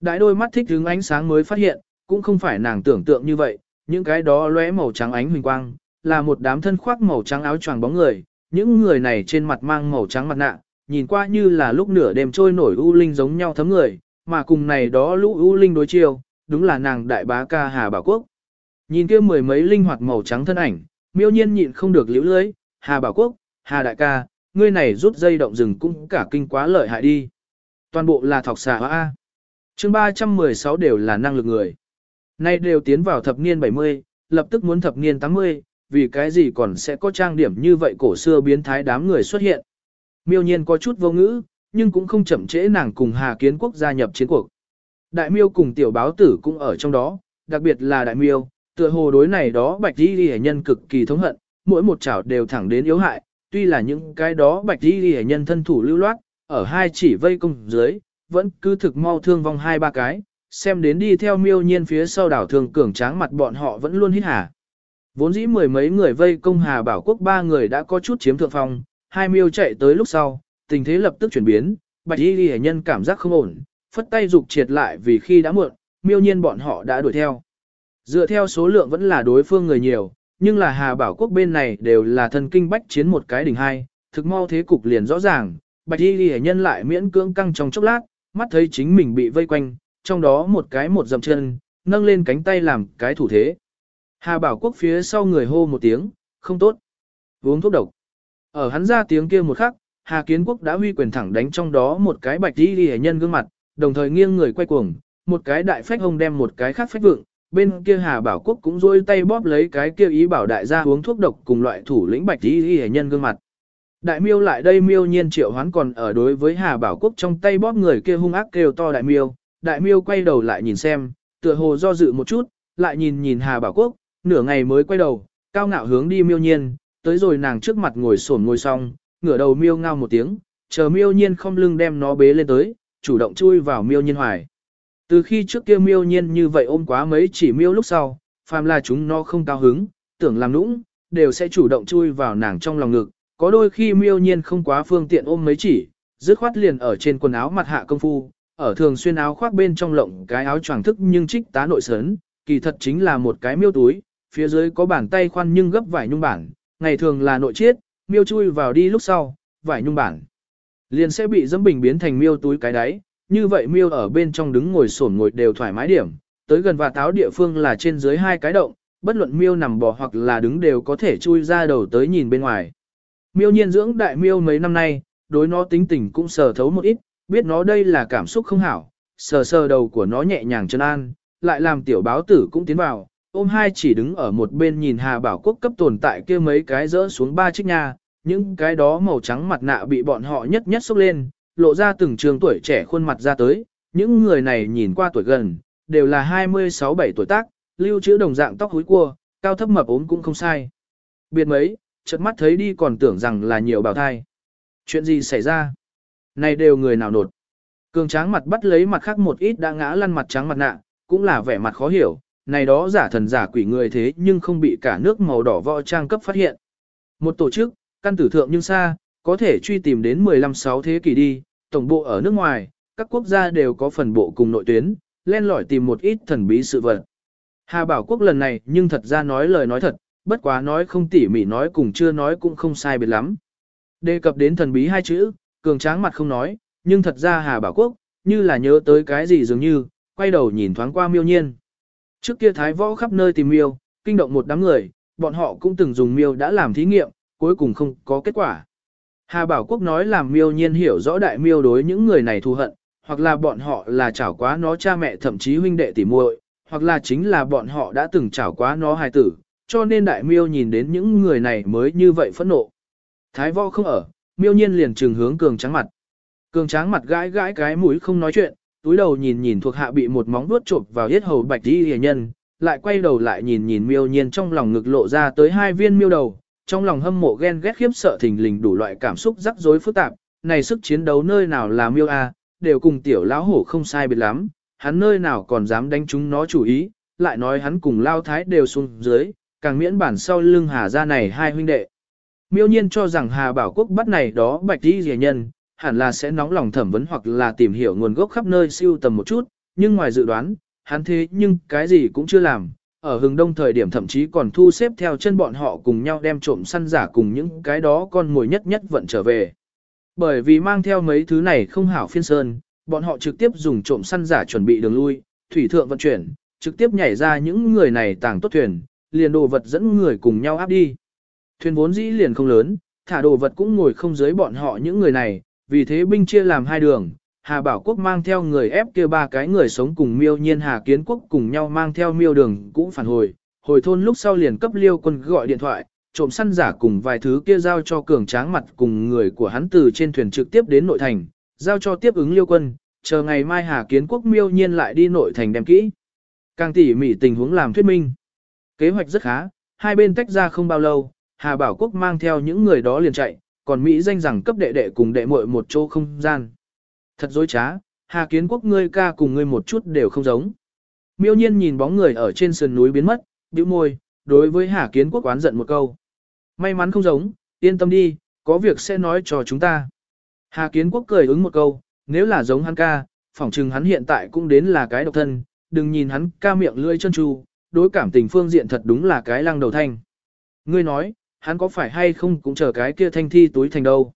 Đại đôi mắt thích hướng ánh sáng mới phát hiện, cũng không phải nàng tưởng tượng như vậy, những cái đó lóe màu trắng ánh huỳnh quang, là một đám thân khoác màu trắng áo choàng bóng người, những người này trên mặt mang màu trắng mặt nạ, nhìn qua như là lúc nửa đêm trôi nổi u linh giống nhau thấm người, mà cùng này đó lũ u linh đối chiều, đúng là nàng đại bá ca Hà Bảo Quốc. Nhìn kia mười mấy linh hoạt màu trắng thân ảnh, miêu nhiên nhịn không được liễu lưới, Hà Bảo Quốc, Hà Đại ca, ngươi này rút dây động rừng cũng cả kinh quá lợi hại đi. Toàn bộ là thọc xà hoa A. Chương 316 đều là năng lực người. Nay đều tiến vào thập niên 70, lập tức muốn thập niên 80, vì cái gì còn sẽ có trang điểm như vậy cổ xưa biến thái đám người xuất hiện. Miêu nhiên có chút vô ngữ, nhưng cũng không chậm trễ nàng cùng Hà Kiến Quốc gia nhập chiến cuộc. Đại miêu cùng tiểu báo tử cũng ở trong đó, đặc biệt là đại miêu, tựa hồ đối này đó bạch đi hệ nhân cực kỳ thống hận, mỗi một chảo đều thẳng đến yếu hại, tuy là những cái đó bạch đi hệ nhân thân thủ lưu loát, ở hai chỉ vây công dưới, vẫn cứ thực mau thương vong hai ba cái, xem đến đi theo miêu nhiên phía sau đảo thường cường tráng mặt bọn họ vẫn luôn hít hà. Vốn dĩ mười mấy người vây công Hà Bảo Quốc ba người đã có chút chiếm thượng phong, hai miêu chạy tới lúc sau, tình thế lập tức chuyển biến, bạch y ghi nhân cảm giác không ổn, phất tay dục triệt lại vì khi đã muộn, miêu nhiên bọn họ đã đuổi theo. Dựa theo số lượng vẫn là đối phương người nhiều, nhưng là Hà Bảo Quốc bên này đều là thần kinh bách chiến một cái đỉnh hai, thực mau thế cục liền rõ ràng, bạch y ghi nhân lại miễn cưỡng căng trong chốc lát, mắt thấy chính mình bị vây quanh, trong đó một cái một dậm chân, nâng lên cánh tay làm cái thủ thế. Hà Bảo Quốc phía sau người hô một tiếng, không tốt. Uống thuốc độc. Ở hắn ra tiếng kia một khắc, Hà Kiến Quốc đã huy quyền thẳng đánh trong đó một cái bạch đi đi nhân gương mặt, đồng thời nghiêng người quay cuồng, một cái đại phách hông đem một cái khác phách vượng, bên kia Hà Bảo Quốc cũng rôi tay bóp lấy cái kia ý bảo đại gia uống thuốc độc cùng loại thủ lĩnh bạch đi đi nhân gương mặt. Đại miêu lại đây miêu nhiên triệu hoán còn ở đối với Hà Bảo Quốc trong tay bóp người kia hung ác kêu to đại miêu, đại miêu quay đầu lại nhìn xem, tựa hồ do dự một chút, lại nhìn nhìn Hà Bảo Quốc, nửa ngày mới quay đầu, cao ngạo hướng đi miêu nhiên, tới rồi nàng trước mặt ngồi sổn ngồi xong, ngửa đầu miêu ngao một tiếng, chờ miêu nhiên không lưng đem nó bế lên tới, chủ động chui vào miêu nhiên hoài. Từ khi trước kia miêu nhiên như vậy ôm quá mấy chỉ miêu lúc sau, phàm là chúng nó không cao hứng, tưởng làm nũng, đều sẽ chủ động chui vào nàng trong lòng ngực, có đôi khi miêu nhiên không quá phương tiện ôm mấy chỉ, dứt khoát liền ở trên quần áo mặt hạ công phu, ở thường xuyên áo khoác bên trong lộng cái áo choàng thức nhưng trích tá nội sấn, kỳ thật chính là một cái miêu túi, phía dưới có bàn tay khoan nhưng gấp vải nhung bản, ngày thường là nội chiết, miêu chui vào đi lúc sau, vải nhung bản liền sẽ bị dẫm bình biến thành miêu túi cái đáy, như vậy miêu ở bên trong đứng ngồi xổm ngồi đều thoải mái điểm, tới gần và táo địa phương là trên dưới hai cái động, bất luận miêu nằm bò hoặc là đứng đều có thể chui ra đầu tới nhìn bên ngoài. Miêu nhiên dưỡng đại miêu mấy năm nay, đối nó tính tình cũng sở thấu một ít, Biết nó đây là cảm xúc không hảo, sờ sờ đầu của nó nhẹ nhàng chân an, lại làm tiểu báo tử cũng tiến vào, ôm hai chỉ đứng ở một bên nhìn Hà Bảo Quốc cấp tồn tại kia mấy cái rỡ xuống ba chiếc nha, những cái đó màu trắng mặt nạ bị bọn họ nhất nhất xúc lên, lộ ra từng trường tuổi trẻ khuôn mặt ra tới, những người này nhìn qua tuổi gần, đều là 26-7 tuổi tác, lưu trữ đồng dạng tóc húi cua, cao thấp mập ốm cũng không sai. Biệt mấy, chợt mắt thấy đi còn tưởng rằng là nhiều bào thai. Chuyện gì xảy ra? Này đều người nào nột. Cường tráng mặt bắt lấy mặt khác một ít đã ngã lăn mặt trắng mặt nạ, cũng là vẻ mặt khó hiểu, này đó giả thần giả quỷ người thế nhưng không bị cả nước màu đỏ võ trang cấp phát hiện. Một tổ chức, căn tử thượng nhưng xa, có thể truy tìm đến 15-6 thế kỷ đi, tổng bộ ở nước ngoài, các quốc gia đều có phần bộ cùng nội tuyến, len lỏi tìm một ít thần bí sự vật. Hà Bảo Quốc lần này nhưng thật ra nói lời nói thật, bất quá nói không tỉ mỉ nói cùng chưa nói cũng không sai biệt lắm. Đề cập đến thần bí hai chữ, cường tráng mặt không nói, nhưng thật ra Hà Bảo Quốc, như là nhớ tới cái gì dường như, quay đầu nhìn thoáng qua miêu nhiên. Trước kia thái võ khắp nơi tìm miêu, kinh động một đám người, bọn họ cũng từng dùng miêu đã làm thí nghiệm, cuối cùng không có kết quả. Hà Bảo Quốc nói làm miêu nhiên hiểu rõ đại miêu đối những người này thù hận, hoặc là bọn họ là chảo quá nó cha mẹ thậm chí huynh đệ tỉ muội, hoặc là chính là bọn họ đã từng chảo quá nó hài tử, cho nên đại miêu nhìn đến những người này mới như vậy phẫn nộ. Thái võ không ở, miêu nhiên liền trường hướng cường trắng mặt. Cường tráng mặt gãi gãi cái mũi không nói chuyện, túi đầu nhìn nhìn thuộc hạ bị một móng vuốt chộp vào yết hầu bạch đi hề nhân, lại quay đầu lại nhìn nhìn miêu nhiên trong lòng ngực lộ ra tới hai viên miêu đầu, trong lòng hâm mộ ghen ghét khiếp sợ thình lình đủ loại cảm xúc rắc rối phức tạp, này sức chiến đấu nơi nào là miêu a, đều cùng tiểu lão hổ không sai biệt lắm, hắn nơi nào còn dám đánh chúng nó chủ ý, lại nói hắn cùng lao thái đều xuống dưới, càng miễn bản sau lưng hà ra này hai huynh đệ miêu nhiên cho rằng Hà Bảo Quốc bắt này đó bạch đi rẻ nhân, hẳn là sẽ nóng lòng thẩm vấn hoặc là tìm hiểu nguồn gốc khắp nơi siêu tầm một chút, nhưng ngoài dự đoán, hắn thế nhưng cái gì cũng chưa làm. Ở hừng đông thời điểm thậm chí còn thu xếp theo chân bọn họ cùng nhau đem trộm săn giả cùng những cái đó con mồi nhất nhất vận trở về. Bởi vì mang theo mấy thứ này không hảo phiên sơn, bọn họ trực tiếp dùng trộm săn giả chuẩn bị đường lui, thủy thượng vận chuyển, trực tiếp nhảy ra những người này tàng tốt thuyền, liền đồ vật dẫn người cùng nhau áp đi. Thuyền vốn dĩ liền không lớn, thả đồ vật cũng ngồi không dưới bọn họ những người này, vì thế binh chia làm hai đường. Hà Bảo Quốc mang theo người ép kia ba cái người sống cùng miêu nhiên Hà Kiến Quốc cùng nhau mang theo miêu đường cũng phản hồi. Hồi thôn lúc sau liền cấp liêu quân gọi điện thoại, trộm săn giả cùng vài thứ kia giao cho cường tráng mặt cùng người của hắn từ trên thuyền trực tiếp đến nội thành, giao cho tiếp ứng liêu quân, chờ ngày mai Hà Kiến Quốc miêu nhiên lại đi nội thành đem kỹ. Càng tỉ mỉ tình huống làm thuyết minh. Kế hoạch rất khá, hai bên tách ra không bao lâu, Hà Bảo Quốc mang theo những người đó liền chạy, còn Mỹ danh rằng cấp đệ đệ cùng đệ muội một chỗ không gian. Thật dối trá, Hà Kiến Quốc ngươi ca cùng ngươi một chút đều không giống. Miêu nhiên nhìn bóng người ở trên sườn núi biến mất, bĩu môi, đối với Hà Kiến Quốc oán giận một câu. May mắn không giống, yên tâm đi, có việc sẽ nói cho chúng ta. Hà Kiến Quốc cười ứng một câu, nếu là giống hắn ca, phỏng chừng hắn hiện tại cũng đến là cái độc thân, đừng nhìn hắn ca miệng lưỡi chân tru, đối cảm tình phương diện thật đúng là cái lăng đầu thanh. Ngươi nói, hắn có phải hay không cũng chờ cái kia thanh thi túi thành đâu.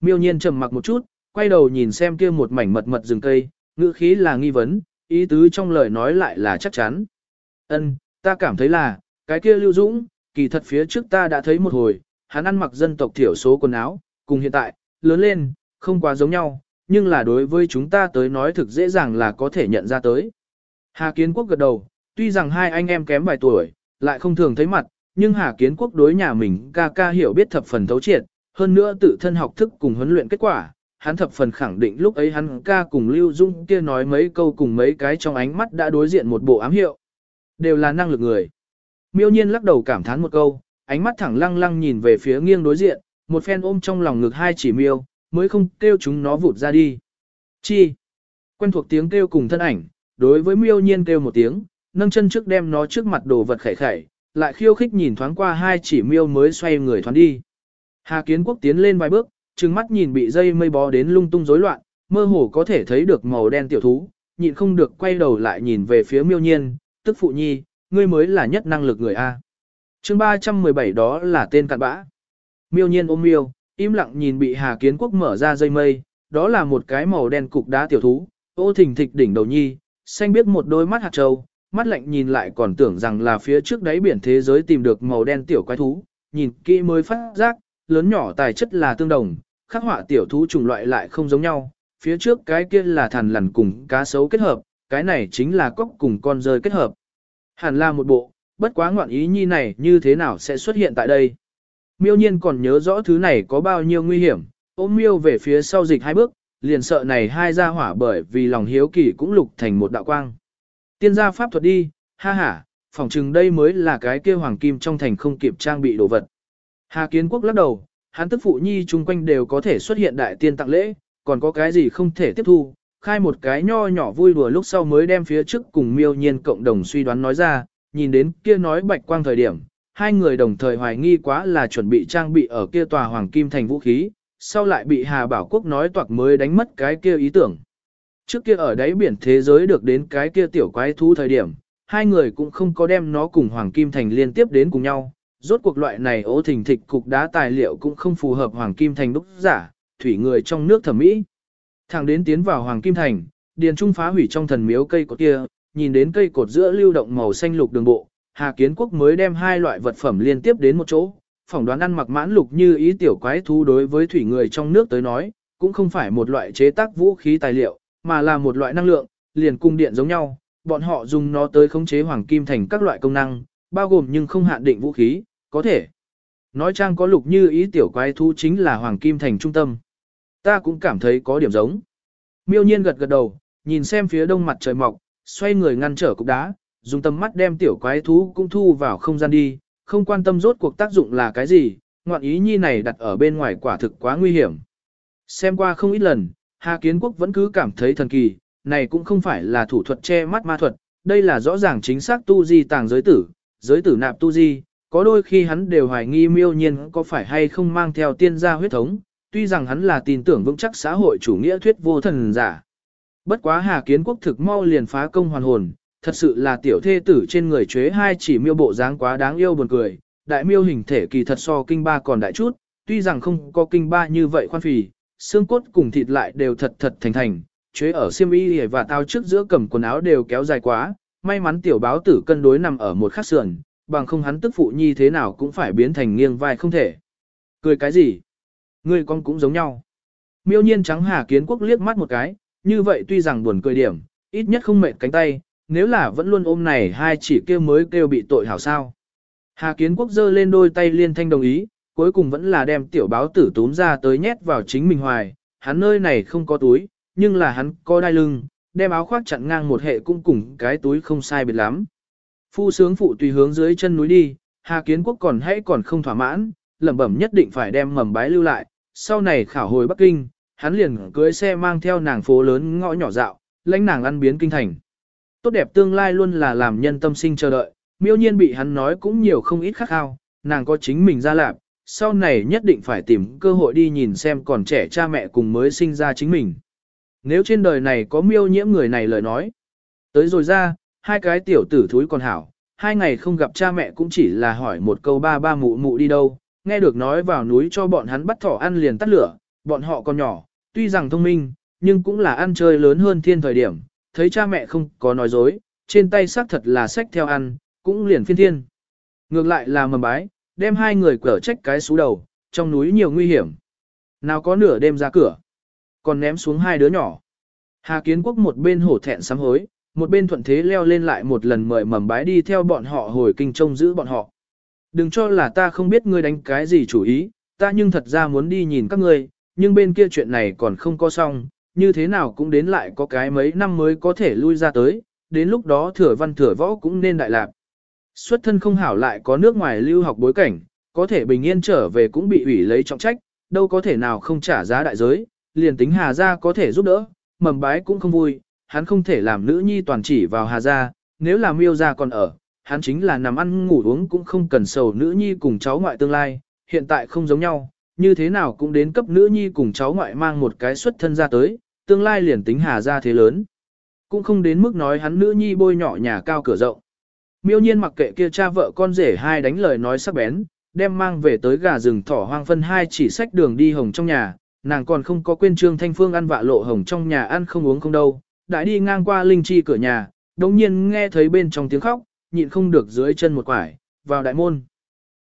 Miêu nhiên trầm mặc một chút, quay đầu nhìn xem kia một mảnh mật mật rừng cây, ngữ khí là nghi vấn, ý tứ trong lời nói lại là chắc chắn. Ân, ta cảm thấy là, cái kia lưu dũng, kỳ thật phía trước ta đã thấy một hồi, hắn ăn mặc dân tộc thiểu số quần áo, cùng hiện tại, lớn lên, không quá giống nhau, nhưng là đối với chúng ta tới nói thực dễ dàng là có thể nhận ra tới. Hà Kiến Quốc gật đầu, tuy rằng hai anh em kém vài tuổi, lại không thường thấy mặt, nhưng Hà Kiến Quốc đối nhà mình ca ca hiểu biết thập phần thấu triệt, hơn nữa tự thân học thức cùng huấn luyện kết quả, hắn thập phần khẳng định lúc ấy hắn ca cùng Lưu Dung kia nói mấy câu cùng mấy cái trong ánh mắt đã đối diện một bộ ám hiệu. Đều là năng lực người. Miêu nhiên lắc đầu cảm thán một câu, ánh mắt thẳng lăng lăng nhìn về phía nghiêng đối diện, một phen ôm trong lòng ngực hai chỉ miêu, mới không kêu chúng nó vụt ra đi. Chi? Quen thuộc tiếng kêu cùng thân ảnh, đối với miêu nhiên kêu một tiếng, nâng chân trước đem nó trước mặt đồ vật khẩy khẩy, lại khiêu khích nhìn thoáng qua hai chỉ miêu mới xoay người thoáng đi. Hà Kiến Quốc tiến lên vài bước, trừng mắt nhìn bị dây mây bó đến lung tung rối loạn, mơ hồ có thể thấy được màu đen tiểu thú, nhịn không được quay đầu lại nhìn về phía miêu nhiên, tức phụ nhi, ngươi mới là nhất năng lực người A. chương 317 đó là tên cặn bã. Miêu nhiên ôm miêu, im lặng nhìn bị Hà Kiến Quốc mở ra dây mây, đó là một cái màu đen cục đá tiểu thú, ô thình thịch đỉnh đầu nhi, xanh biết một đôi mắt hạt trâu, mắt lạnh nhìn lại còn tưởng rằng là phía trước đáy biển thế giới tìm được màu đen tiểu quái thú, nhìn kỹ mới phát giác, lớn nhỏ tài chất là tương đồng, khắc họa tiểu thú chủng loại lại không giống nhau, phía trước cái kia là thằn lằn cùng cá sấu kết hợp, cái này chính là cóc cùng con rơi kết hợp. Hẳn là một bộ, bất quá ngoạn ý nhi này như thế nào sẽ xuất hiện tại đây. Miêu nhiên còn nhớ rõ thứ này có bao nhiêu nguy hiểm, ôm miêu về phía sau dịch hai bước, liền sợ này hai ra hỏa bởi vì lòng hiếu kỳ cũng lục thành một đạo quang. Tiên gia pháp thuật đi, ha ha, phỏng chừng đây mới là cái kia hoàng kim trong thành không kịp trang bị đồ vật. Hà Kiến Quốc lắc đầu, hắn tức phụ nhi chung quanh đều có thể xuất hiện đại tiên tặng lễ, còn có cái gì không thể tiếp thu, khai một cái nho nhỏ vui đùa lúc sau mới đem phía trước cùng miêu nhiên cộng đồng suy đoán nói ra, nhìn đến kia nói bạch quang thời điểm, hai người đồng thời hoài nghi quá là chuẩn bị trang bị ở kia tòa hoàng kim thành vũ khí, sau lại bị Hà Bảo Quốc nói toạc mới đánh mất cái kia ý tưởng. Trước kia ở đáy biển thế giới được đến cái kia tiểu quái thú thời điểm, hai người cũng không có đem nó cùng Hoàng Kim Thành liên tiếp đến cùng nhau. Rốt cuộc loại này ố thình thịch cục đá tài liệu cũng không phù hợp Hoàng Kim Thành đúc giả, thủy người trong nước thẩm mỹ. Thẳng đến tiến vào Hoàng Kim Thành, điền trung phá hủy trong thần miếu cây cột kia, nhìn đến cây cột giữa lưu động màu xanh lục đường bộ, Hà Kiến Quốc mới đem hai loại vật phẩm liên tiếp đến một chỗ, phỏng đoán ăn mặc mãn lục như ý tiểu quái thú đối với thủy người trong nước tới nói, cũng không phải một loại chế tác vũ khí tài liệu, mà là một loại năng lượng, liền cung điện giống nhau, bọn họ dùng nó tới khống chế hoàng kim thành các loại công năng, bao gồm nhưng không hạn định vũ khí, có thể. Nói trang có lục như ý tiểu quái thú chính là hoàng kim thành trung tâm. Ta cũng cảm thấy có điểm giống. Miêu nhiên gật gật đầu, nhìn xem phía đông mặt trời mọc, xoay người ngăn trở cục đá, dùng tầm mắt đem tiểu quái thú cũng thu vào không gian đi, không quan tâm rốt cuộc tác dụng là cái gì, ngọn ý nhi này đặt ở bên ngoài quả thực quá nguy hiểm. Xem qua không ít lần, Hà Kiến Quốc vẫn cứ cảm thấy thần kỳ, này cũng không phải là thủ thuật che mắt ma thuật, đây là rõ ràng chính xác tu di tàng giới tử, giới tử nạp tu di, có đôi khi hắn đều hoài nghi miêu nhiên có phải hay không mang theo tiên gia huyết thống, tuy rằng hắn là tin tưởng vững chắc xã hội chủ nghĩa thuyết vô thần giả. Bất quá Hà Kiến Quốc thực mau liền phá công hoàn hồn, thật sự là tiểu thê tử trên người chế hai chỉ miêu bộ dáng quá đáng yêu buồn cười, đại miêu hình thể kỳ thật so kinh ba còn đại chút, tuy rằng không có kinh ba như vậy khoan phì, xương cốt cùng thịt lại đều thật thật thành thành, chế ở xiêm y và tao trước giữa cầm quần áo đều kéo dài quá, may mắn tiểu báo tử cân đối nằm ở một khắc sườn, bằng không hắn tức phụ nhi thế nào cũng phải biến thành nghiêng vai không thể. Cười cái gì? người con cũng giống nhau. Miêu nhiên trắng Hà Kiến Quốc liếc mắt một cái, như vậy tuy rằng buồn cười điểm, ít nhất không mệt cánh tay, nếu là vẫn luôn ôm này hai chỉ kêu mới kêu bị tội hảo sao. Hà Kiến Quốc giơ lên đôi tay liên thanh đồng ý, cuối cùng vẫn là đem tiểu báo tử túm ra tới nhét vào chính mình hoài, hắn nơi này không có túi, nhưng là hắn có đai lưng, đem áo khoác chặn ngang một hệ cũng cùng cái túi không sai biệt lắm. Phu sướng phụ tùy hướng dưới chân núi đi, Hà Kiến Quốc còn hãy còn không thỏa mãn, lẩm bẩm nhất định phải đem mầm bái lưu lại, sau này khảo hồi Bắc Kinh, hắn liền cưới xe mang theo nàng phố lớn ngõ nhỏ dạo, lãnh nàng ăn biến kinh thành. Tốt đẹp tương lai luôn là làm nhân tâm sinh chờ đợi, miêu nhiên bị hắn nói cũng nhiều không ít khắc khao, nàng có chính mình ra lạp, sau này nhất định phải tìm cơ hội đi nhìn xem còn trẻ cha mẹ cùng mới sinh ra chính mình. Nếu trên đời này có miêu nhiễm người này lời nói, tới rồi ra, hai cái tiểu tử thúi còn hảo, hai ngày không gặp cha mẹ cũng chỉ là hỏi một câu ba ba mụ mụ đi đâu, nghe được nói vào núi cho bọn hắn bắt thỏ ăn liền tắt lửa, bọn họ còn nhỏ, tuy rằng thông minh, nhưng cũng là ăn chơi lớn hơn thiên thời điểm, thấy cha mẹ không có nói dối, trên tay xác thật là sách theo ăn, cũng liền phiên thiên. Ngược lại là mầm bái, đem hai người cở trách cái xú đầu, trong núi nhiều nguy hiểm. Nào có nửa đêm ra cửa, còn ném xuống hai đứa nhỏ. Hà Kiến Quốc một bên hổ thẹn sám hối, một bên thuận thế leo lên lại một lần mời mầm bái đi theo bọn họ hồi kinh trông giữ bọn họ. Đừng cho là ta không biết ngươi đánh cái gì chủ ý, ta nhưng thật ra muốn đi nhìn các ngươi, nhưng bên kia chuyện này còn không có xong, như thế nào cũng đến lại có cái mấy năm mới có thể lui ra tới, đến lúc đó thừa văn thừa võ cũng nên đại lạc. Xuất thân không hảo lại có nước ngoài lưu học bối cảnh, có thể bình yên trở về cũng bị ủy lấy trọng trách, đâu có thể nào không trả giá đại giới, liền tính Hà Gia có thể giúp đỡ, mầm bái cũng không vui, hắn không thể làm nữ nhi toàn chỉ vào Hà Gia, nếu là miêu gia còn ở, hắn chính là nằm ăn ngủ uống cũng không cần sầu nữ nhi cùng cháu ngoại tương lai, hiện tại không giống nhau, như thế nào cũng đến cấp nữ nhi cùng cháu ngoại mang một cái xuất thân ra tới, tương lai liền tính Hà Gia thế lớn. Cũng không đến mức nói hắn nữ nhi bôi nhỏ nhà cao cửa rộng. Miêu nhiên mặc kệ kia cha vợ con rể hai đánh lời nói sắc bén, đem mang về tới gà rừng thỏ hoang phân hai chỉ sách đường đi hồng trong nhà, nàng còn không có quên trương thanh phương ăn vạ lộ hồng trong nhà ăn không uống không đâu, đã đi ngang qua linh chi cửa nhà, đồng nhiên nghe thấy bên trong tiếng khóc, nhịn không được dưới chân một quải, vào đại môn.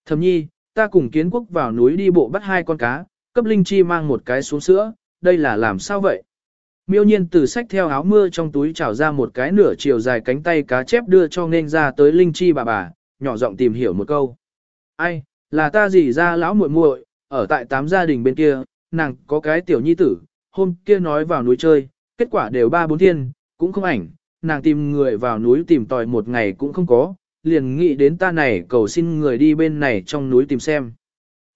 Thầm nhi, ta cùng kiến quốc vào núi đi bộ bắt hai con cá, cấp linh chi mang một cái xuống sữa, đây là làm sao vậy? Miêu nhiên từ sách theo áo mưa trong túi trào ra một cái nửa chiều dài cánh tay cá chép đưa cho nên ra tới linh chi bà bà, nhỏ giọng tìm hiểu một câu. Ai, là ta gì ra lão muội muội, ở tại tám gia đình bên kia, nàng có cái tiểu nhi tử, hôm kia nói vào núi chơi, kết quả đều ba bốn thiên, cũng không ảnh, nàng tìm người vào núi tìm tòi một ngày cũng không có, liền nghĩ đến ta này cầu xin người đi bên này trong núi tìm xem.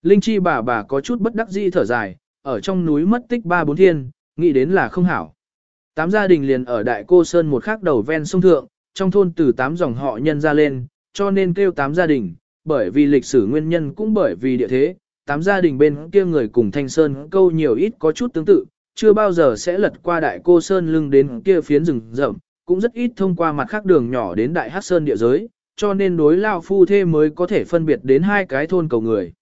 Linh chi bà bà có chút bất đắc dĩ thở dài, ở trong núi mất tích ba bốn thiên, nghĩ đến là không hảo. Tám gia đình liền ở Đại Cô Sơn một khắc đầu ven sông Thượng, trong thôn từ tám dòng họ nhân ra lên, cho nên kêu tám gia đình, bởi vì lịch sử nguyên nhân cũng bởi vì địa thế, tám gia đình bên kia người cùng Thanh Sơn câu nhiều ít có chút tương tự, chưa bao giờ sẽ lật qua Đại Cô Sơn lưng đến kia phiến rừng rậm, cũng rất ít thông qua mặt khác đường nhỏ đến Đại Hát Sơn địa giới, cho nên đối lao phu thê mới có thể phân biệt đến hai cái thôn cầu người.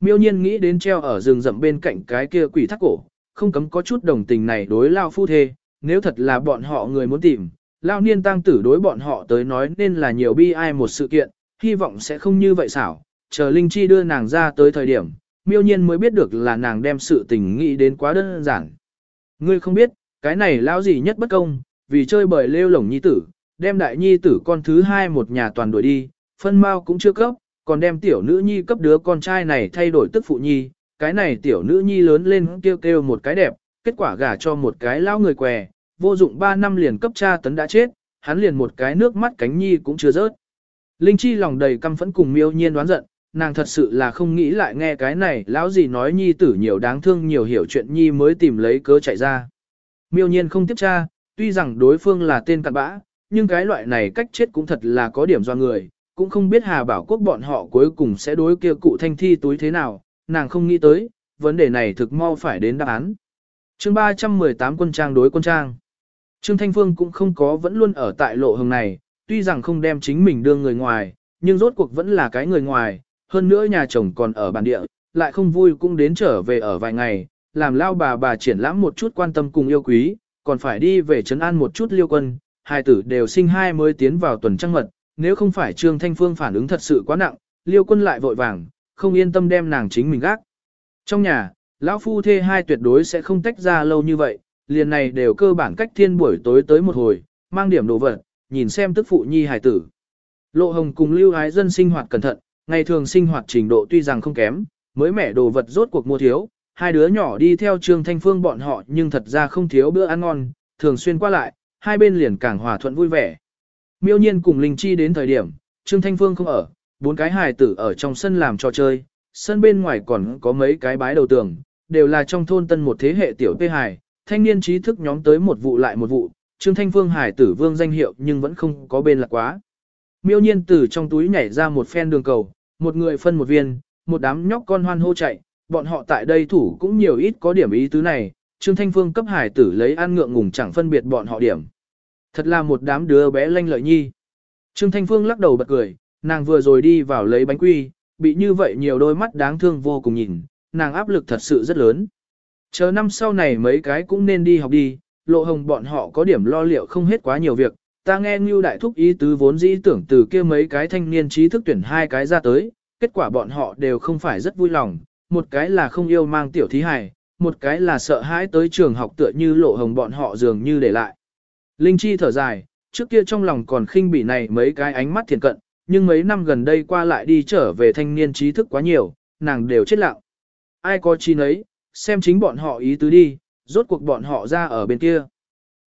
Miêu nhiên nghĩ đến treo ở rừng rậm bên cạnh cái kia quỷ thác cổ, không cấm có chút đồng tình này đối lao phu thê, nếu thật là bọn họ người muốn tìm, lao niên tăng tử đối bọn họ tới nói nên là nhiều bi ai một sự kiện, hy vọng sẽ không như vậy xảo, chờ Linh Chi đưa nàng ra tới thời điểm, miêu nhiên mới biết được là nàng đem sự tình nghĩ đến quá đơn giản. Ngươi không biết, cái này lao gì nhất bất công, vì chơi bời lêu lổng nhi tử, đem đại nhi tử con thứ hai một nhà toàn đuổi đi, phân mau cũng chưa cấp, còn đem tiểu nữ nhi cấp đứa con trai này thay đổi tức phụ nhi, cái này tiểu nữ nhi lớn lên kêu kêu một cái đẹp, kết quả gả cho một cái lao người què, vô dụng 3 năm liền cấp cha tấn đã chết, hắn liền một cái nước mắt cánh nhi cũng chưa rớt. Linh Chi lòng đầy căm phẫn cùng miêu nhiên đoán giận, nàng thật sự là không nghĩ lại nghe cái này lão gì nói nhi tử nhiều đáng thương nhiều hiểu chuyện nhi mới tìm lấy cớ chạy ra. Miêu nhiên không tiếp tra, tuy rằng đối phương là tên cặn bã, nhưng cái loại này cách chết cũng thật là có điểm do người, cũng không biết Hà Bảo Quốc bọn họ cuối cùng sẽ đối kia cụ thanh thi túi thế nào, nàng không nghĩ tới, vấn đề này thực mau phải đến đáp án. chương 318 quân trang đối quân trang. Trương Thanh Phương cũng không có vẫn luôn ở tại lộ hồng này, tuy rằng không đem chính mình đưa người ngoài, nhưng rốt cuộc vẫn là cái người ngoài, hơn nữa nhà chồng còn ở bản địa, lại không vui cũng đến trở về ở vài ngày, làm lao bà bà triển lãm một chút quan tâm cùng yêu quý, còn phải đi về trấn an một chút liêu quân, hai tử đều sinh hai mới tiến vào tuần trăng mật, nếu không phải Trương Thanh Phương phản ứng thật sự quá nặng, liêu quân lại vội vàng, không yên tâm đem nàng chính mình gác. Trong nhà, lão phu thê hai tuyệt đối sẽ không tách ra lâu như vậy, liền này đều cơ bản cách thiên buổi tối tới một hồi, mang điểm đồ vật, nhìn xem tức phụ nhi hài tử. Lộ hồng cùng lưu ái dân sinh hoạt cẩn thận, ngày thường sinh hoạt trình độ tuy rằng không kém, mới mẻ đồ vật rốt cuộc mua thiếu, hai đứa nhỏ đi theo Trương Thanh Phương bọn họ nhưng thật ra không thiếu bữa ăn ngon, thường xuyên qua lại, hai bên liền càng hòa thuận vui vẻ. Miêu nhiên cùng Linh Chi đến thời điểm, Trương Thanh Phương không ở, bốn cái hài tử ở trong sân làm trò chơi, sân bên ngoài còn có mấy cái bái đầu tường, đều là trong thôn tân một thế hệ tiểu tê hài, thanh niên trí thức nhóm tới một vụ lại một vụ, Trương Thanh Phương hài tử vương danh hiệu nhưng vẫn không có bên lạc quá. Miêu nhiên từ trong túi nhảy ra một phen đường cầu, một người phân một viên, một đám nhóc con hoan hô chạy, bọn họ tại đây thủ cũng nhiều ít có điểm ý tứ này, Trương Thanh Phương cấp hải tử lấy ăn ngượng ngùng chẳng phân biệt bọn họ điểm. Thật là một đám đứa bé lanh lợi nhi. Trương Thanh Phương lắc đầu bật cười, nàng vừa rồi đi vào lấy bánh quy, bị như vậy nhiều đôi mắt đáng thương vô cùng nhìn, nàng áp lực thật sự rất lớn. Chờ năm sau này mấy cái cũng nên đi học đi, lộ hồng bọn họ có điểm lo liệu không hết quá nhiều việc, ta nghe Ngưu Đại Thúc ý tứ vốn dĩ tưởng từ kia mấy cái thanh niên trí thức tuyển hai cái ra tới, kết quả bọn họ đều không phải rất vui lòng, một cái là không yêu mang tiểu thí hài, một cái là sợ hãi tới trường học tựa như lộ hồng bọn họ dường như để lại. Linh Chi thở dài, trước kia trong lòng còn khinh bỉ này mấy cái ánh mắt thiền cận, nhưng mấy năm gần đây qua lại đi trở về thanh niên trí thức quá nhiều, nàng đều chết lặng. Ai có chi nấy, xem chính bọn họ ý tứ đi, rốt cuộc bọn họ ra ở bên kia.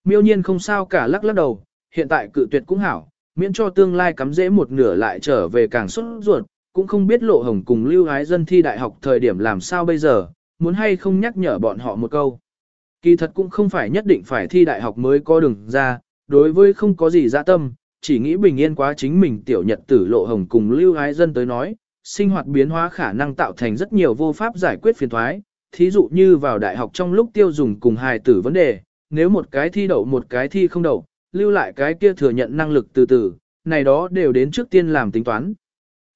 Miêu nhiên không sao cả lắc lắc đầu, hiện tại cự tuyệt cũng hảo, miễn cho tương lai cắm dễ một nửa lại trở về càng xuất ruột, cũng không biết lộ hồng cùng lưu ái dân thi đại học thời điểm làm sao bây giờ, muốn hay không nhắc nhở bọn họ một câu. Kỳ thật cũng không phải nhất định phải thi đại học mới có đường ra, đối với không có gì dạ tâm, chỉ nghĩ bình yên quá chính mình tiểu nhật tử lộ hồng cùng lưu ái dân tới nói, sinh hoạt biến hóa khả năng tạo thành rất nhiều vô pháp giải quyết phiền thoái, thí dụ như vào đại học trong lúc tiêu dùng cùng hài tử vấn đề, nếu một cái thi đậu một cái thi không đậu, lưu lại cái kia thừa nhận năng lực từ từ, này đó đều đến trước tiên làm tính toán.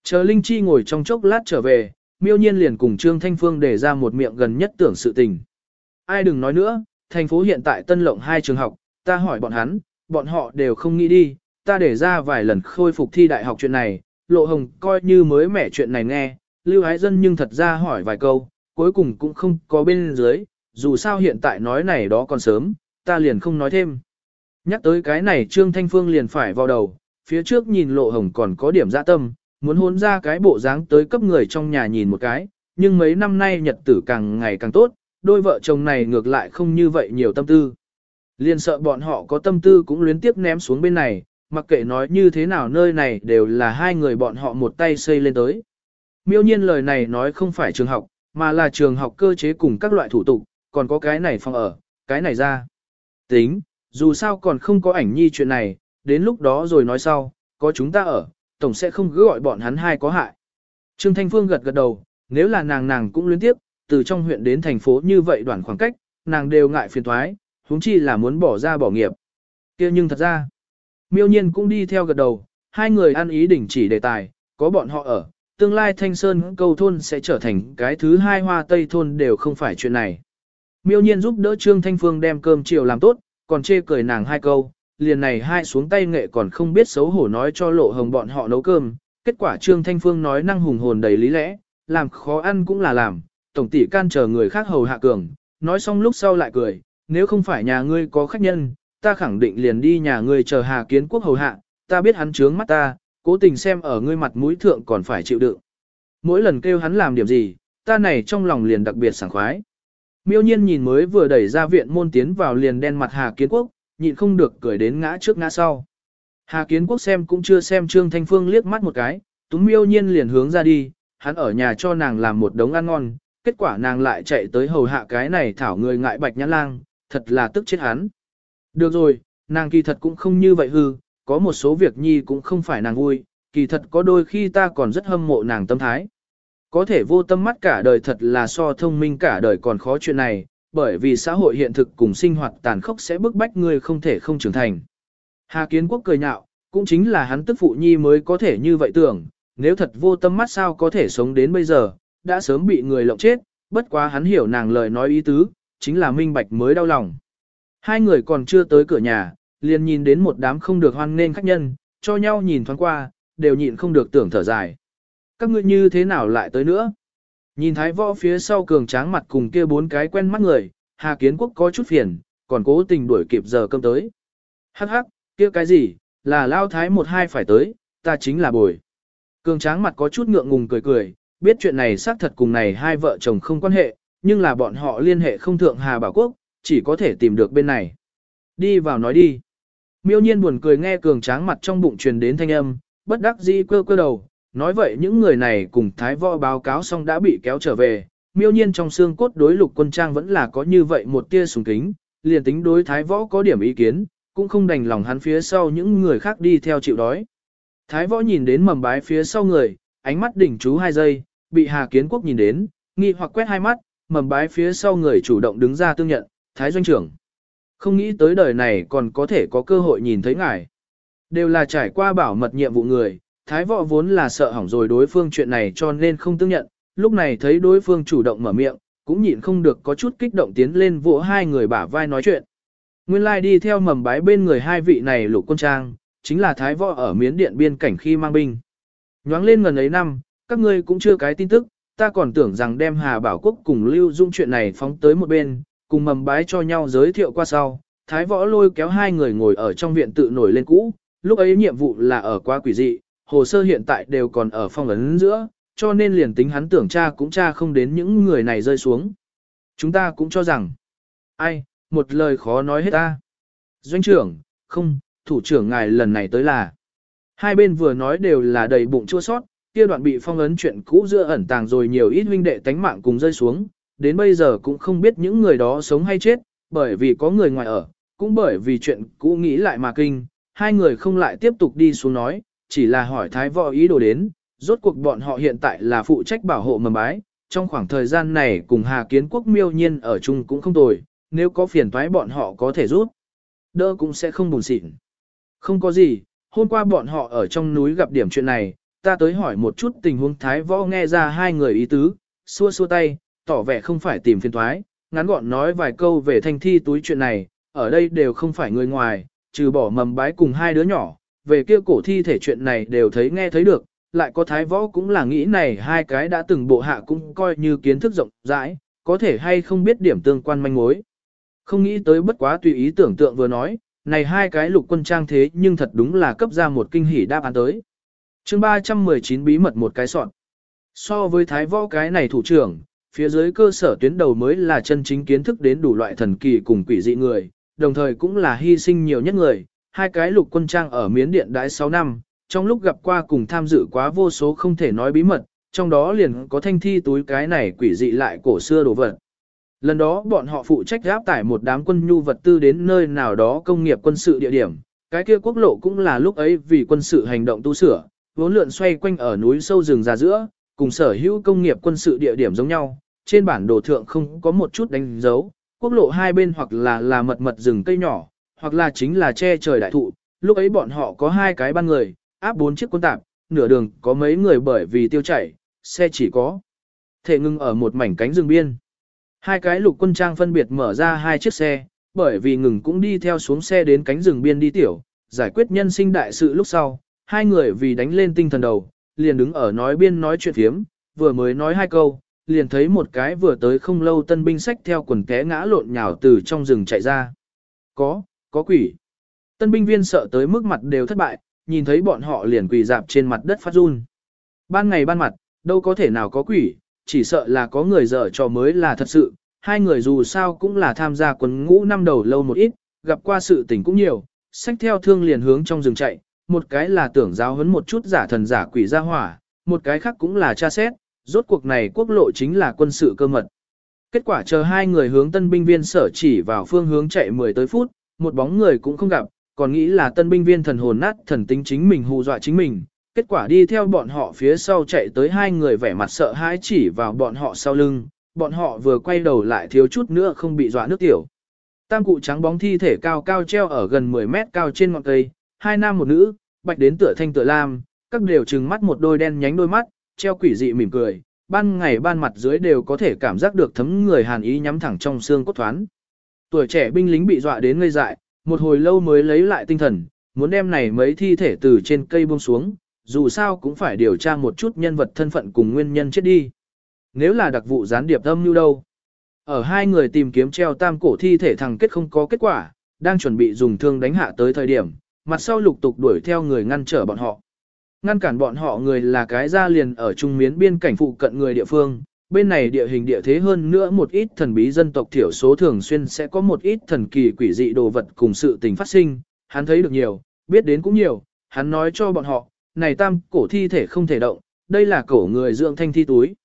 Chờ Linh Chi ngồi trong chốc lát trở về, miêu nhiên liền cùng Trương Thanh Phương để ra một miệng gần nhất tưởng sự tình. Ai đừng nói nữa, thành phố hiện tại tân lộng hai trường học, ta hỏi bọn hắn, bọn họ đều không nghĩ đi, ta để ra vài lần khôi phục thi đại học chuyện này, lộ hồng coi như mới mẻ chuyện này nghe, lưu ái dân nhưng thật ra hỏi vài câu, cuối cùng cũng không có bên dưới, dù sao hiện tại nói này đó còn sớm, ta liền không nói thêm. Nhắc tới cái này Trương Thanh Phương liền phải vào đầu, phía trước nhìn lộ hồng còn có điểm dạ tâm, muốn hôn ra cái bộ dáng tới cấp người trong nhà nhìn một cái, nhưng mấy năm nay nhật tử càng ngày càng tốt, đôi vợ chồng này ngược lại không như vậy nhiều tâm tư. Liền sợ bọn họ có tâm tư cũng luyến tiếp ném xuống bên này, mặc kệ nói như thế nào nơi này đều là hai người bọn họ một tay xây lên tới. Miêu nhiên lời này nói không phải trường học, mà là trường học cơ chế cùng các loại thủ tục, còn có cái này phòng ở, cái này ra. Tính, dù sao còn không có ảnh nhi chuyện này, đến lúc đó rồi nói sau, có chúng ta ở, tổng sẽ không cứ gọi bọn hắn hai có hại. Trương Thanh Phương gật gật đầu, nếu là nàng nàng cũng liên tiếp, từ trong huyện đến thành phố như vậy đoạn khoảng cách, nàng đều ngại phiền thoái, huống chi là muốn bỏ ra bỏ nghiệp. kia nhưng thật ra, miêu nhiên cũng đi theo gật đầu, hai người ăn ý đỉnh chỉ đề tài, có bọn họ ở, tương lai Thanh Sơn câu thôn sẽ trở thành cái thứ hai hoa tây thôn đều không phải chuyện này. Miêu nhiên giúp đỡ Trương Thanh Phương đem cơm chiều làm tốt, còn chê cười nàng hai câu, liền này hai xuống tay nghệ còn không biết xấu hổ nói cho lộ hồng bọn họ nấu cơm, kết quả Trương Thanh Phương nói năng hùng hồn đầy lý lẽ, làm khó ăn cũng là làm, tổng tỷ can chờ người khác hầu hạ cường, nói xong lúc sau lại cười, nếu không phải nhà ngươi có khách nhân, ta khẳng định liền đi nhà ngươi chờ Hà Kiến Quốc hầu hạ, ta biết hắn trướng mắt ta, cố tình xem ở ngươi mặt mũi thượng còn phải chịu đựng. Mỗi lần kêu hắn làm điểm gì, ta này trong lòng liền đặc biệt sảng khoái. Miêu nhiên nhìn mới vừa đẩy ra viện môn tiến vào liền đen mặt Hà Kiến Quốc, nhịn không được cười đến ngã trước ngã sau. Hà Kiến Quốc xem cũng chưa xem Trương Thanh Phương liếc mắt một cái, Túng Miêu Nhiên liền hướng ra đi, hắn ở nhà cho nàng làm một đống ăn ngon, kết quả nàng lại chạy tới hầu hạ cái này thảo người ngại bạch nhã lang, thật là tức chết hắn. Được rồi, nàng kỳ thật cũng không như vậy hư, có một số việc nhi cũng không phải nàng vui, kỳ thật có đôi khi ta còn rất hâm mộ nàng tâm thái. Có thể vô tâm mắt cả đời thật là so thông minh cả đời còn khó chuyện này, bởi vì xã hội hiện thực cùng sinh hoạt tàn khốc sẽ bức bách người không thể không trưởng thành. Hà Kiến Quốc cười nhạo, cũng chính là hắn tức phụ nhi mới có thể như vậy tưởng, nếu thật vô tâm mắt sao có thể sống đến bây giờ, đã sớm bị người lộng chết, bất quá hắn hiểu nàng lời nói ý tứ, chính là minh bạch mới đau lòng. Hai người còn chưa tới cửa nhà, liền nhìn đến một đám không được hoan nên khách nhân, cho nhau nhìn thoáng qua, đều nhịn không được tưởng thở dài. Các ngươi như thế nào lại tới nữa? Nhìn thái võ phía sau cường tráng mặt cùng kia bốn cái quen mắt người, Hà Kiến Quốc có chút phiền, còn cố tình đuổi kịp giờ cơm tới. Hắc hắc, kia cái gì, là lao thái một hai phải tới, ta chính là bồi. Cường tráng mặt có chút ngượng ngùng cười cười, biết chuyện này xác thật cùng này hai vợ chồng không quan hệ, nhưng là bọn họ liên hệ không thượng Hà Bảo Quốc, chỉ có thể tìm được bên này. Đi vào nói đi. Miêu nhiên buồn cười nghe cường tráng mặt trong bụng truyền đến thanh âm, bất đắc dĩ quơ quơ đầu, nói vậy những người này cùng thái võ báo cáo xong đã bị kéo trở về, miêu nhiên trong xương cốt đối lục quân trang vẫn là có như vậy một tia sùng kính, liền tính đối thái võ có điểm ý kiến, cũng không đành lòng hắn phía sau những người khác đi theo chịu đói. Thái võ nhìn đến mầm bái phía sau người, ánh mắt đỉnh chú hai giây, bị Hà Kiến Quốc nhìn đến, nghi hoặc quét hai mắt, mầm bái phía sau người chủ động đứng ra tương nhận, Thái Doanh trưởng. Không nghĩ tới đời này còn có thể có cơ hội nhìn thấy ngài. Đều là trải qua bảo mật nhiệm vụ người, Thái võ vốn là sợ hỏng rồi đối phương chuyện này cho nên không tương nhận, lúc này thấy đối phương chủ động mở miệng, cũng nhịn không được có chút kích động tiến lên vỗ hai người bả vai nói chuyện. Nguyên lai like đi theo mầm bái bên người hai vị này lục quân trang, chính là Thái võ ở miến điện biên cảnh khi mang binh. Nhoáng lên gần ấy năm, các ngươi cũng chưa cái tin tức, ta còn tưởng rằng đem Hà Bảo Quốc cùng Lưu Dung chuyện này phóng tới một bên, cùng mầm bái cho nhau giới thiệu qua sau. Thái võ lôi kéo hai người ngồi ở trong viện tự nổi lên cũ, lúc ấy nhiệm vụ là ở quá quỷ dị, hồ sơ hiện tại đều còn ở phong ấn giữa, cho nên liền tính hắn tưởng cha cũng cha không đến những người này rơi xuống. Chúng ta cũng cho rằng, ai, một lời khó nói hết ta. Doanh trưởng, không, thủ trưởng ngài lần này tới là. Hai bên vừa nói đều là đầy bụng chua sót, kia đoạn bị phong ấn chuyện cũ giữa ẩn tàng rồi nhiều ít huynh đệ tánh mạng cùng rơi xuống, đến bây giờ cũng không biết những người đó sống hay chết, bởi vì có người ngoài ở, cũng bởi vì chuyện cũ nghĩ lại mà kinh, hai người không lại tiếp tục đi xuống nói, chỉ là hỏi thái võ ý đồ đến, rốt cuộc bọn họ hiện tại là phụ trách bảo hộ mầm bái, trong khoảng thời gian này cùng Hà Kiến Quốc miêu nhiên ở chung cũng không tồi, nếu có phiền toái bọn họ có thể rút, đỡ cũng sẽ không buồn xịn. Không có gì, hôm qua bọn họ ở trong núi gặp điểm chuyện này, ta tới hỏi một chút tình huống thái võ nghe ra hai người ý tứ, xua xua tay, tỏ vẻ không phải tìm phiền thoái, ngắn gọn nói vài câu về thanh thi túi chuyện này, ở đây đều không phải người ngoài, trừ bỏ mầm bái cùng hai đứa nhỏ, về kia cổ thi thể chuyện này đều thấy nghe thấy được, lại có thái võ cũng là nghĩ này hai cái đã từng bộ hạ cũng coi như kiến thức rộng rãi, có thể hay không biết điểm tương quan manh mối. Không nghĩ tới bất quá tùy ý tưởng tượng vừa nói, này hai cái lục quân trang thế nhưng thật đúng là cấp ra một kinh hỉ đáp án tới. chương 319 bí mật một cái soạn. So với thái võ cái này thủ trưởng, phía dưới cơ sở tuyến đầu mới là chân chính kiến thức đến đủ loại thần kỳ cùng quỷ dị người, đồng thời cũng là hy sinh nhiều nhất người. Hai cái lục quân trang ở miến điện đãi 6 năm, trong lúc gặp qua cùng tham dự quá vô số không thể nói bí mật, trong đó liền có thanh thi túi cái này quỷ dị lại cổ xưa đồ vật. Lần đó bọn họ phụ trách gáp tải một đám quân nhu vật tư đến nơi nào đó công nghiệp quân sự địa điểm, cái kia quốc lộ cũng là lúc ấy vì quân sự hành động tu sửa, vốn lượn xoay quanh ở núi sâu rừng già giữa, cùng sở hữu công nghiệp quân sự địa điểm giống nhau, trên bản đồ thượng không có một chút đánh dấu, quốc lộ hai bên hoặc là là mật mật rừng cây nhỏ, hoặc là chính là che trời đại thụ, lúc ấy bọn họ có hai cái ban người, áp bốn chiếc quân tạp, nửa đường có mấy người bởi vì tiêu chảy, xe chỉ có thể ngưng ở một mảnh cánh rừng biên. Hai cái lục quân trang phân biệt mở ra hai chiếc xe, bởi vì ngừng cũng đi theo xuống xe đến cánh rừng biên đi tiểu, giải quyết nhân sinh đại sự lúc sau, hai người vì đánh lên tinh thần đầu, liền đứng ở nói biên nói chuyện phiếm, vừa mới nói hai câu, liền thấy một cái vừa tới không lâu tân binh sách theo quần té ngã lộn nhào từ trong rừng chạy ra. Có, có quỷ. Tân binh viên sợ tới mức mặt đều thất bại, nhìn thấy bọn họ liền quỳ dạp trên mặt đất phát run. Ban ngày ban mặt, đâu có thể nào có quỷ, chỉ sợ là có người dở trò mới là thật sự. Hai người dù sao cũng là tham gia quần ngũ năm đầu lâu một ít, gặp qua sự tình cũng nhiều, sách theo thương liền hướng trong rừng chạy, một cái là tưởng giáo huấn một chút giả thần giả quỷ ra hỏa, một cái khác cũng là tra xét, rốt cuộc này quốc lộ chính là quân sự cơ mật. Kết quả chờ hai người hướng tân binh viên sở chỉ vào phương hướng chạy 10 tới phút, một bóng người cũng không gặp, còn nghĩ là tân binh viên thần hồn nát thần tính chính mình hù dọa chính mình. Kết quả đi theo bọn họ phía sau chạy tới hai người vẻ mặt sợ hãi chỉ vào bọn họ sau lưng, bọn họ vừa quay đầu lại thiếu chút nữa không bị dọa nước tiểu. Tam cụ trắng bóng thi thể cao cao treo ở gần 10 mét cao trên ngọn cây, hai nam một nữ, bạch đến tựa thanh tựa lam, các đều trừng mắt một đôi đen nhánh đôi mắt, treo quỷ dị mỉm cười, ban ngày ban mặt dưới đều có thể cảm giác được thấm người hàn ý nhắm thẳng trong xương cốt thoán. Tuổi trẻ binh lính bị dọa đến ngây dại, một hồi lâu mới lấy lại tinh thần, muốn đem này mấy thi thể từ trên cây buông xuống, dù sao cũng phải điều tra một chút nhân vật thân phận cùng nguyên nhân chết đi. Nếu là đặc vụ gián điệp âm như đâu? Ở hai người tìm kiếm treo tam cổ thi thể thằng kết không có kết quả, đang chuẩn bị dùng thương đánh hạ tới thời điểm, mặt sau lục tục đuổi theo người ngăn trở bọn họ. Ngăn cản bọn họ người là cái ra liền ở trung miến biên cảnh phụ cận người địa phương, bên này địa hình địa thế hơn nữa một ít thần bí dân tộc thiểu số thường xuyên sẽ có một ít thần kỳ quỷ dị đồ vật cùng sự tình phát sinh, hắn thấy được nhiều, biết đến cũng nhiều, hắn nói cho bọn họ, này tam cổ thi thể không thể động, đây là cổ người dưỡng thanh thi túi.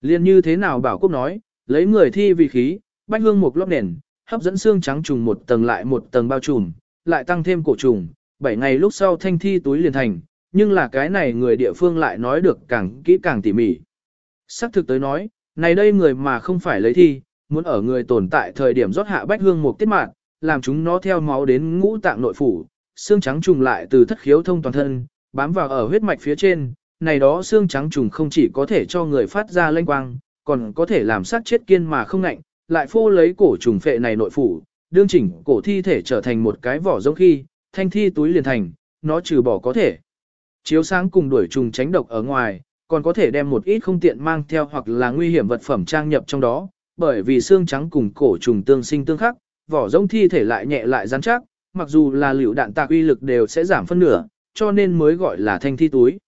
Liên như thế nào bảo quốc nói, lấy người thi vì khí, bách hương một lóc nền, hấp dẫn xương trắng trùng một tầng lại một tầng bao trùm, lại tăng thêm cổ trùng, 7 ngày lúc sau thanh thi túi liền thành, nhưng là cái này người địa phương lại nói được càng kỹ càng tỉ mỉ. Sắc thực tới nói, này đây người mà không phải lấy thi, muốn ở người tồn tại thời điểm rót hạ bách hương một tiết mạng, làm chúng nó theo máu đến ngũ tạng nội phủ, xương trắng trùng lại từ thất khiếu thông toàn thân, bám vào ở huyết mạch phía trên, này đó xương trắng trùng không chỉ có thể cho người phát ra lanh quang, còn có thể làm sát chết kiên mà không ngạnh, lại phô lấy cổ trùng phệ này nội phủ, đương chỉnh cổ thi thể trở thành một cái vỏ giống khi, thanh thi túi liền thành, nó trừ bỏ có thể. Chiếu sáng cùng đuổi trùng tránh độc ở ngoài, còn có thể đem một ít không tiện mang theo hoặc là nguy hiểm vật phẩm trang nhập trong đó, bởi vì xương trắng cùng cổ trùng tương sinh tương khắc, vỏ rỗng thi thể lại nhẹ lại rắn chắc, mặc dù là liều đạn tạc uy lực đều sẽ giảm phân nửa, cho nên mới gọi là thanh thi túi.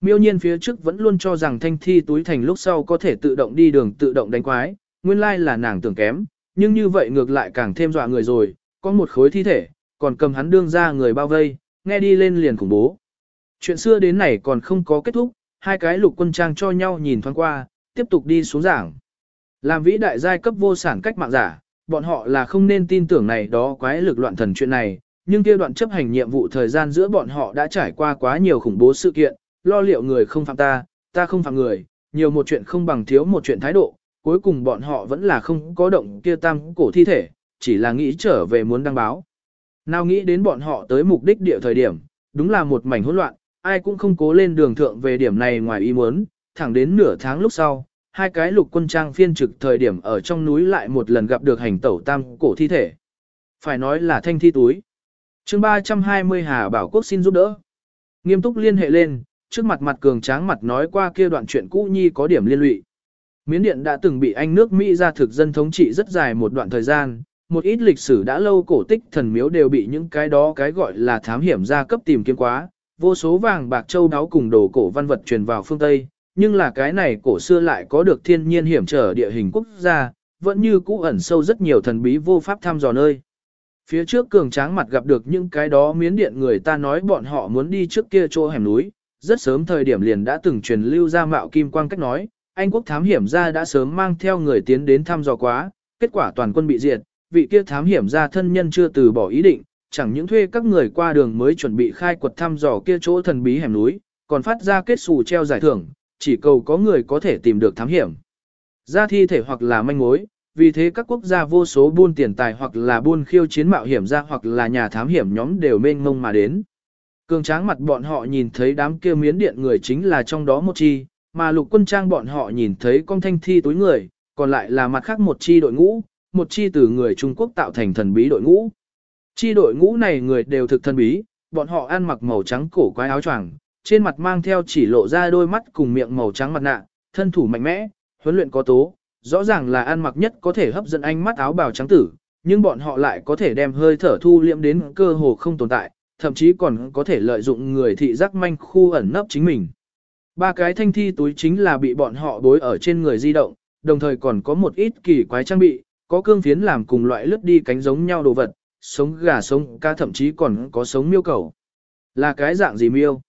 Miêu nhiên phía trước vẫn luôn cho rằng thanh thi túi thành lúc sau có thể tự động đi đường tự động đánh quái, nguyên lai là nàng tưởng kém, nhưng như vậy ngược lại càng thêm dọa người rồi, có một khối thi thể, còn cầm hắn đương ra người bao vây, nghe đi lên liền khủng bố. Chuyện xưa đến này còn không có kết thúc, hai cái lục quân trang cho nhau nhìn thoáng qua, tiếp tục đi xuống giảng. Làm vĩ đại giai cấp vô sản cách mạng giả, bọn họ là không nên tin tưởng này đó quái lực loạn thần chuyện này, nhưng kia đoạn chấp hành nhiệm vụ thời gian giữa bọn họ đã trải qua quá nhiều khủng bố sự kiện, lo liệu người không phạm ta, ta không phạm người, nhiều một chuyện không bằng thiếu một chuyện thái độ, cuối cùng bọn họ vẫn là không có động kia tam cổ thi thể, chỉ là nghĩ trở về muốn đăng báo. Nào nghĩ đến bọn họ tới mục đích địa thời điểm, đúng là một mảnh hỗn loạn, ai cũng không cố lên đường thượng về điểm này ngoài ý muốn, thẳng đến nửa tháng lúc sau, hai cái lục quân trang phiên trực thời điểm ở trong núi lại một lần gặp được hành tẩu tam cổ thi thể. Phải nói là thanh thi túi. chương 320 Hà Bảo Quốc xin giúp đỡ. Nghiêm túc liên hệ lên, trước mặt mặt cường tráng mặt nói qua kia đoạn chuyện cũ nhi có điểm liên lụy. Miến Điện đã từng bị Anh nước Mỹ ra thực dân thống trị rất dài một đoạn thời gian, một ít lịch sử đã lâu cổ tích thần miếu đều bị những cái đó cái gọi là thám hiểm gia cấp tìm kiếm quá, vô số vàng bạc châu đáo cùng đồ cổ văn vật truyền vào phương Tây, nhưng là cái này cổ xưa lại có được thiên nhiên hiểm trở địa hình quốc gia, vẫn như cũ ẩn sâu rất nhiều thần bí vô pháp thăm dò nơi. Phía trước cường tráng mặt gặp được những cái đó miến điện người ta nói bọn họ muốn đi trước kia chỗ hẻm núi, rất sớm thời điểm liền đã từng truyền lưu ra mạo kim quang cách nói, Anh quốc thám hiểm gia đã sớm mang theo người tiến đến thăm dò quá, kết quả toàn quân bị diệt, vị kia thám hiểm gia thân nhân chưa từ bỏ ý định, chẳng những thuê các người qua đường mới chuẩn bị khai quật thăm dò kia chỗ thần bí hẻm núi, còn phát ra kết xù treo giải thưởng, chỉ cầu có người có thể tìm được thám hiểm. Ra thi thể hoặc là manh mối, vì thế các quốc gia vô số buôn tiền tài hoặc là buôn khiêu chiến mạo hiểm ra hoặc là nhà thám hiểm nhóm đều mênh mông mà đến. Cường tráng mặt bọn họ nhìn thấy đám kia miến điện người chính là trong đó một chi, mà lục quân trang bọn họ nhìn thấy con thanh thi túi người, còn lại là mặt khác một chi đội ngũ, một chi từ người Trung Quốc tạo thành thần bí đội ngũ. Chi đội ngũ này người đều thực thân bí, bọn họ ăn mặc màu trắng cổ quái áo choàng, trên mặt mang theo chỉ lộ ra đôi mắt cùng miệng màu trắng mặt nạ, thân thủ mạnh mẽ, huấn luyện có tố, rõ ràng là ăn mặc nhất có thể hấp dẫn ánh mắt áo bào trắng tử, nhưng bọn họ lại có thể đem hơi thở thu liễm đến cơ hồ không tồn tại, thậm chí còn có thể lợi dụng người thị giác manh khu ẩn nấp chính mình. Ba cái thanh thi túi chính là bị bọn họ đối ở trên người di động, đồng thời còn có một ít kỳ quái trang bị, có cương phiến làm cùng loại lướt đi cánh giống nhau đồ vật, sống gà sống cá thậm chí còn có sống miêu cầu. Là cái dạng gì miêu?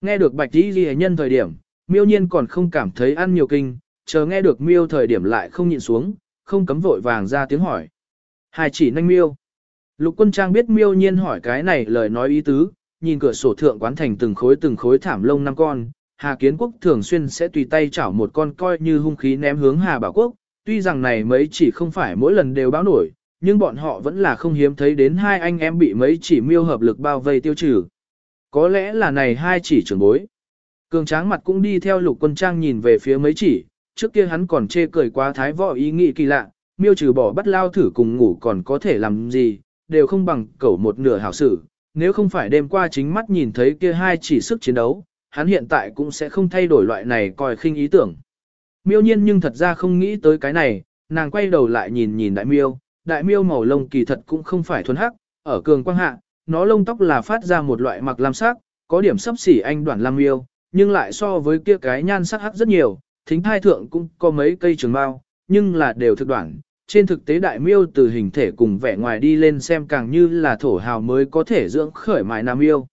Nghe được bạch tí ghi nhân thời điểm, miêu nhiên còn không cảm thấy ăn nhiều kinh, chờ nghe được miêu thời điểm lại không nhịn xuống, không cấm vội vàng ra tiếng hỏi. Hai chỉ nanh miêu. Lục quân trang biết miêu nhiên hỏi cái này lời nói ý tứ, nhìn cửa sổ thượng quán thành từng khối từng khối thảm lông năm con, Hà Kiến Quốc thường xuyên sẽ tùy tay chảo một con coi như hung khí ném hướng Hà Bảo Quốc, tuy rằng này mấy chỉ không phải mỗi lần đều báo nổi, nhưng bọn họ vẫn là không hiếm thấy đến hai anh em bị mấy chỉ miêu hợp lực bao vây tiêu trừ. Có lẽ là này hai chỉ trưởng bối. Cường tráng mặt cũng đi theo lục quân trang nhìn về phía mấy chỉ, trước kia hắn còn chê cười quá thái võ ý nghĩ kỳ lạ, miêu trừ bỏ bắt lao thử cùng ngủ còn có thể làm gì, đều không bằng cẩu một nửa hảo sự, nếu không phải đêm qua chính mắt nhìn thấy kia hai chỉ sức chiến đấu, hắn hiện tại cũng sẽ không thay đổi loại này coi khinh ý tưởng. Miêu nhiên nhưng thật ra không nghĩ tới cái này, nàng quay đầu lại nhìn nhìn đại miêu, đại miêu màu lông kỳ thật cũng không phải thuần hắc, ở cường quang hạ, nó lông tóc là phát ra một loại mặc lam sắc, có điểm sấp xỉ anh đoạn lam miêu, nhưng lại so với kia cái nhan sắc hắc rất nhiều, thính thai thượng cũng có mấy cây trường mao, nhưng là đều thực đoạn. Trên thực tế đại miêu từ hình thể cùng vẻ ngoài đi lên xem càng như là thổ hào mới có thể dưỡng khởi mại nam miêu.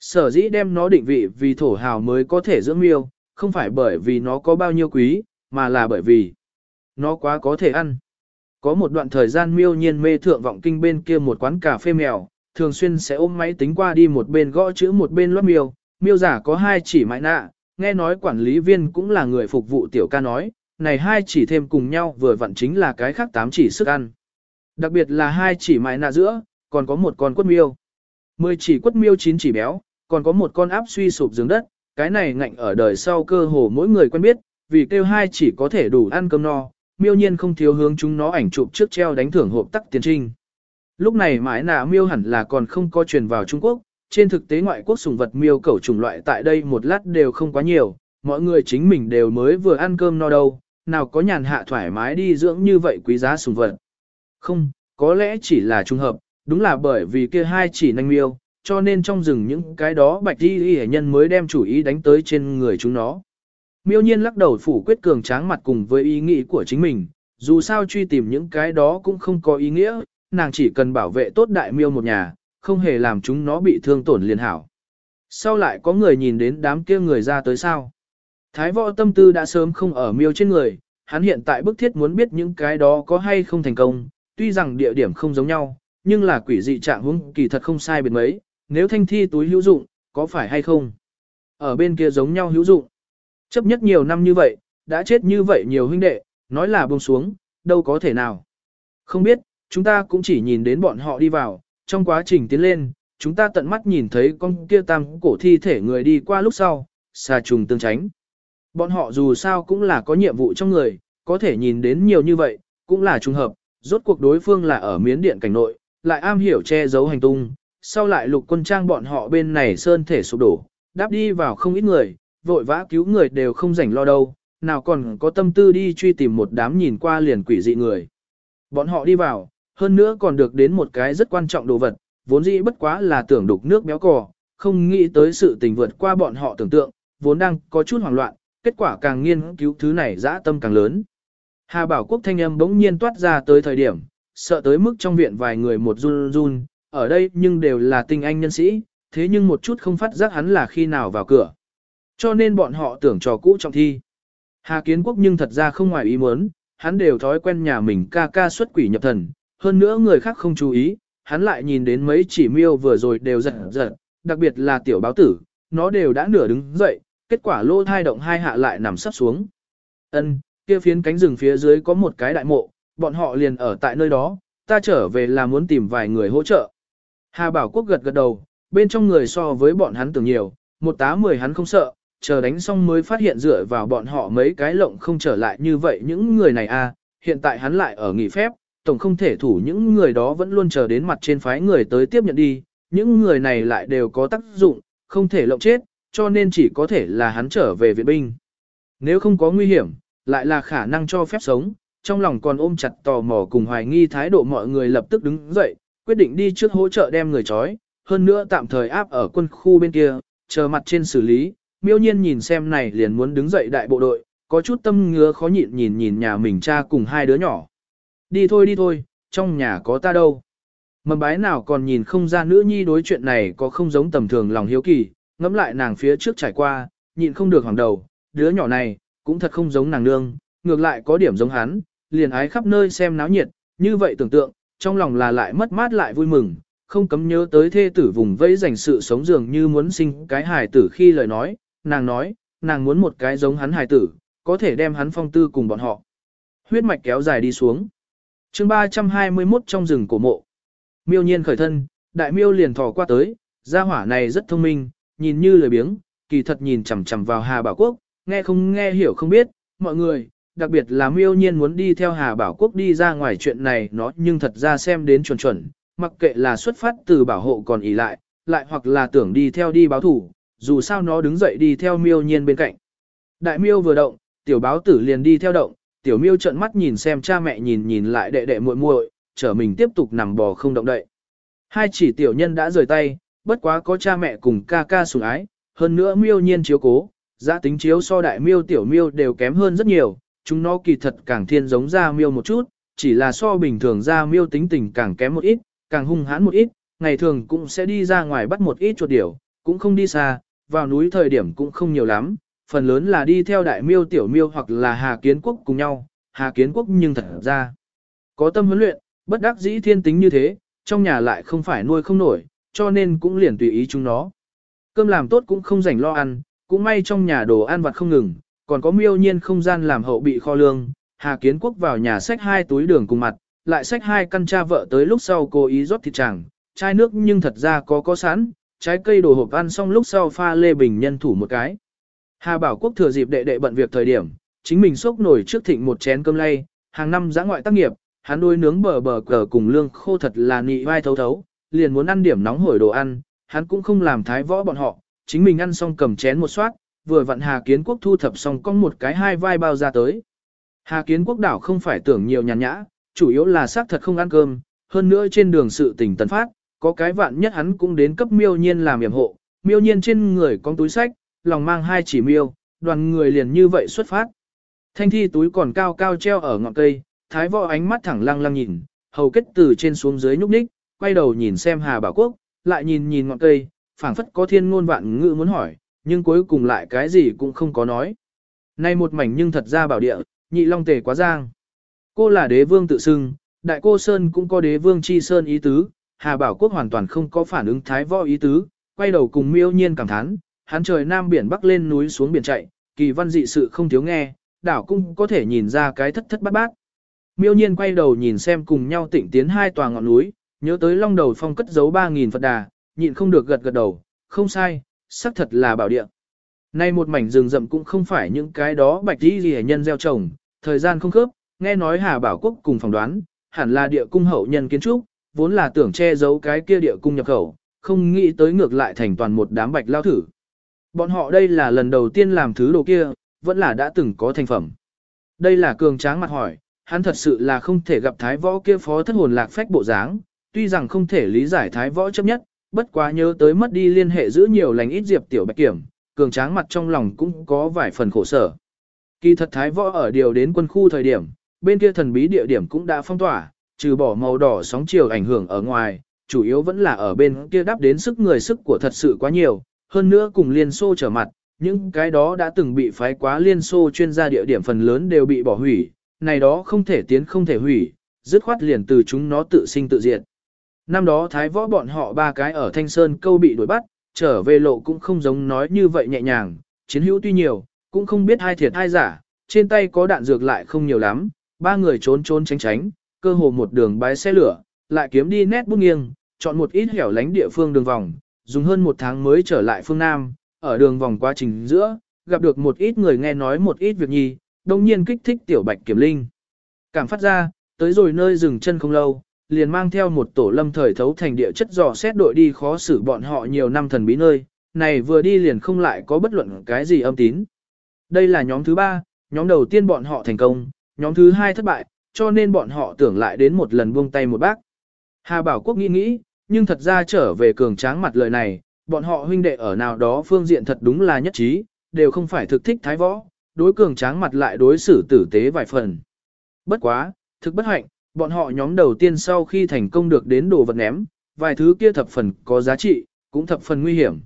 Sở dĩ đem nó định vị vì thổ hào mới có thể dưỡng miêu, không phải bởi vì nó có bao nhiêu quý, mà là bởi vì nó quá có thể ăn. Có một đoạn thời gian miêu nhiên mê thượng vọng kinh bên kia một quán cà phê mèo, thường xuyên sẽ ôm máy tính qua đi một bên gõ chữ một bên loát miêu, miêu giả có hai chỉ mãi nạ, nghe nói quản lý viên cũng là người phục vụ tiểu ca nói, này hai chỉ thêm cùng nhau vừa vặn chính là cái khác tám chỉ sức ăn. Đặc biệt là hai chỉ mãi nạ giữa, còn có một con quất miêu. Mười chỉ quất miêu chín chỉ béo, còn có một con áp suy sụp dưới đất, cái này ngạnh ở đời sau cơ hồ mỗi người quen biết, vì kêu hai chỉ có thể đủ ăn cơm no, miêu nhiên không thiếu hướng chúng nó ảnh chụp trước treo đánh thưởng hộp tắc tiến trinh. Lúc này mãi nạ miêu hẳn là còn không có truyền vào Trung Quốc, trên thực tế ngoại quốc sùng vật miêu cẩu chủng loại tại đây một lát đều không quá nhiều, mọi người chính mình đều mới vừa ăn cơm no đâu, nào có nhàn hạ thoải mái đi dưỡng như vậy quý giá sùng vật. Không, có lẽ chỉ là trùng hợp, đúng là bởi vì kia hai chỉ nanh miêu, cho nên trong rừng những cái đó bạch đi y nhân mới đem chủ ý đánh tới trên người chúng nó. Miêu nhiên lắc đầu phủ quyết cường tráng mặt cùng với ý nghĩ của chính mình, dù sao truy tìm những cái đó cũng không có ý nghĩa, nàng chỉ cần bảo vệ tốt đại miêu một nhà, không hề làm chúng nó bị thương tổn liền hảo. Sau lại có người nhìn đến đám kia người ra tới sao? Thái võ tâm tư đã sớm không ở miêu trên người, hắn hiện tại bức thiết muốn biết những cái đó có hay không thành công, tuy rằng địa điểm không giống nhau, nhưng là quỷ dị trạng huống kỳ thật không sai biệt mấy, nếu thanh thi túi hữu dụng, có phải hay không? Ở bên kia giống nhau hữu dụng. Chấp nhất nhiều năm như vậy, đã chết như vậy nhiều huynh đệ, nói là buông xuống, đâu có thể nào. Không biết, chúng ta cũng chỉ nhìn đến bọn họ đi vào, trong quá trình tiến lên, chúng ta tận mắt nhìn thấy con kia tam cổ thi thể người đi qua lúc sau, xà trùng tương tránh. Bọn họ dù sao cũng là có nhiệm vụ trong người, có thể nhìn đến nhiều như vậy, cũng là trùng hợp, rốt cuộc đối phương là ở miến điện cảnh nội, lại am hiểu che giấu hành tung, sau lại lục quân trang bọn họ bên này sơn thể sụp đổ, đáp đi vào không ít người, vội vã cứu người đều không rảnh lo đâu, nào còn có tâm tư đi truy tìm một đám nhìn qua liền quỷ dị người. Bọn họ đi vào, hơn nữa còn được đến một cái rất quan trọng đồ vật, vốn dĩ bất quá là tưởng đục nước béo cò, không nghĩ tới sự tình vượt qua bọn họ tưởng tượng, vốn đang có chút hoảng loạn, kết quả càng nghiên cứu thứ này dã tâm càng lớn. Hà Bảo Quốc thanh âm bỗng nhiên toát ra tới thời điểm, sợ tới mức trong viện vài người một run run, ở đây nhưng đều là tinh anh nhân sĩ, thế nhưng một chút không phát giác hắn là khi nào vào cửa. Cho nên bọn họ tưởng trò cũ trọng thi. Hà Kiến Quốc nhưng thật ra không ngoài ý muốn, hắn đều thói quen nhà mình ca ca xuất quỷ nhập thần, hơn nữa người khác không chú ý, hắn lại nhìn đến mấy chỉ miêu vừa rồi đều giật giật, đặc biệt là tiểu báo tử, nó đều đã nửa đứng dậy, kết quả lô thai động hai hạ lại nằm sắp xuống. Ân, kia phiến cánh rừng phía dưới có một cái đại mộ, bọn họ liền ở tại nơi đó, ta trở về là muốn tìm vài người hỗ trợ. Hà Bảo Quốc gật gật đầu, bên trong người so với bọn hắn tưởng nhiều, một tá mười hắn không sợ, chờ đánh xong mới phát hiện dựa vào bọn họ mấy cái lộng không trở lại như vậy những người này a à, hiện tại hắn lại ở nghỉ phép, tổng không thể thủ những người đó vẫn luôn chờ đến mặt trên phái người tới tiếp nhận đi, những người này lại đều có tác dụng, không thể lộng chết, cho nên chỉ có thể là hắn trở về viện binh. Nếu không có nguy hiểm, lại là khả năng cho phép sống, trong lòng còn ôm chặt tò mò cùng hoài nghi thái độ mọi người lập tức đứng dậy, quyết định đi trước hỗ trợ đem người trói, hơn nữa tạm thời áp ở quân khu bên kia, chờ mặt trên xử lý, miêu nhiên nhìn xem này liền muốn đứng dậy đại bộ đội, có chút tâm ngứa khó nhịn nhìn nhìn nhà mình cha cùng hai đứa nhỏ. Đi thôi đi thôi, trong nhà có ta đâu. Mầm bái nào còn nhìn không ra nữ nhi đối chuyện này có không giống tầm thường lòng hiếu kỳ, ngẫm lại nàng phía trước trải qua, nhịn không được hoàng đầu, đứa nhỏ này, cũng thật không giống nàng nương, ngược lại có điểm giống hắn, liền ái khắp nơi xem náo nhiệt, như vậy tưởng tượng, trong lòng là lại mất mát lại vui mừng, không cấm nhớ tới thê tử vùng vẫy dành sự sống dường như muốn sinh cái hài tử khi lời nói, nàng nói, nàng muốn một cái giống hắn hài tử, có thể đem hắn phong tư cùng bọn họ. Huyết mạch kéo dài đi xuống chương 321 trong rừng cổ mộ. Miêu nhiên khởi thân, đại miêu liền thò qua tới, gia hỏa này rất thông minh, nhìn như lười biếng, kỳ thật nhìn chằm chằm vào Hà Bảo Quốc, nghe không nghe hiểu không biết, mọi người, đặc biệt là miêu nhiên muốn đi theo Hà Bảo Quốc đi ra ngoài chuyện này nó nhưng thật ra xem đến chuẩn chuẩn, mặc kệ là xuất phát từ bảo hộ còn ý lại, lại hoặc là tưởng đi theo đi báo thủ, dù sao nó đứng dậy đi theo miêu nhiên bên cạnh. Đại miêu vừa động, tiểu báo tử liền đi theo động, tiểu miêu trợn mắt nhìn xem cha mẹ nhìn nhìn lại đệ đệ muội muội, trở mình tiếp tục nằm bò không động đậy. Hai chỉ tiểu nhân đã rời tay, bất quá có cha mẹ cùng ca ca sủng ái, hơn nữa miêu nhiên chiếu cố, giá tính chiếu so đại miêu tiểu miêu đều kém hơn rất nhiều, chúng nó kỳ thật càng thiên giống ra miêu một chút, chỉ là so bình thường ra miêu tính tình càng kém một ít, càng hung hãn một ít, ngày thường cũng sẽ đi ra ngoài bắt một ít chuột điểu, cũng không đi xa, vào núi thời điểm cũng không nhiều lắm, phần lớn là đi theo đại miêu tiểu miêu hoặc là Hà Kiến Quốc cùng nhau, Hà Kiến Quốc nhưng thật ra có tâm huấn luyện, bất đắc dĩ thiên tính như thế, trong nhà lại không phải nuôi không nổi, cho nên cũng liền tùy ý chúng nó. Cơm làm tốt cũng không rảnh lo ăn, cũng may trong nhà đồ ăn vặt không ngừng, còn có miêu nhiên không gian làm hậu bị kho lương, Hà Kiến Quốc vào nhà xách hai túi đường cùng mặt, lại xách hai căn cha vợ tới lúc sau cố ý rót thịt chẳng, chai nước nhưng thật ra có có sẵn, trái cây đồ hộp ăn xong lúc sau pha lê bình nhân thủ một cái. Hà Bảo Quốc thừa dịp đệ đệ bận việc thời điểm, chính mình xốc nổi trước thịnh một chén cơm lay, hàng năm giã ngoại tác nghiệp, hắn đôi nướng bờ bờ cờ cùng lương khô thật là nị vai thấu thấu, liền muốn ăn điểm nóng hổi đồ ăn, hắn cũng không làm thái võ bọn họ, chính mình ăn xong cầm chén một soát, vừa vặn Hà Kiến Quốc thu thập xong con một cái hai vai bao ra tới. Hà Kiến Quốc đảo không phải tưởng nhiều nhàn nhã, chủ yếu là xác thật không ăn cơm, hơn nữa trên đường sự tình tấn phát, có cái vạn nhất hắn cũng đến cấp miêu nhiên làm yểm hộ, miêu nhiên trên người có túi sách, lòng mang hai chỉ miêu, đoàn người liền như vậy xuất phát. Thanh thi túi còn cao cao treo ở ngọn cây, thái võ ánh mắt thẳng lăng lăng nhìn, hầu kết từ trên xuống dưới nhúc nhích, quay đầu nhìn xem Hà Bảo Quốc, lại nhìn nhìn ngọn cây, phảng phất có thiên ngôn vạn ngữ muốn hỏi, nhưng cuối cùng lại cái gì cũng không có nói. Nay một mảnh nhưng thật ra bảo địa, nhị long tề quá giang. Cô là đế vương tự xưng, đại cô Sơn cũng có đế vương chi Sơn ý tứ, Hà Bảo Quốc hoàn toàn không có phản ứng thái võ ý tứ, quay đầu cùng miêu nhiên cảm thán, hắn trời nam biển bắc lên núi xuống biển chạy, kỳ văn dị sự không thiếu nghe, đảo cũng có thể nhìn ra cái thất thất bát bát. Miêu nhiên quay đầu nhìn xem cùng nhau tỉnh tiến hai tòa ngọn núi, nhớ tới long đầu phong cất giấu 3.000 Phật đà, nhịn không được gật gật đầu, không sai, xác thật là bảo địa. Nay một mảnh rừng rậm cũng không phải những cái đó bạch đi gì nhân gieo trồng, thời gian không khớp, nghe nói Hà Bảo Quốc cùng phỏng đoán, hẳn là địa cung hậu nhân kiến trúc, vốn là tưởng che giấu cái kia địa cung nhập khẩu, không nghĩ tới ngược lại thành toàn một đám bạch lao thử. Bọn họ đây là lần đầu tiên làm thứ đồ kia, vẫn là đã từng có thành phẩm. Đây là cường tráng mặt hỏi, hắn thật sự là không thể gặp thái võ kia phó thất hồn lạc phách bộ dáng, tuy rằng không thể lý giải thái võ chấp nhất, bất quá nhớ tới mất đi liên hệ giữ nhiều lành ít diệp tiểu bạch kiểm, cường tráng mặt trong lòng cũng có vài phần khổ sở. Kỳ thật thái võ ở điều đến quân khu thời điểm, bên kia thần bí địa điểm cũng đã phong tỏa, trừ bỏ màu đỏ sóng chiều ảnh hưởng ở ngoài, chủ yếu vẫn là ở bên kia đáp đến sức người sức của thật sự quá nhiều, hơn nữa cùng Liên Xô trở mặt, những cái đó đã từng bị phái quá Liên Xô chuyên gia địa điểm phần lớn đều bị bỏ hủy, này đó không thể tiến không thể hủy, dứt khoát liền từ chúng nó tự sinh tự diệt. Năm đó thái võ bọn họ ba cái ở Thanh Sơn câu bị đuổi bắt, trở về lộ cũng không giống nói như vậy nhẹ nhàng, chiến hữu tuy nhiều, cũng không biết hai thiệt hai giả, trên tay có đạn dược lại không nhiều lắm, ba người trốn trốn tránh tránh, cơ hồ một đường bái xe lửa, lại kiếm đi nét bút nghiêng, chọn một ít hẻo lánh địa phương đường vòng, dùng hơn một tháng mới trở lại phương Nam, ở đường vòng quá trình giữa, gặp được một ít người nghe nói một ít việc nhi, đồng nhiên kích thích tiểu bạch kiểm linh. Cảm phát ra, tới rồi nơi dừng chân không lâu, liền mang theo một tổ lâm thời thấu thành địa chất dò xét đội đi khó xử bọn họ nhiều năm thần bí nơi, này vừa đi liền không lại có bất luận cái gì âm tín. Đây là nhóm thứ ba, nhóm đầu tiên bọn họ thành công, nhóm thứ hai thất bại, cho nên bọn họ tưởng lại đến một lần buông tay một bác. Hà Bảo Quốc nghĩ nghĩ, nhưng thật ra trở về cường tráng mặt lời này, bọn họ huynh đệ ở nào đó phương diện thật đúng là nhất trí, đều không phải thực thích thái võ, đối cường tráng mặt lại đối xử tử tế vài phần. Bất quá, thực bất hạnh, bọn họ nhóm đầu tiên sau khi thành công được đến đồ vật ném, vài thứ kia thập phần có giá trị, cũng thập phần nguy hiểm.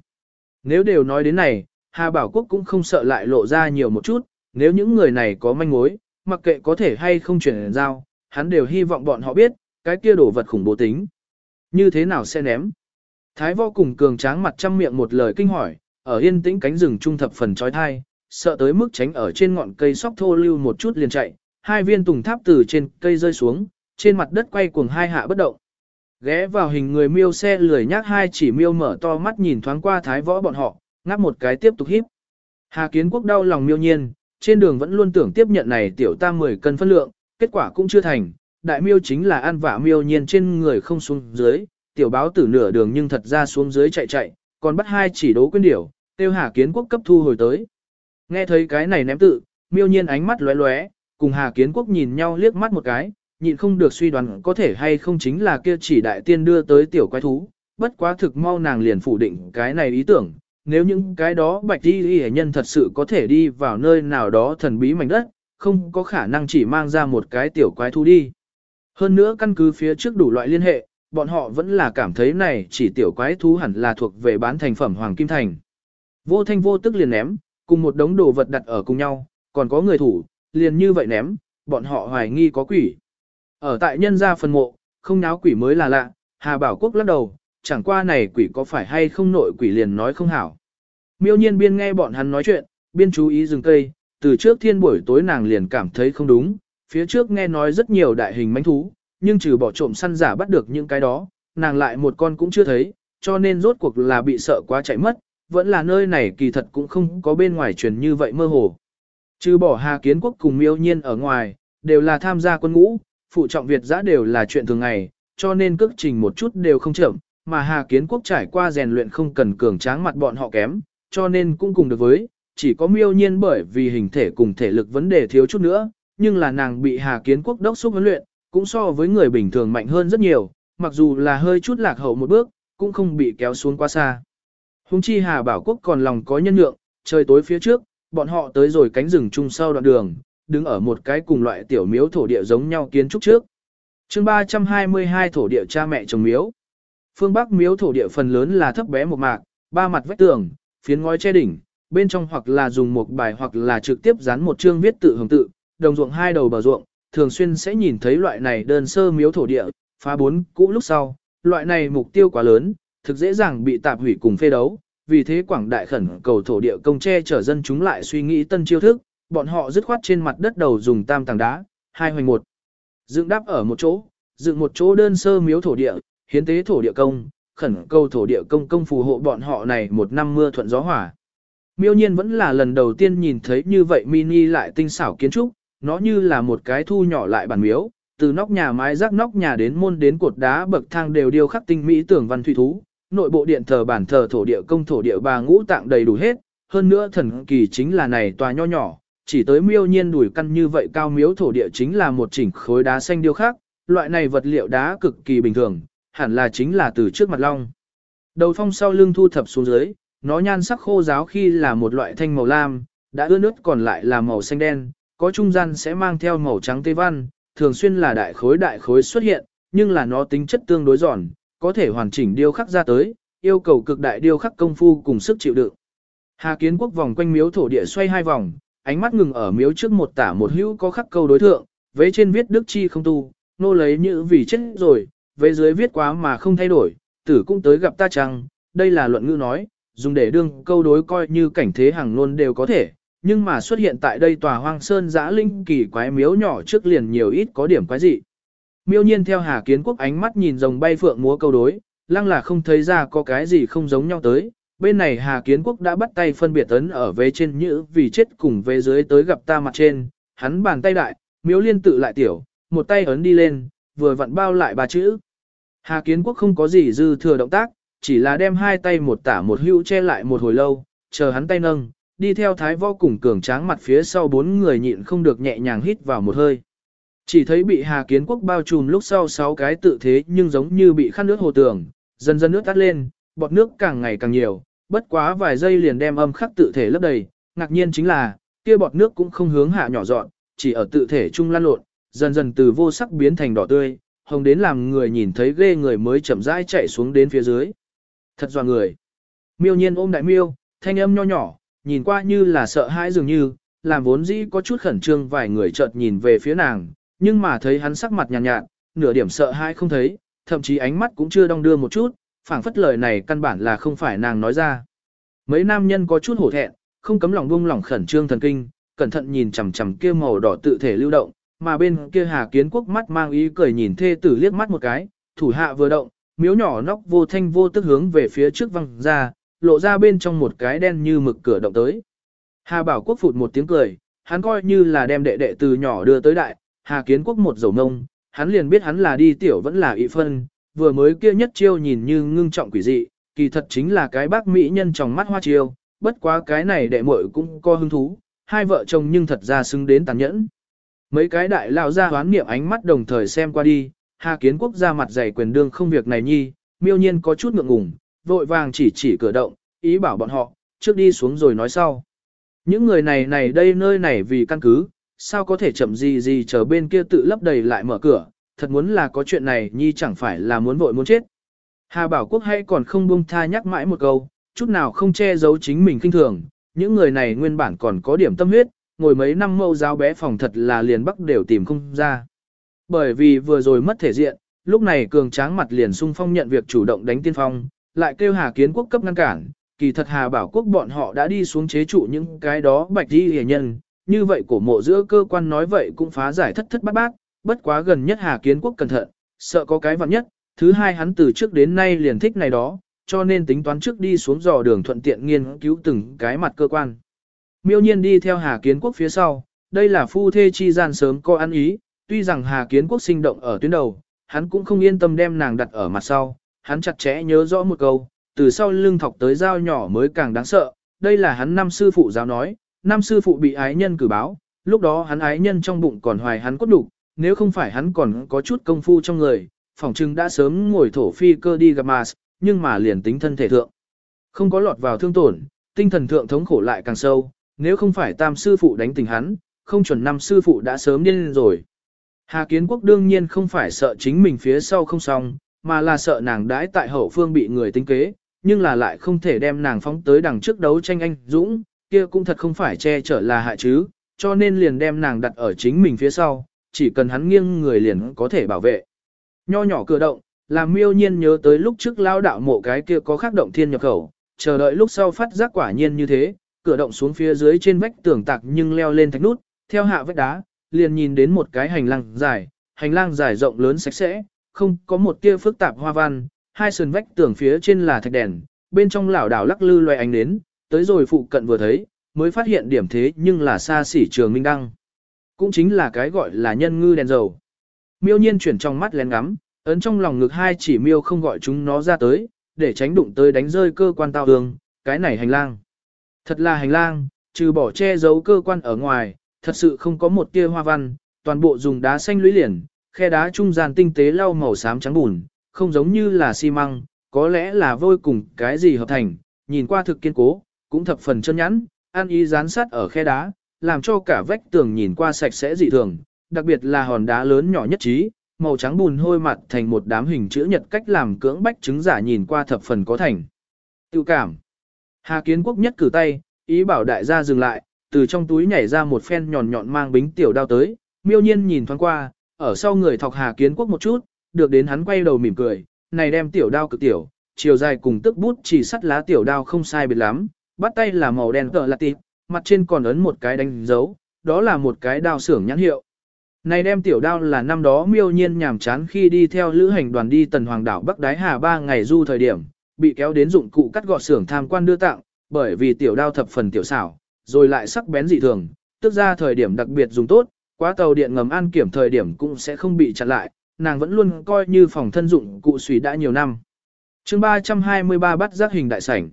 Nếu đều nói đến này, Hà Bảo Quốc cũng không sợ lại lộ ra nhiều một chút, nếu những người này có manh mối, mặc kệ có thể hay không chuyển giao, hắn đều hy vọng bọn họ biết, cái kia đồ vật khủng bố tính. Như thế nào sẽ ném? Thái võ cùng cường tráng mặt trăm miệng một lời kinh hỏi, ở yên tĩnh cánh rừng trung thập phần trói thai, sợ tới mức tránh ở trên ngọn cây sóc thô lưu một chút liền chạy, hai viên tùng tháp từ trên cây rơi xuống, trên mặt đất quay cuồng hai hạ bất động. Ghé vào hình người miêu xe lười nhác hai chỉ miêu mở to mắt nhìn thoáng qua thái võ bọn họ, ngáp một cái tiếp tục híp. Hà kiến quốc đau lòng miêu nhiên, trên đường vẫn luôn tưởng tiếp nhận này tiểu tam 10 cân phân lượng, kết quả cũng chưa thành, đại miêu chính là ăn vả miêu nhiên trên người không xuống dưới, tiểu báo tử nửa đường nhưng thật ra xuống dưới chạy chạy, còn bắt hai chỉ đố quyên điểu, tiêu hà kiến quốc cấp thu hồi tới. Nghe thấy cái này ném tự, miêu nhiên ánh mắt lóe lóe, cùng hà kiến quốc nhìn nhau liếc mắt một cái, nhịn không được suy đoán có thể hay không chính là kia chỉ đại tiên đưa tới tiểu quái thú, bất quá thực mau nàng liền phủ định cái này ý tưởng, nếu những cái đó bạch đi hệ nhân thật sự có thể đi vào nơi nào đó thần bí mảnh đất, không có khả năng chỉ mang ra một cái tiểu quái thú đi. Hơn nữa căn cứ phía trước đủ loại liên hệ, bọn họ vẫn là cảm thấy này chỉ tiểu quái thú hẳn là thuộc về bán thành phẩm Hoàng Kim Thành. Vô thanh vô tức liền ném, cùng một đống đồ vật đặt ở cùng nhau, còn có người thủ, liền như vậy ném, bọn họ hoài nghi có quỷ. Ở tại nhân gia phần mộ, không náo quỷ mới là lạ, Hà Bảo Quốc lắc đầu, chẳng qua này quỷ có phải hay không nội quỷ liền nói không hảo. Miêu nhiên biên nghe bọn hắn nói chuyện, biên chú ý dừng cây, từ trước thiên buổi tối nàng liền cảm thấy không đúng, phía trước nghe nói rất nhiều đại hình mánh thú, nhưng trừ bỏ trộm săn giả bắt được những cái đó, nàng lại một con cũng chưa thấy, cho nên rốt cuộc là bị sợ quá chạy mất, vẫn là nơi này kỳ thật cũng không có bên ngoài truyền như vậy mơ hồ. Trừ bỏ Hà Kiến Quốc cùng miêu nhiên ở ngoài, đều là tham gia quân ngũ, phụ trọng Việt giã đều là chuyện thường ngày, cho nên cước trình một chút đều không chậm, mà Hà Kiến Quốc trải qua rèn luyện không cần cường tráng mặt bọn họ kém, cho nên cũng cùng được với, chỉ có miêu nhiên bởi vì hình thể cùng thể lực vấn đề thiếu chút nữa, nhưng là nàng bị Hà Kiến Quốc đốc xúc huấn luyện, cũng so với người bình thường mạnh hơn rất nhiều, mặc dù là hơi chút lạc hậu một bước, cũng không bị kéo xuống quá xa. Hùng chi Hà Bảo Quốc còn lòng có nhân nhượng, trời tối phía trước, bọn họ tới rồi cánh rừng chung sau đoạn đường, đứng ở một cái cùng loại tiểu miếu thổ địa giống nhau kiến trúc trước. chương 322 thổ địa cha mẹ chồng miếu. Phương Bắc miếu thổ địa phần lớn là thấp bé một mạc, ba mặt vách tường, phiến ngói che đỉnh, bên trong hoặc là dùng một bài hoặc là trực tiếp dán một chương viết tự hồng tự, đồng ruộng hai đầu bờ ruộng, thường xuyên sẽ nhìn thấy loại này đơn sơ miếu thổ địa, phá bốn cũ lúc sau, loại này mục tiêu quá lớn, thực dễ dàng bị tạp hủy cùng phê đấu, vì thế quảng đại khẩn cầu thổ địa công che chở dân chúng lại suy nghĩ tân chiêu thức, bọn họ dứt khoát trên mặt đất đầu dùng tam tảng đá, hai hoành một. Dựng đáp ở một chỗ, dựng một chỗ đơn sơ miếu thổ địa, hiến tế thổ địa công, khẩn cầu thổ địa công công phù hộ bọn họ này một năm mưa thuận gió hỏa. Miêu nhiên vẫn là lần đầu tiên nhìn thấy như vậy mini lại tinh xảo kiến trúc, nó như là một cái thu nhỏ lại bản miếu, từ nóc nhà mái rác nóc nhà đến môn đến cột đá bậc thang đều điêu khắc tinh mỹ tưởng văn thủy thú, nội bộ điện thờ bản thờ thổ địa công thổ địa bà ngũ tạng đầy đủ hết, hơn nữa thần kỳ chính là này tòa nho nhỏ, chỉ tới miêu nhiên đùi căn như vậy cao miếu thổ địa chính là một chỉnh khối đá xanh điêu khắc, loại này vật liệu đá cực kỳ bình thường, hẳn là chính là từ trước mặt long. Đầu phong sau lưng thu thập xuống dưới, nó nhan sắc khô giáo khi là một loại thanh màu lam, đã ướt nước còn lại là màu xanh đen, có trung gian sẽ mang theo màu trắng tây văn, thường xuyên là đại khối đại khối xuất hiện, nhưng là nó tính chất tương đối giòn, có thể hoàn chỉnh điêu khắc ra tới, yêu cầu cực đại điêu khắc công phu cùng sức chịu đựng. Hà Kiến Quốc vòng quanh miếu thổ địa xoay hai vòng, ánh mắt ngừng ở miếu trước một tả một hữu có khắc câu đối thượng, vế trên viết đức chi không tu, nô lấy như vì chết rồi, vế dưới viết quá mà không thay đổi, tử cũng tới gặp ta chăng, đây là luận ngữ nói, dùng để đương câu đối coi như cảnh thế hàng luôn đều có thể, nhưng mà xuất hiện tại đây tòa hoang sơn giã linh kỳ quái miếu nhỏ trước liền nhiều ít có điểm quái dị. Miêu nhiên theo Hà Kiến Quốc ánh mắt nhìn rồng bay phượng múa câu đối, lăng là không thấy ra có cái gì không giống nhau tới. Bên này Hà Kiến Quốc đã bắt tay phân biệt ấn ở vế trên nhữ vì chết cùng vế dưới tới gặp ta mặt trên, hắn bàn tay đại, miếu liên tự lại tiểu, một tay ấn đi lên, vừa vặn bao lại ba chữ. Hà Kiến Quốc không có gì dư thừa động tác, chỉ là đem hai tay một tả một hữu che lại một hồi lâu, chờ hắn tay nâng, đi theo thái võ cùng cường tráng mặt phía sau bốn người nhịn không được nhẹ nhàng hít vào một hơi. Chỉ thấy bị Hà Kiến Quốc bao trùm lúc sau sáu cái tự thế nhưng giống như bị khăn nước hồ tường, dần dần nước tắt lên, bọt nước càng ngày càng nhiều, bất quá vài giây liền đem âm khắc tự thể lấp đầy, ngạc nhiên chính là, kia bọt nước cũng không hướng hạ nhỏ dọn, chỉ ở tự thể trung lan lộn, dần dần từ vô sắc biến thành đỏ tươi, hồng đến làm người nhìn thấy ghê người mới chậm rãi chạy xuống đến phía dưới. Thật dò người. Miêu nhiên ôm đại miêu, thanh âm nho nhỏ, nhìn qua như là sợ hãi dường như, làm vốn dĩ có chút khẩn trương vài người chợt nhìn về phía nàng, nhưng mà thấy hắn sắc mặt nhàn nhạt, nhạt, nửa điểm sợ hãi không thấy, thậm chí ánh mắt cũng chưa đong đưa một chút, phảng phất lời này căn bản là không phải nàng nói ra. Mấy nam nhân có chút hổ thẹn, không cấm lòng buông lòng khẩn trương thần kinh, cẩn thận nhìn chằm chằm kia màu đỏ tự thể lưu động, mà bên kia Hà Kiến Quốc mắt mang ý cười nhìn thê tử liếc mắt một cái, thủ hạ vừa động, miếu nhỏ nóc vô thanh vô tức hướng về phía trước văng ra, lộ ra bên trong một cái đen như mực cửa động tới. Hà Bảo Quốc phụt một tiếng cười, hắn coi như là đem đệ đệ từ nhỏ đưa tới đại, Hà Kiến Quốc một dầu ngông, hắn liền biết hắn là đi tiểu vẫn là ị phân, vừa mới kia nhất chiêu nhìn như ngưng trọng quỷ dị, kỳ thật chính là cái bác mỹ nhân trong mắt hoa chiêu, bất quá cái này đệ muội cũng có hứng thú, hai vợ chồng nhưng thật ra xứng đến tàn nhẫn. Mấy cái đại lao ra hoán niệm ánh mắt đồng thời xem qua đi, Hà Kiến Quốc ra mặt dày quyền đương không việc này nhi, miêu nhiên có chút ngượng ngùng, vội vàng chỉ chỉ cửa động, ý bảo bọn họ, trước đi xuống rồi nói sau. Những người này này đây nơi này vì căn cứ, sao có thể chậm gì gì chờ bên kia tự lấp đầy lại mở cửa, thật muốn là có chuyện này nhi chẳng phải là muốn vội muốn chết. Hà Bảo Quốc hay còn không buông tha nhắc mãi một câu, chút nào không che giấu chính mình kinh thường, những người này nguyên bản còn có điểm tâm huyết, ngồi mấy năm mâu giáo bé phòng thật là liền bắc đều tìm không ra. Bởi vì vừa rồi mất thể diện, lúc này cường tráng mặt liền sung phong nhận việc chủ động đánh tiên phong, lại kêu Hà Kiến Quốc cấp ngăn cản, kỳ thật Hà Bảo Quốc bọn họ đã đi xuống chế trụ những cái đó bạch đi hề nhân, như vậy cổ mộ giữa cơ quan nói vậy cũng phá giải thất thất bát bát, bất quá gần nhất Hà Kiến Quốc cẩn thận, sợ có cái vặn nhất, thứ hai hắn từ trước đến nay liền thích này đó, cho nên tính toán trước đi xuống dò đường thuận tiện nghiên cứu từng cái mặt cơ quan. Miêu nhiên đi theo Hà Kiến Quốc phía sau, đây là phu thê chi gian sớm có ăn ý, tuy rằng Hà Kiến Quốc sinh động ở tuyến đầu, hắn cũng không yên tâm đem nàng đặt ở mặt sau, hắn chặt chẽ nhớ rõ một câu, từ sau lưng thọc tới dao nhỏ mới càng đáng sợ, đây là hắn năm sư phụ giáo nói, năm sư phụ bị ái nhân cử báo, lúc đó hắn ái nhân trong bụng còn hoài hắn cốt đủ, nếu không phải hắn còn có chút công phu trong người, phỏng chừng đã sớm ngồi thổ phi cơ đi gặp Mars, nhưng mà liền tính thân thể thượng. Không có lọt vào thương tổn, tinh thần thượng thống khổ lại càng sâu, nếu không phải tam sư phụ đánh tình hắn, không chuẩn năm sư phụ đã sớm điên rồi. Hà Kiến Quốc đương nhiên không phải sợ chính mình phía sau không xong, mà là sợ nàng đãi tại hậu phương bị người tính kế, nhưng là lại không thể đem nàng phóng tới đằng trước đấu tranh anh Dũng, kia cũng thật không phải che chở là hại chứ, cho nên liền đem nàng đặt ở chính mình phía sau, chỉ cần hắn nghiêng người liền có thể bảo vệ. Nho nhỏ cửa động, làm miêu nhiên nhớ tới lúc trước lao đạo mộ cái kia có khắc động thiên nhập khẩu, chờ đợi lúc sau phát giác quả nhiên như thế, cửa động xuống phía dưới trên vách tường tạc nhưng leo lên thạch nút, theo hạ vách đá, liền nhìn đến một cái hành lang dài, hành lang dài rộng lớn sạch sẽ, không có một tia phức tạp hoa văn, hai sườn vách tường phía trên là thạch đèn, bên trong lảo đảo lắc lư loài ánh đến, tới rồi phụ cận vừa thấy, mới phát hiện điểm thế nhưng là xa xỉ trường minh đăng. Cũng chính là cái gọi là nhân ngư đèn dầu. Miêu nhiên chuyển trong mắt lén ngắm, ấn trong lòng ngực hai chỉ miêu không gọi chúng nó ra tới, để tránh đụng tới đánh rơi cơ quan tao hương, cái này hành lang. Thật là hành lang, trừ bỏ che giấu cơ quan ở ngoài, thật sự không có một tia hoa văn, toàn bộ dùng đá xanh lũy liền, khe đá trung gian tinh tế lau màu xám trắng bùn, không giống như là xi măng, có lẽ là vôi cùng cái gì hợp thành, nhìn qua thực kiên cố, cũng thập phần chân nhẵn, an ý dán sát ở khe đá, làm cho cả vách tường nhìn qua sạch sẽ dị thường, đặc biệt là hòn đá lớn nhỏ nhất trí, màu trắng bùn hôi mặt thành một đám hình chữ nhật cách làm cưỡng bách chứng giả nhìn qua thập phần có thành. Tự cảm. Hà Kiến Quốc nhất cử tay, ý bảo đại gia dừng lại, từ trong túi nhảy ra một phen nhọn nhọn mang bính tiểu đao tới, miêu nhiên nhìn thoáng qua, ở sau người thọc Hà Kiến Quốc một chút, được đến hắn quay đầu mỉm cười, này đem tiểu đao cực tiểu, chiều dài cùng tức bút chỉ sắt lá tiểu đao không sai biệt lắm, bắt tay là màu đen tợ là tịt, mặt trên còn ấn một cái đánh dấu, đó là một cái đao xưởng nhãn hiệu. Này đem tiểu đao là năm đó miêu nhiên nhàm chán khi đi theo lữ hành đoàn đi tần hoàng đảo Bắc Đái Hà ba ngày du thời điểm, bị kéo đến dụng cụ cắt gọt xưởng tham quan đưa tặng, bởi vì tiểu đao thập phần tiểu xảo, rồi lại sắc bén dị thường, tức ra thời điểm đặc biệt dùng tốt, quá tàu điện ngầm an kiểm thời điểm cũng sẽ không bị chặn lại, nàng vẫn luôn coi như phòng thân dụng cụ suy đã nhiều năm. chương 323 bắt giác hình đại sảnh.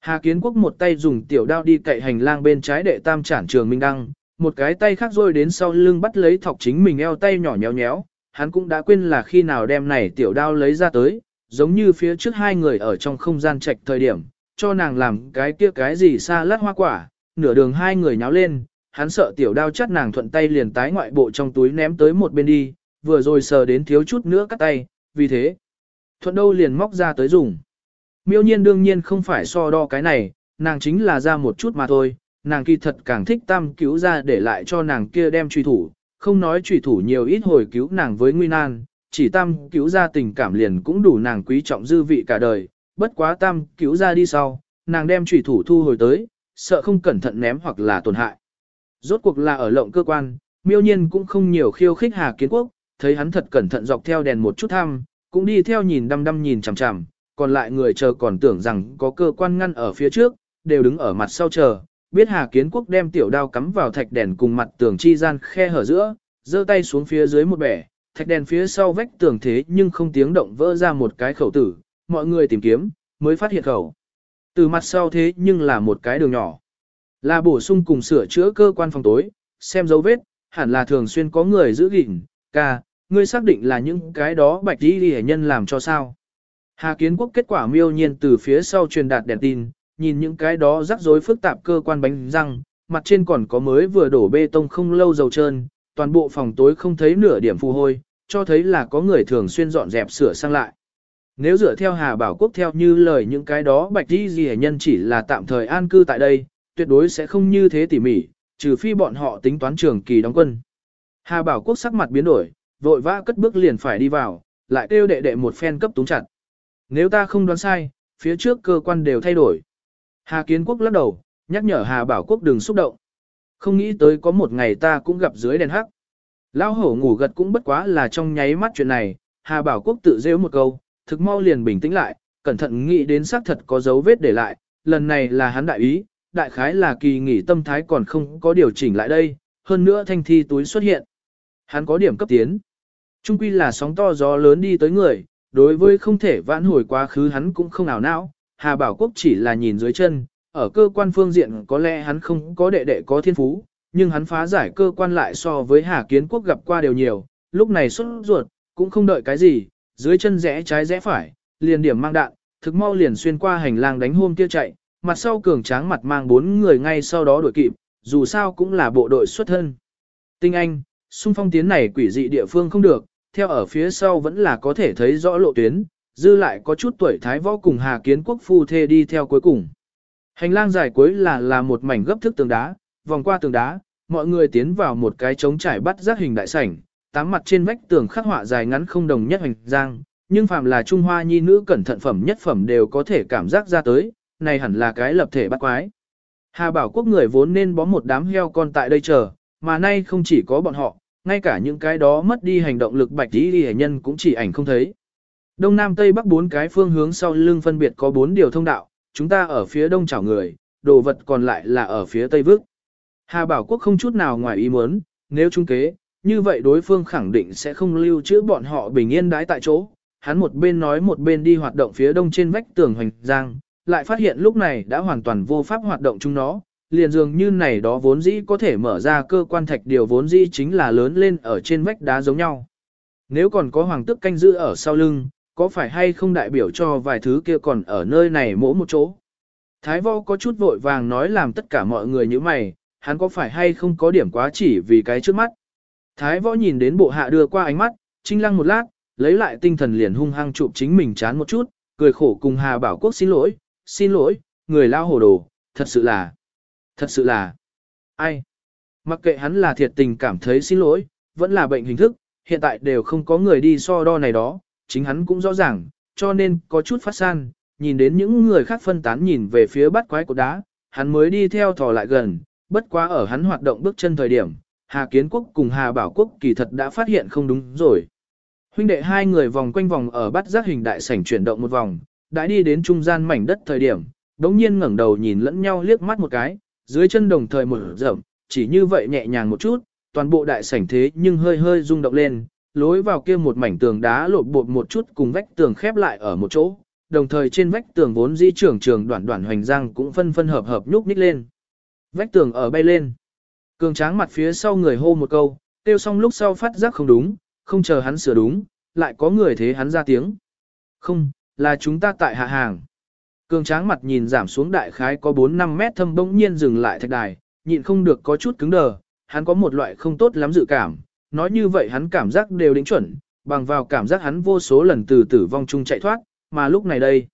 Hà Kiến Quốc một tay dùng tiểu đao đi cậy hành lang bên trái đệ tam trản trường Minh Đăng, một cái tay khác rôi đến sau lưng bắt lấy thọc chính mình eo tay nhỏ nhéo nhéo, hắn cũng đã quên là khi nào đem này tiểu đao lấy ra tới, giống như phía trước hai người ở trong không gian trạch thời điểm, cho nàng làm cái kia cái gì xa lát hoa quả, nửa đường hai người nháo lên, hắn sợ tiểu đao chắt nàng thuận tay liền tái ngoại bộ trong túi ném tới một bên đi, vừa rồi sờ đến thiếu chút nữa cắt tay, vì thế, thuận đâu liền móc ra tới dùng. Miêu nhiên đương nhiên không phải so đo cái này, nàng chính là ra một chút mà thôi, nàng kỳ thật càng thích tam cứu ra để lại cho nàng kia đem truy thủ, không nói truy thủ nhiều ít hồi cứu nàng với nguy nan, chỉ tam cứu ra tình cảm liền cũng đủ nàng quý trọng dư vị cả đời, bất quá tam cứu ra đi sau, nàng đem trùy thủ thu hồi tới, sợ không cẩn thận ném hoặc là tổn hại. Rốt cuộc là ở lộng cơ quan, miêu nhiên cũng không nhiều khiêu khích Hà Kiến Quốc, thấy hắn thật cẩn thận dọc theo đèn một chút thăm, cũng đi theo nhìn đăm đăm nhìn chằm chằm, còn lại người chờ còn tưởng rằng có cơ quan ngăn ở phía trước, đều đứng ở mặt sau chờ, biết Hà Kiến Quốc đem tiểu đao cắm vào thạch đèn cùng mặt tường chi gian khe hở giữa, giơ tay xuống phía dưới một bẻ, thạch đèn phía sau vách tường thế nhưng không tiếng động vỡ ra một cái khẩu tử, mọi người tìm kiếm, mới phát hiện khẩu. Từ mặt sau thế nhưng là một cái đường nhỏ. Là bổ sung cùng sửa chữa cơ quan phòng tối, xem dấu vết, hẳn là thường xuyên có người giữ gìn, ca, ngươi xác định là những cái đó bạch đi đi nhân làm cho sao. Hà Kiến Quốc kết quả miêu nhiên từ phía sau truyền đạt đèn tin, nhìn những cái đó rắc rối phức tạp cơ quan bánh răng, mặt trên còn có mới vừa đổ bê tông không lâu dầu trơn, toàn bộ phòng tối không thấy nửa điểm phù hôi, cho thấy là có người thường xuyên dọn dẹp sửa sang lại. Nếu dựa theo Hà Bảo Quốc theo như lời những cái đó bạch đi gì nhân chỉ là tạm thời an cư tại đây, tuyệt đối sẽ không như thế tỉ mỉ, trừ phi bọn họ tính toán trường kỳ đóng quân. Hà Bảo Quốc sắc mặt biến đổi, vội vã cất bước liền phải đi vào, lại kêu đệ đệ một phen cấp túng chặt. Nếu ta không đoán sai, phía trước cơ quan đều thay đổi. Hà Kiến Quốc lắc đầu, nhắc nhở Hà Bảo Quốc đừng xúc động. Không nghĩ tới có một ngày ta cũng gặp dưới đèn hắc. Lao hổ ngủ gật cũng bất quá là trong nháy mắt chuyện này, Hà Bảo Quốc tự rêu một câu, thực mau liền bình tĩnh lại, cẩn thận nghĩ đến xác thật có dấu vết để lại, lần này là hắn đại ý, đại khái là kỳ nghỉ tâm thái còn không có điều chỉnh lại đây, hơn nữa thanh thi túi xuất hiện. Hắn có điểm cấp tiến. Trung quy là sóng to gió lớn đi tới người, đối với không thể vãn hồi quá khứ hắn cũng không ảo não, Hà Bảo Quốc chỉ là nhìn dưới chân, ở cơ quan phương diện có lẽ hắn không có đệ đệ có thiên phú, nhưng hắn phá giải cơ quan lại so với Hà Kiến Quốc gặp qua đều nhiều, lúc này xuất ruột, cũng không đợi cái gì, dưới chân rẽ trái rẽ phải, liền điểm mang đạn, thực mau liền xuyên qua hành lang đánh hôm kia chạy, mặt sau cường tráng mặt mang bốn người ngay sau đó đuổi kịp, dù sao cũng là bộ đội xuất thân. Tinh Anh, xung phong tiến này quỷ dị địa phương không được, theo ở phía sau vẫn là có thể thấy rõ lộ tuyến, dư lại có chút tuổi thái võ cùng Hà Kiến Quốc phu thê đi theo cuối cùng. Hành lang dài cuối là là một mảnh gấp thức tường đá, vòng qua tường đá, mọi người tiến vào một cái trống trải bắt giác hình đại sảnh, tám mặt trên vách tường khắc họa dài ngắn không đồng nhất hình giang, nhưng phàm là Trung Hoa nhi nữ cẩn thận phẩm nhất phẩm đều có thể cảm giác ra tới, này hẳn là cái lập thể bắt quái. Hà Bảo Quốc người vốn nên bó một đám heo con tại đây chờ, mà nay không chỉ có bọn họ, ngay cả những cái đó mất đi hành động lực bạch tí đi nhân cũng chỉ ảnh không thấy. Đông Nam Tây Bắc bốn cái phương hướng sau lưng phân biệt có bốn điều thông đạo, chúng ta ở phía đông chảo người, đồ vật còn lại là ở phía tây vước. Hà Bảo Quốc không chút nào ngoài ý muốn, nếu trung kế, như vậy đối phương khẳng định sẽ không lưu trữ bọn họ bình yên đái tại chỗ. Hắn một bên nói một bên đi hoạt động phía đông trên vách tường hoành giang, lại phát hiện lúc này đã hoàn toàn vô pháp hoạt động chúng nó, liền dường như này đó vốn dĩ có thể mở ra cơ quan thạch điều vốn dĩ chính là lớn lên ở trên vách đá giống nhau. Nếu còn có hoàng tức canh giữ ở sau lưng, có phải hay không đại biểu cho vài thứ kia còn ở nơi này mỗi một chỗ. Thái võ có chút vội vàng nói làm tất cả mọi người như mày, hắn có phải hay không có điểm quá chỉ vì cái trước mắt. Thái võ nhìn đến bộ hạ đưa qua ánh mắt, trinh lăng một lát, lấy lại tinh thần liền hung hăng chụp chính mình chán một chút, cười khổ cùng Hà Bảo Quốc xin lỗi, xin lỗi, người lao hồ đồ, thật sự là, thật sự là, ai. Mặc kệ hắn là thiệt tình cảm thấy xin lỗi, vẫn là bệnh hình thức, hiện tại đều không có người đi so đo này đó, chính hắn cũng rõ ràng, cho nên có chút phát san, nhìn đến những người khác phân tán nhìn về phía bắt quái của đá, hắn mới đi theo thò lại gần, bất quá ở hắn hoạt động bước chân thời điểm, Hà Kiến Quốc cùng Hà Bảo Quốc kỳ thật đã phát hiện không đúng rồi. Huynh đệ hai người vòng quanh vòng ở bắt giác hình đại sảnh chuyển động một vòng, đã đi đến trung gian mảnh đất thời điểm, đống nhiên ngẩng đầu nhìn lẫn nhau liếc mắt một cái, dưới chân đồng thời mở rộng, chỉ như vậy nhẹ nhàng một chút, toàn bộ đại sảnh thế nhưng hơi hơi rung động lên, lối vào kia một mảnh tường đá lộn bột một chút cùng vách tường khép lại ở một chỗ, đồng thời trên vách tường vốn di trưởng trường đoạn đoạn hoành giang cũng phân phân hợp hợp nhúc nhích lên. Vách tường ở bay lên. Cường tráng mặt phía sau người hô một câu, tiêu xong lúc sau phát giác không đúng, không chờ hắn sửa đúng, lại có người thế hắn ra tiếng. Không, là chúng ta tại hạ hàng. Cường tráng mặt nhìn giảm xuống đại khái có 4-5 mét thâm bỗng nhiên dừng lại thạch đài, nhịn không được có chút cứng đờ, hắn có một loại không tốt lắm dự cảm, nói như vậy hắn cảm giác đều đính chuẩn, bằng vào cảm giác hắn vô số lần từ tử vong chung chạy thoát, mà lúc này đây.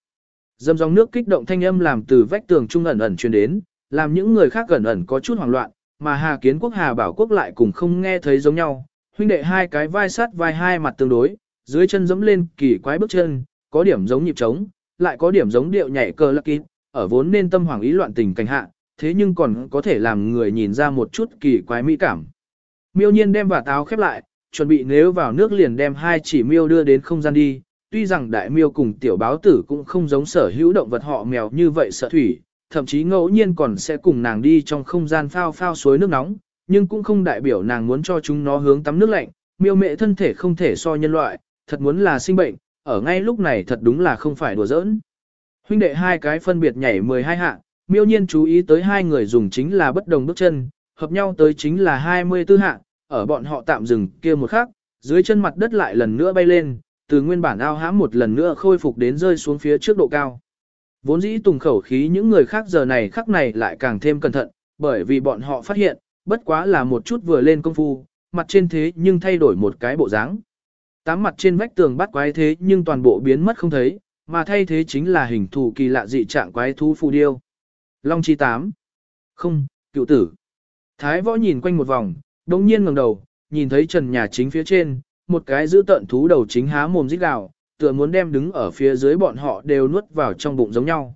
Dâm dòng nước kích động thanh âm làm từ vách tường trung ẩn ẩn truyền đến, làm những người khác gần ẩn có chút hoảng loạn, mà Hà Kiến Quốc Hà Bảo Quốc lại cùng không nghe thấy giống nhau, huynh đệ hai cái vai sát vai hai mặt tương đối, dưới chân dẫm lên kỳ quái bước chân, có điểm giống nhịp trống, lại có điểm giống điệu nhảy cờ lạc kín, ở vốn nên tâm hoàng ý loạn tình cảnh hạ, thế nhưng còn có thể làm người nhìn ra một chút kỳ quái mỹ cảm. Miêu nhiên đem vả táo khép lại, chuẩn bị nếu vào nước liền đem hai chỉ miêu đưa đến không gian đi, tuy rằng đại miêu cùng tiểu báo tử cũng không giống sở hữu động vật họ mèo như vậy sợ thủy, thậm chí ngẫu nhiên còn sẽ cùng nàng đi trong không gian phao phao suối nước nóng, nhưng cũng không đại biểu nàng muốn cho chúng nó hướng tắm nước lạnh, miêu mẹ thân thể không thể so nhân loại, thật muốn là sinh bệnh, ở ngay lúc này thật đúng là không phải đùa giỡn. Huynh đệ hai cái phân biệt nhảy 12 hạ, miêu nhiên chú ý tới hai người dùng chính là bất đồng bước chân, hợp nhau tới chính là 24 hạ, ở bọn họ tạm dừng kia một khắc, dưới chân mặt đất lại lần nữa bay lên, từ nguyên bản ao hãm một lần nữa khôi phục đến rơi xuống phía trước độ cao. Vốn dĩ tùng khẩu khí những người khác giờ này khắc này lại càng thêm cẩn thận, bởi vì bọn họ phát hiện, bất quá là một chút vừa lên công phu, mặt trên thế nhưng thay đổi một cái bộ dáng. Tám mặt trên vách tường bắt quái thế nhưng toàn bộ biến mất không thấy, mà thay thế chính là hình thù kỳ lạ dị trạng quái thú phù điêu. Long chi tám. Không, cựu tử. Thái võ nhìn quanh một vòng, đồng nhiên ngẩng đầu, nhìn thấy trần nhà chính phía trên, một cái giữ tận thú đầu chính há mồm rít gào, tựa muốn đem đứng ở phía dưới bọn họ đều nuốt vào trong bụng giống nhau.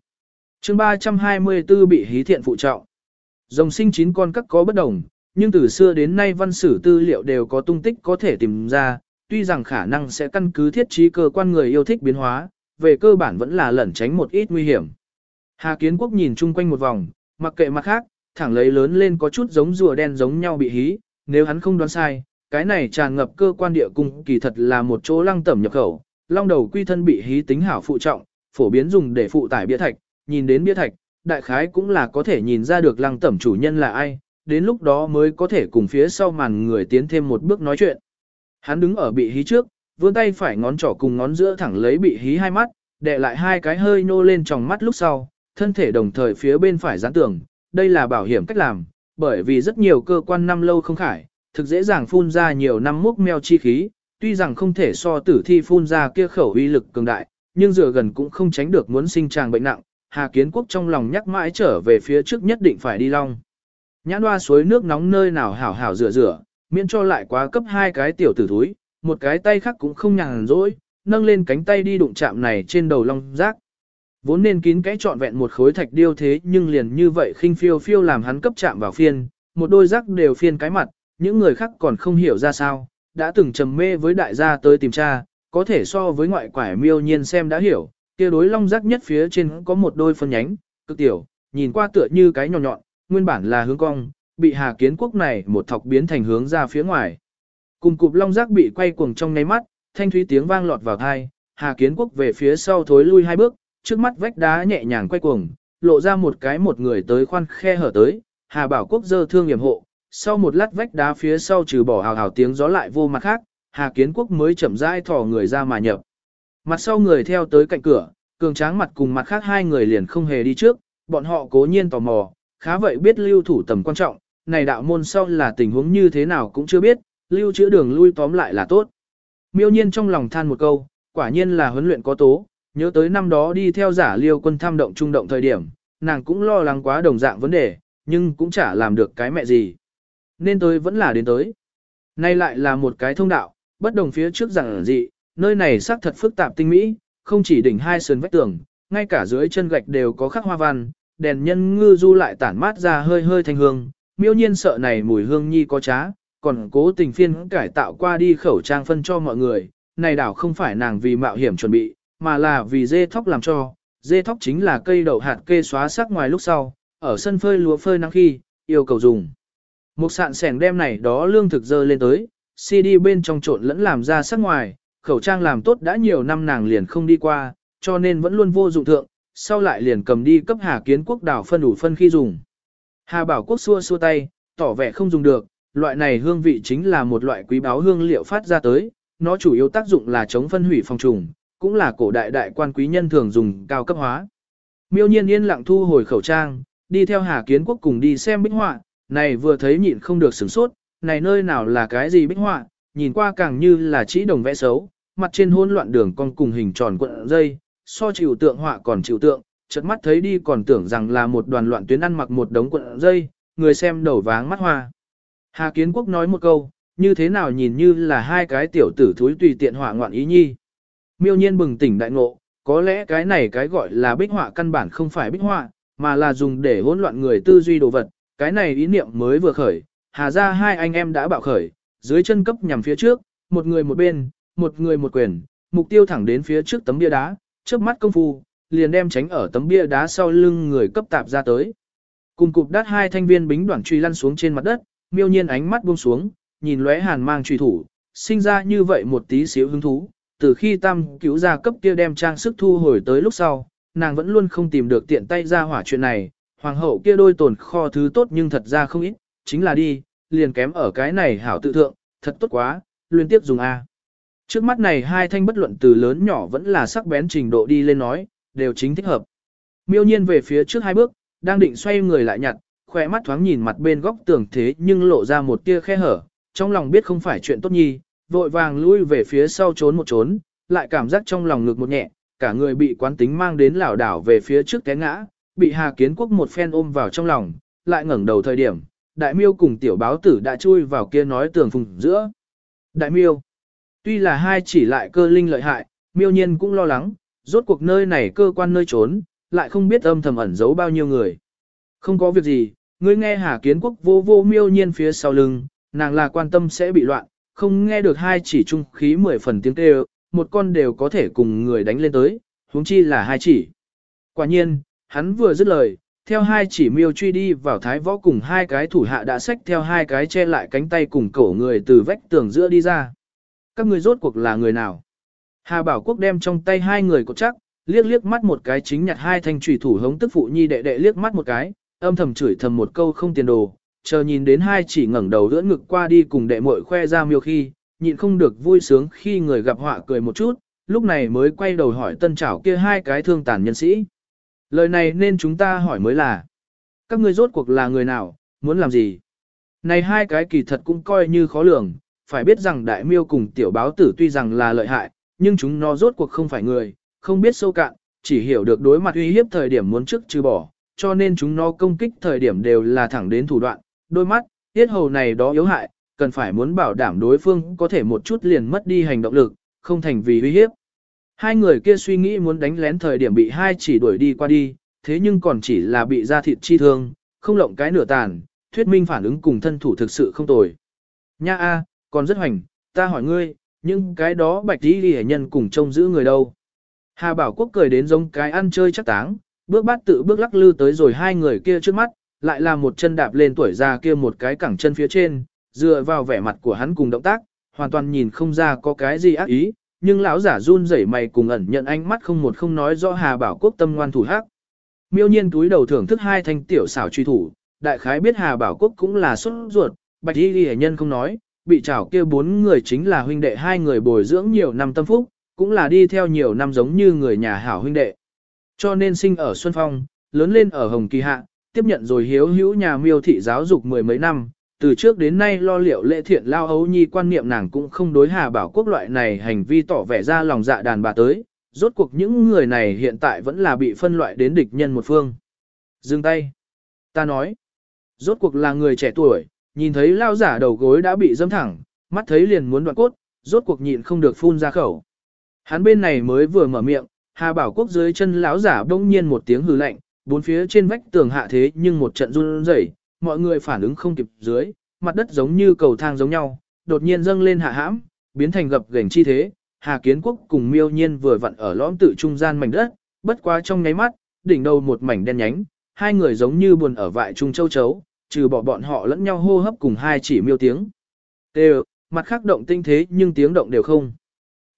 chương 324 bị hí thiện phụ trọng. Rồng sinh chín con các có bất đồng, nhưng từ xưa đến nay văn sử tư liệu đều có tung tích có thể tìm ra, tuy rằng khả năng sẽ căn cứ thiết trí cơ quan người yêu thích biến hóa, về cơ bản vẫn là lẩn tránh một ít nguy hiểm. Hà Kiến Quốc nhìn chung quanh một vòng, mặc kệ mặt khác, thẳng lấy lớn lên có chút giống rùa đen giống nhau bị hí, nếu hắn không đoán sai, cái này tràn ngập cơ quan địa cung kỳ thật là một chỗ lăng tẩm nhập khẩu, long đầu quy thân bị hí tính hảo phụ trọng, phổ biến dùng để phụ tải bia thạch, nhìn đến bia thạch, đại khái cũng là có thể nhìn ra được lăng tẩm chủ nhân là ai, đến lúc đó mới có thể cùng phía sau màn người tiến thêm một bước nói chuyện. Hắn đứng ở bị hí trước, vươn tay phải ngón trỏ cùng ngón giữa thẳng lấy bị hí hai mắt, để lại hai cái hơi nô lên trong mắt lúc sau, thân thể đồng thời phía bên phải gián tưởng, đây là bảo hiểm cách làm, bởi vì rất nhiều cơ quan năm lâu không khải, thực dễ dàng phun ra nhiều năm múc meo chi khí, tuy rằng không thể so tử thi phun ra kia khẩu uy lực cường đại, nhưng dựa gần cũng không tránh được muốn sinh tràng bệnh nặng, Hà Kiến Quốc trong lòng nhắc mãi trở về phía trước nhất định phải đi long. Nhãn hoa suối nước nóng nơi nào hảo hảo rửa rửa, miễn cho lại quá cấp hai cái tiểu tử thúi, một cái tay khác cũng không nhàn rỗi, nâng lên cánh tay đi đụng chạm này trên đầu long rác. Vốn nên kín cái trọn vẹn một khối thạch điêu thế nhưng liền như vậy khinh phiêu phiêu làm hắn cấp chạm vào phiên, một đôi rác đều phiên cái mặt, những người khác còn không hiểu ra sao, đã từng trầm mê với đại gia tới tìm cha, có thể so với ngoại quải miêu nhiên xem đã hiểu, kia đối long rắc nhất phía trên có một đôi phân nhánh, cực tiểu, nhìn qua tựa như cái nhỏ nhọn, nguyên bản là hướng cong, bị Hà Kiến Quốc này một thọc biến thành hướng ra phía ngoài. Cùng cục long rác bị quay cuồng trong nháy mắt, thanh thúy tiếng vang lọt vào tai, Hà Kiến Quốc về phía sau thối lui hai bước, trước mắt vách đá nhẹ nhàng quay cuồng, lộ ra một cái một người tới khoan khe hở tới, Hà Bảo Quốc dơ thương yểm hộ, sau một lát vách đá phía sau trừ bỏ hào hào tiếng gió lại vô mặt khác, Hà Kiến Quốc mới chậm rãi thò người ra mà nhập. Mặt sau người theo tới cạnh cửa, cường tráng mặt cùng mặt khác hai người liền không hề đi trước, bọn họ cố nhiên tò mò, khá vậy biết lưu thủ tầm quan trọng, này đạo môn sau là tình huống như thế nào cũng chưa biết, lưu chữa đường lui tóm lại là tốt. Miêu nhiên trong lòng than một câu, quả nhiên là huấn luyện có tố, nhớ tới năm đó đi theo giả liêu quân tham động trung động thời điểm, nàng cũng lo lắng quá đồng dạng vấn đề, nhưng cũng chả làm được cái mẹ gì. Nên tới vẫn là đến tới. Nay lại là một cái thông đạo, bất đồng phía trước rằng dị, nơi này xác thật phức tạp tinh mỹ, không chỉ đỉnh hai sườn vách tường, ngay cả dưới chân gạch đều có khắc hoa văn, đèn nhân ngư du lại tản mát ra hơi hơi thanh hương, miêu nhiên sợ này mùi hương nhi có trá, còn cố tình phiên cải tạo qua đi khẩu trang phân cho mọi người, này đảo không phải nàng vì mạo hiểm chuẩn bị, mà là vì dê thóc làm cho, dê thóc chính là cây đậu hạt kê xóa sắc ngoài lúc sau, ở sân phơi lúa phơi nắng khi, yêu cầu dùng. Một sạn sẻng đem này đó lương thực dơ lên tới, CD bên trong trộn lẫn làm ra sắc ngoài, khẩu trang làm tốt đã nhiều năm nàng liền không đi qua, cho nên vẫn luôn vô dụng thượng, sau lại liền cầm đi cấp Hà Kiến Quốc đảo phân đủ phân khi dùng. Hà Bảo Quốc xua xua tay, tỏ vẻ không dùng được, loại này hương vị chính là một loại quý báu hương liệu phát ra tới, nó chủ yếu tác dụng là chống phân hủy phòng trùng, cũng là cổ đại đại quan quý nhân thường dùng cao cấp hóa. Miêu nhiên yên lặng thu hồi khẩu trang, đi theo Hà Kiến Quốc cùng đi xem bích họa, này vừa thấy nhịn không được sửng sốt, này nơi nào là cái gì bích họa, nhìn qua càng như là chỉ đồng vẽ xấu, mặt trên hỗn loạn đường con cùng hình tròn cuộn dây, so chịu tượng họa còn chịu tượng, chợt mắt thấy đi còn tưởng rằng là một đoàn loạn tuyến ăn mặc một đống cuộn dây, người xem đầu váng mắt hoa. Hà Kiến Quốc nói một câu, như thế nào nhìn như là hai cái tiểu tử thúi tùy tiện họa ngoạn ý nhi. Miêu nhiên bừng tỉnh đại ngộ, có lẽ cái này cái gọi là bích họa căn bản không phải bích họa, mà là dùng để hỗn loạn người tư duy đồ vật, cái này ý niệm mới vừa khởi, hà ra hai anh em đã bạo khởi, dưới chân cấp nhằm phía trước, một người một bên, một người một quyền, mục tiêu thẳng đến phía trước tấm bia đá, trước mắt công phu, liền đem tránh ở tấm bia đá sau lưng người cấp tạp ra tới. Cùng cục đắt hai thanh viên bính đoạn truy lăn xuống trên mặt đất, miêu nhiên ánh mắt buông xuống, nhìn lóe hàn mang truy thủ, sinh ra như vậy một tí xíu hứng thú. Từ khi tam cứu gia cấp kia đem trang sức thu hồi tới lúc sau, nàng vẫn luôn không tìm được tiện tay ra hỏa chuyện này, hoàng hậu kia đôi tồn kho thứ tốt nhưng thật ra không ít, chính là đi, liền kém ở cái này hảo tự thượng, thật tốt quá, liên tiếp dùng A. Trước mắt này hai thanh bất luận từ lớn nhỏ vẫn là sắc bén trình độ đi lên nói, đều chính thích hợp. Miêu nhiên về phía trước hai bước, đang định xoay người lại nhặt, khỏe mắt thoáng nhìn mặt bên góc tường thế nhưng lộ ra một tia khe hở, trong lòng biết không phải chuyện tốt nhi, vội vàng lui về phía sau trốn một trốn, lại cảm giác trong lòng ngực một nhẹ, cả người bị quán tính mang đến lảo đảo về phía trước té ngã, bị Hà Kiến Quốc một phen ôm vào trong lòng, lại ngẩng đầu thời điểm, đại miêu cùng tiểu báo tử đã chui vào kia nói tường phùng giữa. Đại miêu, tuy là hai chỉ lại cơ linh lợi hại, miêu nhiên cũng lo lắng, rốt cuộc nơi này cơ quan nơi trốn, lại không biết âm thầm ẩn giấu bao nhiêu người. Không có việc gì, ngươi nghe Hà Kiến Quốc vô vô miêu nhiên phía sau lưng, nàng là quan tâm sẽ bị loạn, không nghe được hai chỉ trung khí mười phần tiếng kêu, một con đều có thể cùng người đánh lên tới, huống chi là hai chỉ. Quả nhiên, hắn vừa dứt lời, theo hai chỉ miêu truy đi vào thái võ cùng hai cái thủ hạ đã xách theo hai cái che lại cánh tay cùng cổ người từ vách tường giữa đi ra. Các người rốt cuộc là người nào? Hà Bảo Quốc đem trong tay hai người cột chắc, liếc liếc mắt một cái chính nhặt hai thanh trùy thủ hống tức phụ nhi đệ đệ liếc mắt một cái, âm thầm chửi thầm một câu không tiền đồ, chờ nhìn đến hai chỉ ngẩng đầu đỡ ngực qua đi cùng đệ muội khoe ra miêu khi, nhịn không được vui sướng khi người gặp họa cười một chút, lúc này mới quay đầu hỏi tân trảo kia hai cái thương tàn nhân sĩ. Lời này nên chúng ta hỏi mới là, các ngươi rốt cuộc là người nào, muốn làm gì? Này hai cái kỳ thật cũng coi như khó lường, phải biết rằng đại miêu cùng tiểu báo tử tuy rằng là lợi hại, nhưng chúng nó rốt cuộc không phải người, không biết sâu cạn, chỉ hiểu được đối mặt uy hiếp thời điểm muốn trước trừ bỏ, cho nên chúng nó công kích thời điểm đều là thẳng đến thủ đoạn, đôi mắt, tiết hầu này đó yếu hại, cần phải muốn bảo đảm đối phương có thể một chút liền mất đi hành động lực, không thành vì uy hiếp. Hai người kia suy nghĩ muốn đánh lén thời điểm bị hai chỉ đuổi đi qua đi, thế nhưng còn chỉ là bị da thịt chi thương, không lộng cái nửa tàn, thuyết minh phản ứng cùng thân thủ thực sự không tồi. Nha a, còn rất hoành, ta hỏi ngươi, nhưng cái đó bạch đi đi nhân cùng trông giữ người đâu. Hà Bảo Quốc cười đến giống cái ăn chơi chắc táng, bước bát tự bước lắc lư tới rồi hai người kia trước mắt, lại là một chân đạp lên tuổi già kia một cái cẳng chân phía trên, dựa vào vẻ mặt của hắn cùng động tác, hoàn toàn nhìn không ra có cái gì ác ý, nhưng lão giả run rẩy mày cùng ẩn nhận ánh mắt không một không nói rõ Hà Bảo Quốc tâm ngoan thủ hắc. Miêu nhiên túi đầu thưởng thức hai thanh tiểu xảo truy thủ, đại khái biết Hà Bảo Quốc cũng là xuất ruột, bạch y ghi nhân không nói, bị trảo kia bốn người chính là huynh đệ hai người bồi dưỡng nhiều năm tâm phúc, cũng là đi theo nhiều năm giống như người nhà hảo huynh đệ. Cho nên sinh ở Xuân Phong, lớn lên ở Hồng Kỳ Hạ, tiếp nhận rồi hiếu hữu nhà miêu thị giáo dục mười mấy năm, từ trước đến nay lo liệu lễ thiện lao ấu nhi quan niệm nàng cũng không đối hà bảo quốc loại này hành vi tỏ vẻ ra lòng dạ đàn bà tới, rốt cuộc những người này hiện tại vẫn là bị phân loại đến địch nhân một phương. Dừng tay. Ta nói. Rốt cuộc là người trẻ tuổi, nhìn thấy lao giả đầu gối đã bị dâm thẳng, mắt thấy liền muốn đoạn cốt, rốt cuộc nhịn không được phun ra khẩu. Hắn bên này mới vừa mở miệng, Hà Bảo Quốc dưới chân lão giả bỗng nhiên một tiếng hừ lạnh, bốn phía trên vách tường hạ thế nhưng một trận run rẩy, mọi người phản ứng không kịp dưới, mặt đất giống như cầu thang giống nhau, đột nhiên dâng lên hạ hãm, biến thành gập ghềnh chi thế. Hà Kiến Quốc cùng Miêu Nhiên vừa vặn ở lõm tự trung gian mảnh đất, bất quá trong nháy mắt, đỉnh đầu một mảnh đen nhánh, hai người giống như buồn ở vại trung châu chấu, trừ bỏ bọn họ lẫn nhau hô hấp cùng hai chỉ miêu tiếng. Đều, mặt khác động tinh thế nhưng tiếng động đều không.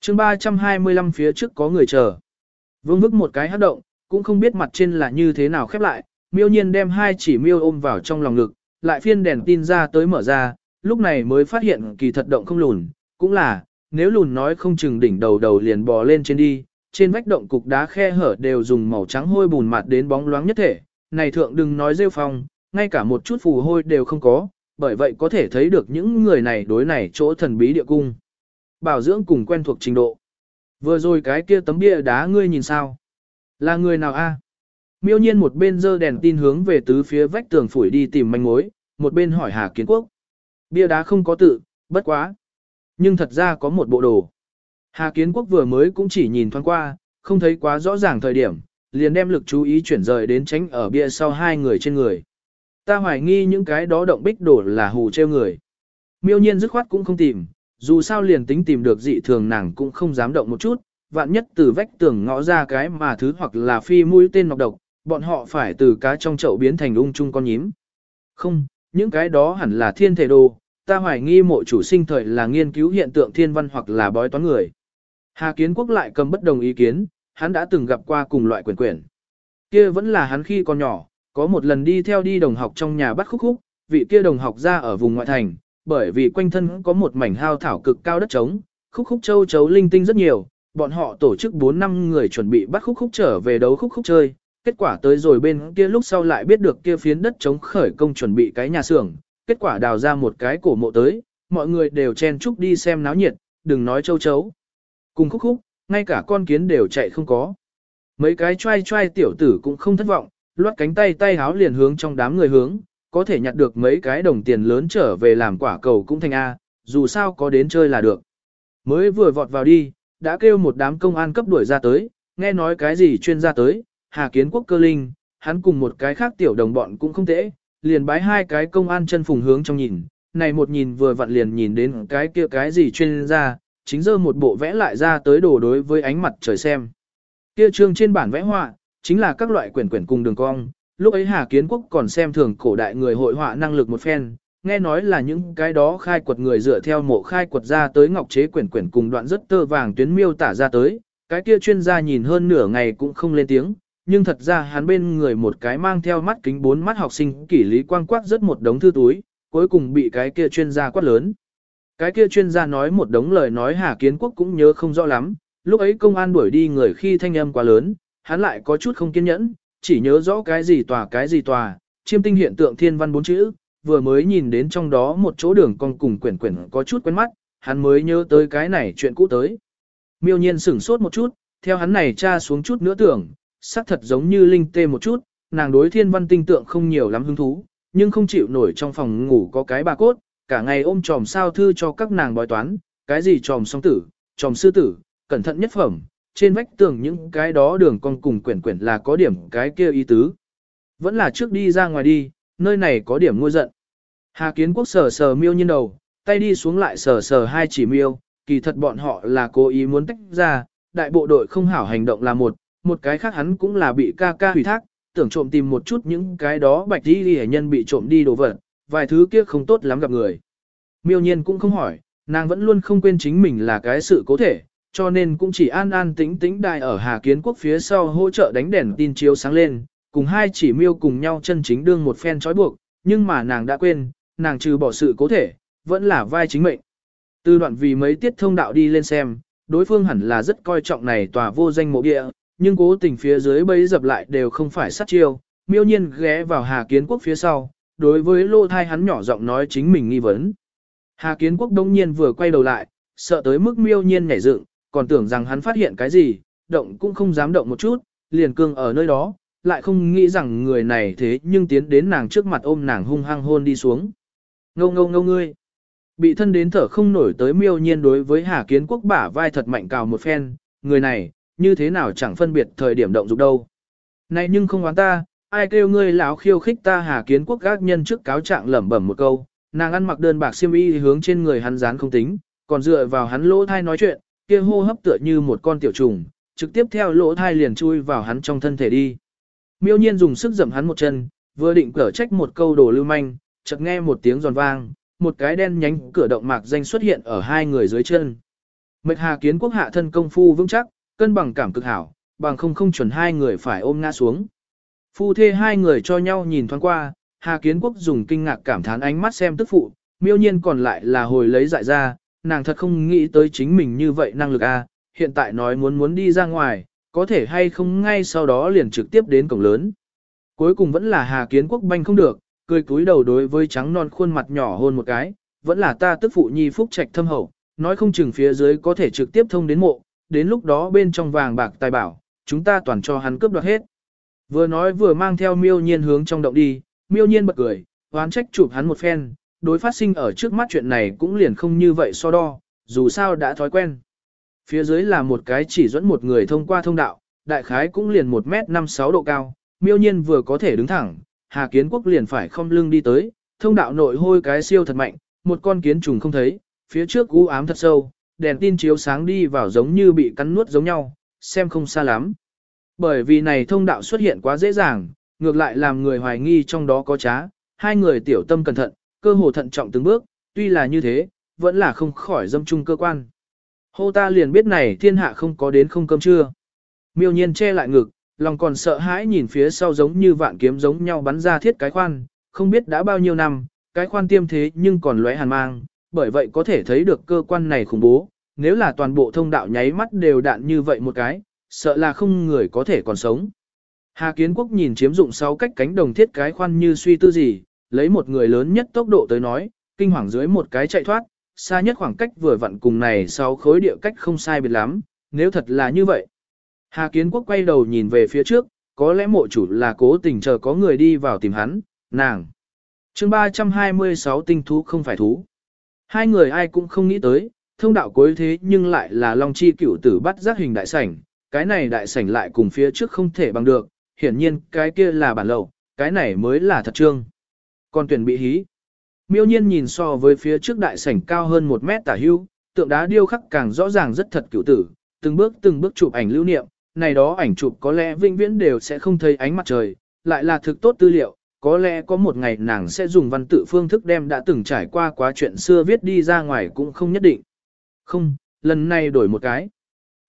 chương 325 phía trước có người chờ. Vương vức một cái hát động, cũng không biết mặt trên là như thế nào khép lại, miêu nhiên đem hai chỉ miêu ôm vào trong lòng ngực, lại phiên đèn tin ra tới mở ra, lúc này mới phát hiện kỳ thật động không lùn, cũng là, nếu lùn nói không chừng đỉnh đầu đầu liền bò lên trên đi, trên vách động cục đá khe hở đều dùng màu trắng hôi bùn mặt đến bóng loáng nhất thể, này thượng đừng nói rêu phong, ngay cả một chút phù hôi đều không có, bởi vậy có thể thấy được những người này đối này chỗ thần bí địa cung. Bảo dưỡng cùng quen thuộc trình độ. Vừa rồi cái kia tấm bia đá ngươi nhìn sao? Là người nào a? Miêu nhiên một bên dơ đèn tin hướng về tứ phía vách tường phủi đi tìm manh mối, một bên hỏi Hà Kiến Quốc. Bia đá không có tự, bất quá. Nhưng thật ra có một bộ đồ. Hà Kiến Quốc vừa mới cũng chỉ nhìn thoáng qua, không thấy quá rõ ràng thời điểm, liền đem lực chú ý chuyển rời đến tránh ở bia sau hai người trên người. Ta hoài nghi những cái đó động bích đổ là hù treo người. Miêu nhiên dứt khoát cũng không tìm, dù sao liền tính tìm được dị thường nàng cũng không dám động một chút, vạn nhất từ vách tường ngõ ra cái mà thứ hoặc là phi mũi tên nọc độc, bọn họ phải từ cá trong chậu biến thành ung chung con nhím. Không, những cái đó hẳn là thiên thể đồ, ta hoài nghi mộ chủ sinh thời là nghiên cứu hiện tượng thiên văn hoặc là bói toán người. Hà Kiến Quốc lại cầm bất đồng ý kiến, hắn đã từng gặp qua cùng loại quyển quyển. Kia vẫn là hắn khi còn nhỏ, có một lần đi theo đi đồng học trong nhà bắt khúc khúc, vị kia đồng học ra ở vùng ngoại thành, bởi vì quanh thân có một mảnh hao thảo cực cao đất trống, khúc khúc châu chấu linh tinh rất nhiều, bọn họ tổ chức 4 năm người chuẩn bị bắt khúc khúc trở về đấu khúc khúc chơi, kết quả tới rồi bên kia lúc sau lại biết được kia phiến đất chống khởi công chuẩn bị cái nhà xưởng, kết quả đào ra một cái cổ mộ tới, mọi người đều chen chúc đi xem náo nhiệt, đừng nói châu chấu. Cùng khúc khúc, ngay cả con kiến đều chạy không có. Mấy cái trai trai tiểu tử cũng không thất vọng, loát cánh tay tay háo liền hướng trong đám người hướng, có thể nhặt được mấy cái đồng tiền lớn trở về làm quả cầu cũng thành A, dù sao có đến chơi là được. Mới vừa vọt vào đi, đã kêu một đám công an cấp đuổi ra tới, nghe nói cái gì chuyên gia tới, Hà Kiến Quốc cơ linh, hắn cùng một cái khác tiểu đồng bọn cũng không tệ, liền bái hai cái công an chân phùng hướng trong nhìn, này một nhìn vừa vặn liền nhìn đến cái kia cái gì chuyên gia, chính dơ một bộ vẽ lại ra tới đổ đối với ánh mặt trời xem. Kia trương trên bản vẽ họa, chính là các loại quyển quyển cùng đường cong, lúc ấy Hà Kiến Quốc còn xem thường cổ đại người hội họa năng lực một phen, nghe nói là những cái đó khai quật người dựa theo mộ khai quật ra tới ngọc chế quyển quyển cùng đoạn rất tơ vàng tuyến miêu tả ra tới, cái kia chuyên gia nhìn hơn nửa ngày cũng không lên tiếng, nhưng thật ra hắn bên người một cái mang theo mắt kính bốn mắt học sinh kỷ lý quang quát rất một đống thư túi, cuối cùng bị cái kia chuyên gia quát lớn. Cái kia chuyên gia nói một đống lời nói Hà Kiến Quốc cũng nhớ không rõ lắm, lúc ấy công an đuổi đi người khi thanh âm quá lớn, hắn lại có chút không kiên nhẫn, chỉ nhớ rõ cái gì tòa cái gì tòa, chiêm tinh hiện tượng thiên văn bốn chữ, vừa mới nhìn đến trong đó một chỗ đường con cùng quyển quyển có chút quen mắt, hắn mới nhớ tới cái này chuyện cũ tới. Miêu nhiên sửng sốt một chút, theo hắn này tra xuống chút nữa tưởng, sắc thật giống như linh tê một chút, nàng đối thiên văn tinh tượng không nhiều lắm hứng thú, nhưng không chịu nổi trong phòng ngủ có cái bà cốt, cả ngày ôm tròm sao thư cho các nàng bói toán, cái gì tròm song tử, tròm sư tử, cẩn thận nhất phẩm, trên vách tường những cái đó đường con cùng quyển quyển là có điểm cái kia ý tứ. Vẫn là trước đi ra ngoài đi, nơi này có điểm ngu giận. Hà kiến quốc sờ sờ miêu nhiên đầu, tay đi xuống lại sờ sờ hai chỉ miêu, kỳ thật bọn họ là cố ý muốn tách ra, đại bộ đội không hảo hành động là một, một cái khác hắn cũng là bị ca ca hủy thác, tưởng trộm tìm một chút những cái đó bạch đi đi nhân bị trộm đi đồ vật, vài thứ kia không tốt lắm gặp người. Miêu nhiên cũng không hỏi, nàng vẫn luôn không quên chính mình là cái sự cố thể, cho nên cũng chỉ an an tĩnh tĩnh đại ở Hà Kiến Quốc phía sau hỗ trợ đánh đèn tin chiếu sáng lên, cùng hai chỉ miêu cùng nhau chân chính đương một phen trói buộc, nhưng mà nàng đã quên, nàng trừ bỏ sự cố thể, vẫn là vai chính mệnh. Từ đoạn vì mấy tiết thông đạo đi lên xem, đối phương hẳn là rất coi trọng này tòa vô danh mộ địa, nhưng cố tình phía dưới bấy dập lại đều không phải sát chiêu, miêu nhiên ghé vào Hà Kiến Quốc phía sau, đối với lô thai hắn nhỏ giọng nói chính mình nghi vấn. Hà Kiến Quốc đông nhiên vừa quay đầu lại, sợ tới mức miêu nhiên nhảy dựng, còn tưởng rằng hắn phát hiện cái gì, động cũng không dám động một chút, liền cương ở nơi đó, lại không nghĩ rằng người này thế nhưng tiến đến nàng trước mặt ôm nàng hung hăng hôn đi xuống. Ngâu ngâu ngâu ngươi. Bị thân đến thở không nổi tới miêu nhiên đối với Hà Kiến Quốc bả vai thật mạnh cào một phen, người này, như thế nào chẳng phân biệt thời điểm động dục đâu. Này nhưng không oán ta, ai kêu ngươi lão khiêu khích ta Hà Kiến Quốc gác nhân trước cáo trạng lẩm bẩm một câu, nàng ăn mặc đơn bạc xiêm y hướng trên người hắn dán không tính, còn dựa vào hắn lỗ thai nói chuyện, kia hô hấp tựa như một con tiểu trùng, trực tiếp theo lỗ thai liền chui vào hắn trong thân thể đi. Miêu nhiên dùng sức giẫm hắn một chân, vừa định cở trách một câu đồ lưu manh, chợt nghe một tiếng giòn vang, một cái đen nhánh cửa động mạc danh xuất hiện ở hai người dưới chân. Mệt Hà Kiến Quốc hạ thân công phu vững chắc, cân bằng cảm cực hảo, bằng không không chuẩn hai người phải ôm ngã xuống. Phu thê hai người cho nhau nhìn thoáng qua, Hà Kiến Quốc dùng kinh ngạc cảm thán ánh mắt xem tức phụ, miêu nhiên còn lại là hồi lấy dại ra, nàng thật không nghĩ tới chính mình như vậy năng lực a à, hiện tại nói muốn muốn đi ra ngoài, có thể hay không ngay sau đó liền trực tiếp đến cổng lớn. Cuối cùng vẫn là Hà Kiến Quốc banh không được, cười cúi đầu đối với trắng non khuôn mặt nhỏ hôn một cái, vẫn là ta tức phụ nhi phúc trạch thâm hậu, nói không chừng phía dưới có thể trực tiếp thông đến mộ, đến lúc đó bên trong vàng bạc tài bảo, chúng ta toàn cho hắn cướp đoạt hết. Vừa nói vừa mang theo miêu nhiên hướng trong động đi, miêu nhiên bật cười, oán trách chụp hắn một phen, đối phát sinh ở trước mắt chuyện này cũng liền không như vậy so đo, dù sao đã thói quen. Phía dưới là một cái chỉ dẫn một người thông qua thông đạo, đại khái cũng liền 1 mét 5-6 độ cao, miêu nhiên vừa có thể đứng thẳng, Hà Kiến Quốc liền phải không lưng đi tới, thông đạo nội hôi cái siêu thật mạnh, một con kiến trùng không thấy, phía trước u ám thật sâu, đèn tin chiếu sáng đi vào giống như bị cắn nuốt giống nhau, xem không xa lắm. Bởi vì này thông đạo xuất hiện quá dễ dàng, ngược lại làm người hoài nghi trong đó có trá, hai người tiểu tâm cẩn thận, cơ hồ thận trọng từng bước, tuy là như thế, vẫn là không khỏi dâm chung cơ quan. Hô ta liền biết này thiên hạ không có đến không cơm trưa. Miêu nhiên che lại ngực, lòng còn sợ hãi nhìn phía sau giống như vạn kiếm giống nhau bắn ra thiết cái khoan, không biết đã bao nhiêu năm, cái khoan tiêm thế nhưng còn lóe hàn mang, bởi vậy có thể thấy được cơ quan này khủng bố, nếu là toàn bộ thông đạo nháy mắt đều đạn như vậy một cái, sợ là không người có thể còn sống. Hà Kiến Quốc nhìn chiếm dụng sáu cách cánh đồng thiết cái khoan như suy tư gì, lấy một người lớn nhất tốc độ tới nói, kinh hoàng dưới một cái chạy thoát, xa nhất khoảng cách vừa vặn cùng này sáu khối địa cách không sai biệt lắm, nếu thật là như vậy. Hà Kiến Quốc quay đầu nhìn về phía trước, có lẽ mộ chủ là cố tình chờ có người đi vào tìm hắn, nàng. chương 326 tinh thú không phải thú. Hai người ai cũng không nghĩ tới, thông đạo cuối thế nhưng lại là Long Chi cửu tử bắt giác hình đại sảnh, cái này đại sảnh lại cùng phía trước không thể bằng được, hiển nhiên cái kia là bản lậu cái này mới là thật trương. Còn tuyển bị hí. Miêu nhiên nhìn so với phía trước đại sảnh cao hơn một mét tả hưu, tượng đá điêu khắc càng rõ ràng rất thật cửu tử, từng bước từng bước chụp ảnh lưu niệm, này đó ảnh chụp có lẽ vĩnh viễn đều sẽ không thấy ánh mặt trời, lại là thực tốt tư liệu, có lẽ có một ngày nàng sẽ dùng văn tự phương thức đem đã từng trải qua quá chuyện xưa viết đi ra ngoài cũng không nhất định. Không, lần này đổi một cái.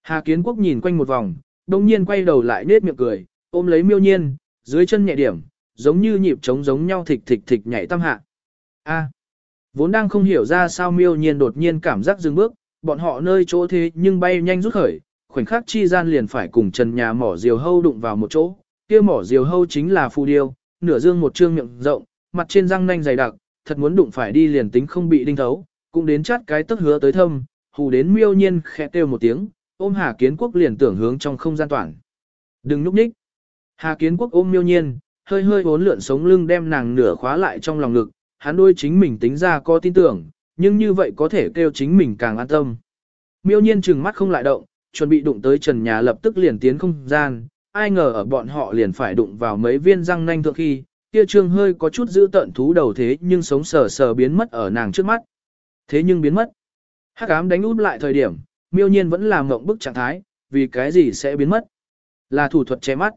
Hà Kiến Quốc nhìn quanh một vòng, đồng nhiên quay đầu lại nết miệng cười, ôm lấy miêu nhiên, dưới chân nhẹ điểm, giống như nhịp trống giống nhau thịch thịch thịch nhảy tam hạ. A. vốn đang không hiểu ra sao miêu nhiên đột nhiên cảm giác dừng bước, bọn họ nơi chỗ thế nhưng bay nhanh rút khởi, khoảnh khắc chi gian liền phải cùng trần nhà mỏ diều hâu đụng vào một chỗ, kia mỏ diều hâu chính là phù điêu, nửa dương một trương miệng rộng, mặt trên răng nanh dày đặc, thật muốn đụng phải đi liền tính không bị đinh thấu, cũng đến chát cái tức hứa tới thâm, hù đến miêu nhiên khẽ kêu một tiếng, ôm Hà Kiến Quốc liền tưởng hướng trong không gian toàn. Đừng núp nhích. Hà Kiến Quốc ôm miêu nhiên, hơi hơi bốn lượn sống lưng đem nàng nửa khóa lại trong lòng ngực, hắn đôi chính mình tính ra có tin tưởng, nhưng như vậy có thể kêu chính mình càng an tâm. Miêu nhiên trừng mắt không lại động, chuẩn bị đụng tới trần nhà lập tức liền tiến không gian, ai ngờ ở bọn họ liền phải đụng vào mấy viên răng nanh thượng khi, kia trương hơi có chút giữ tận thú đầu thế nhưng sống sờ sờ biến mất ở nàng trước mắt. Thế nhưng biến mất. Hắc ám đánh út lại thời điểm, miêu nhiên vẫn làm mộng bức trạng thái, vì cái gì sẽ biến mất. Là thủ thuật che mắt.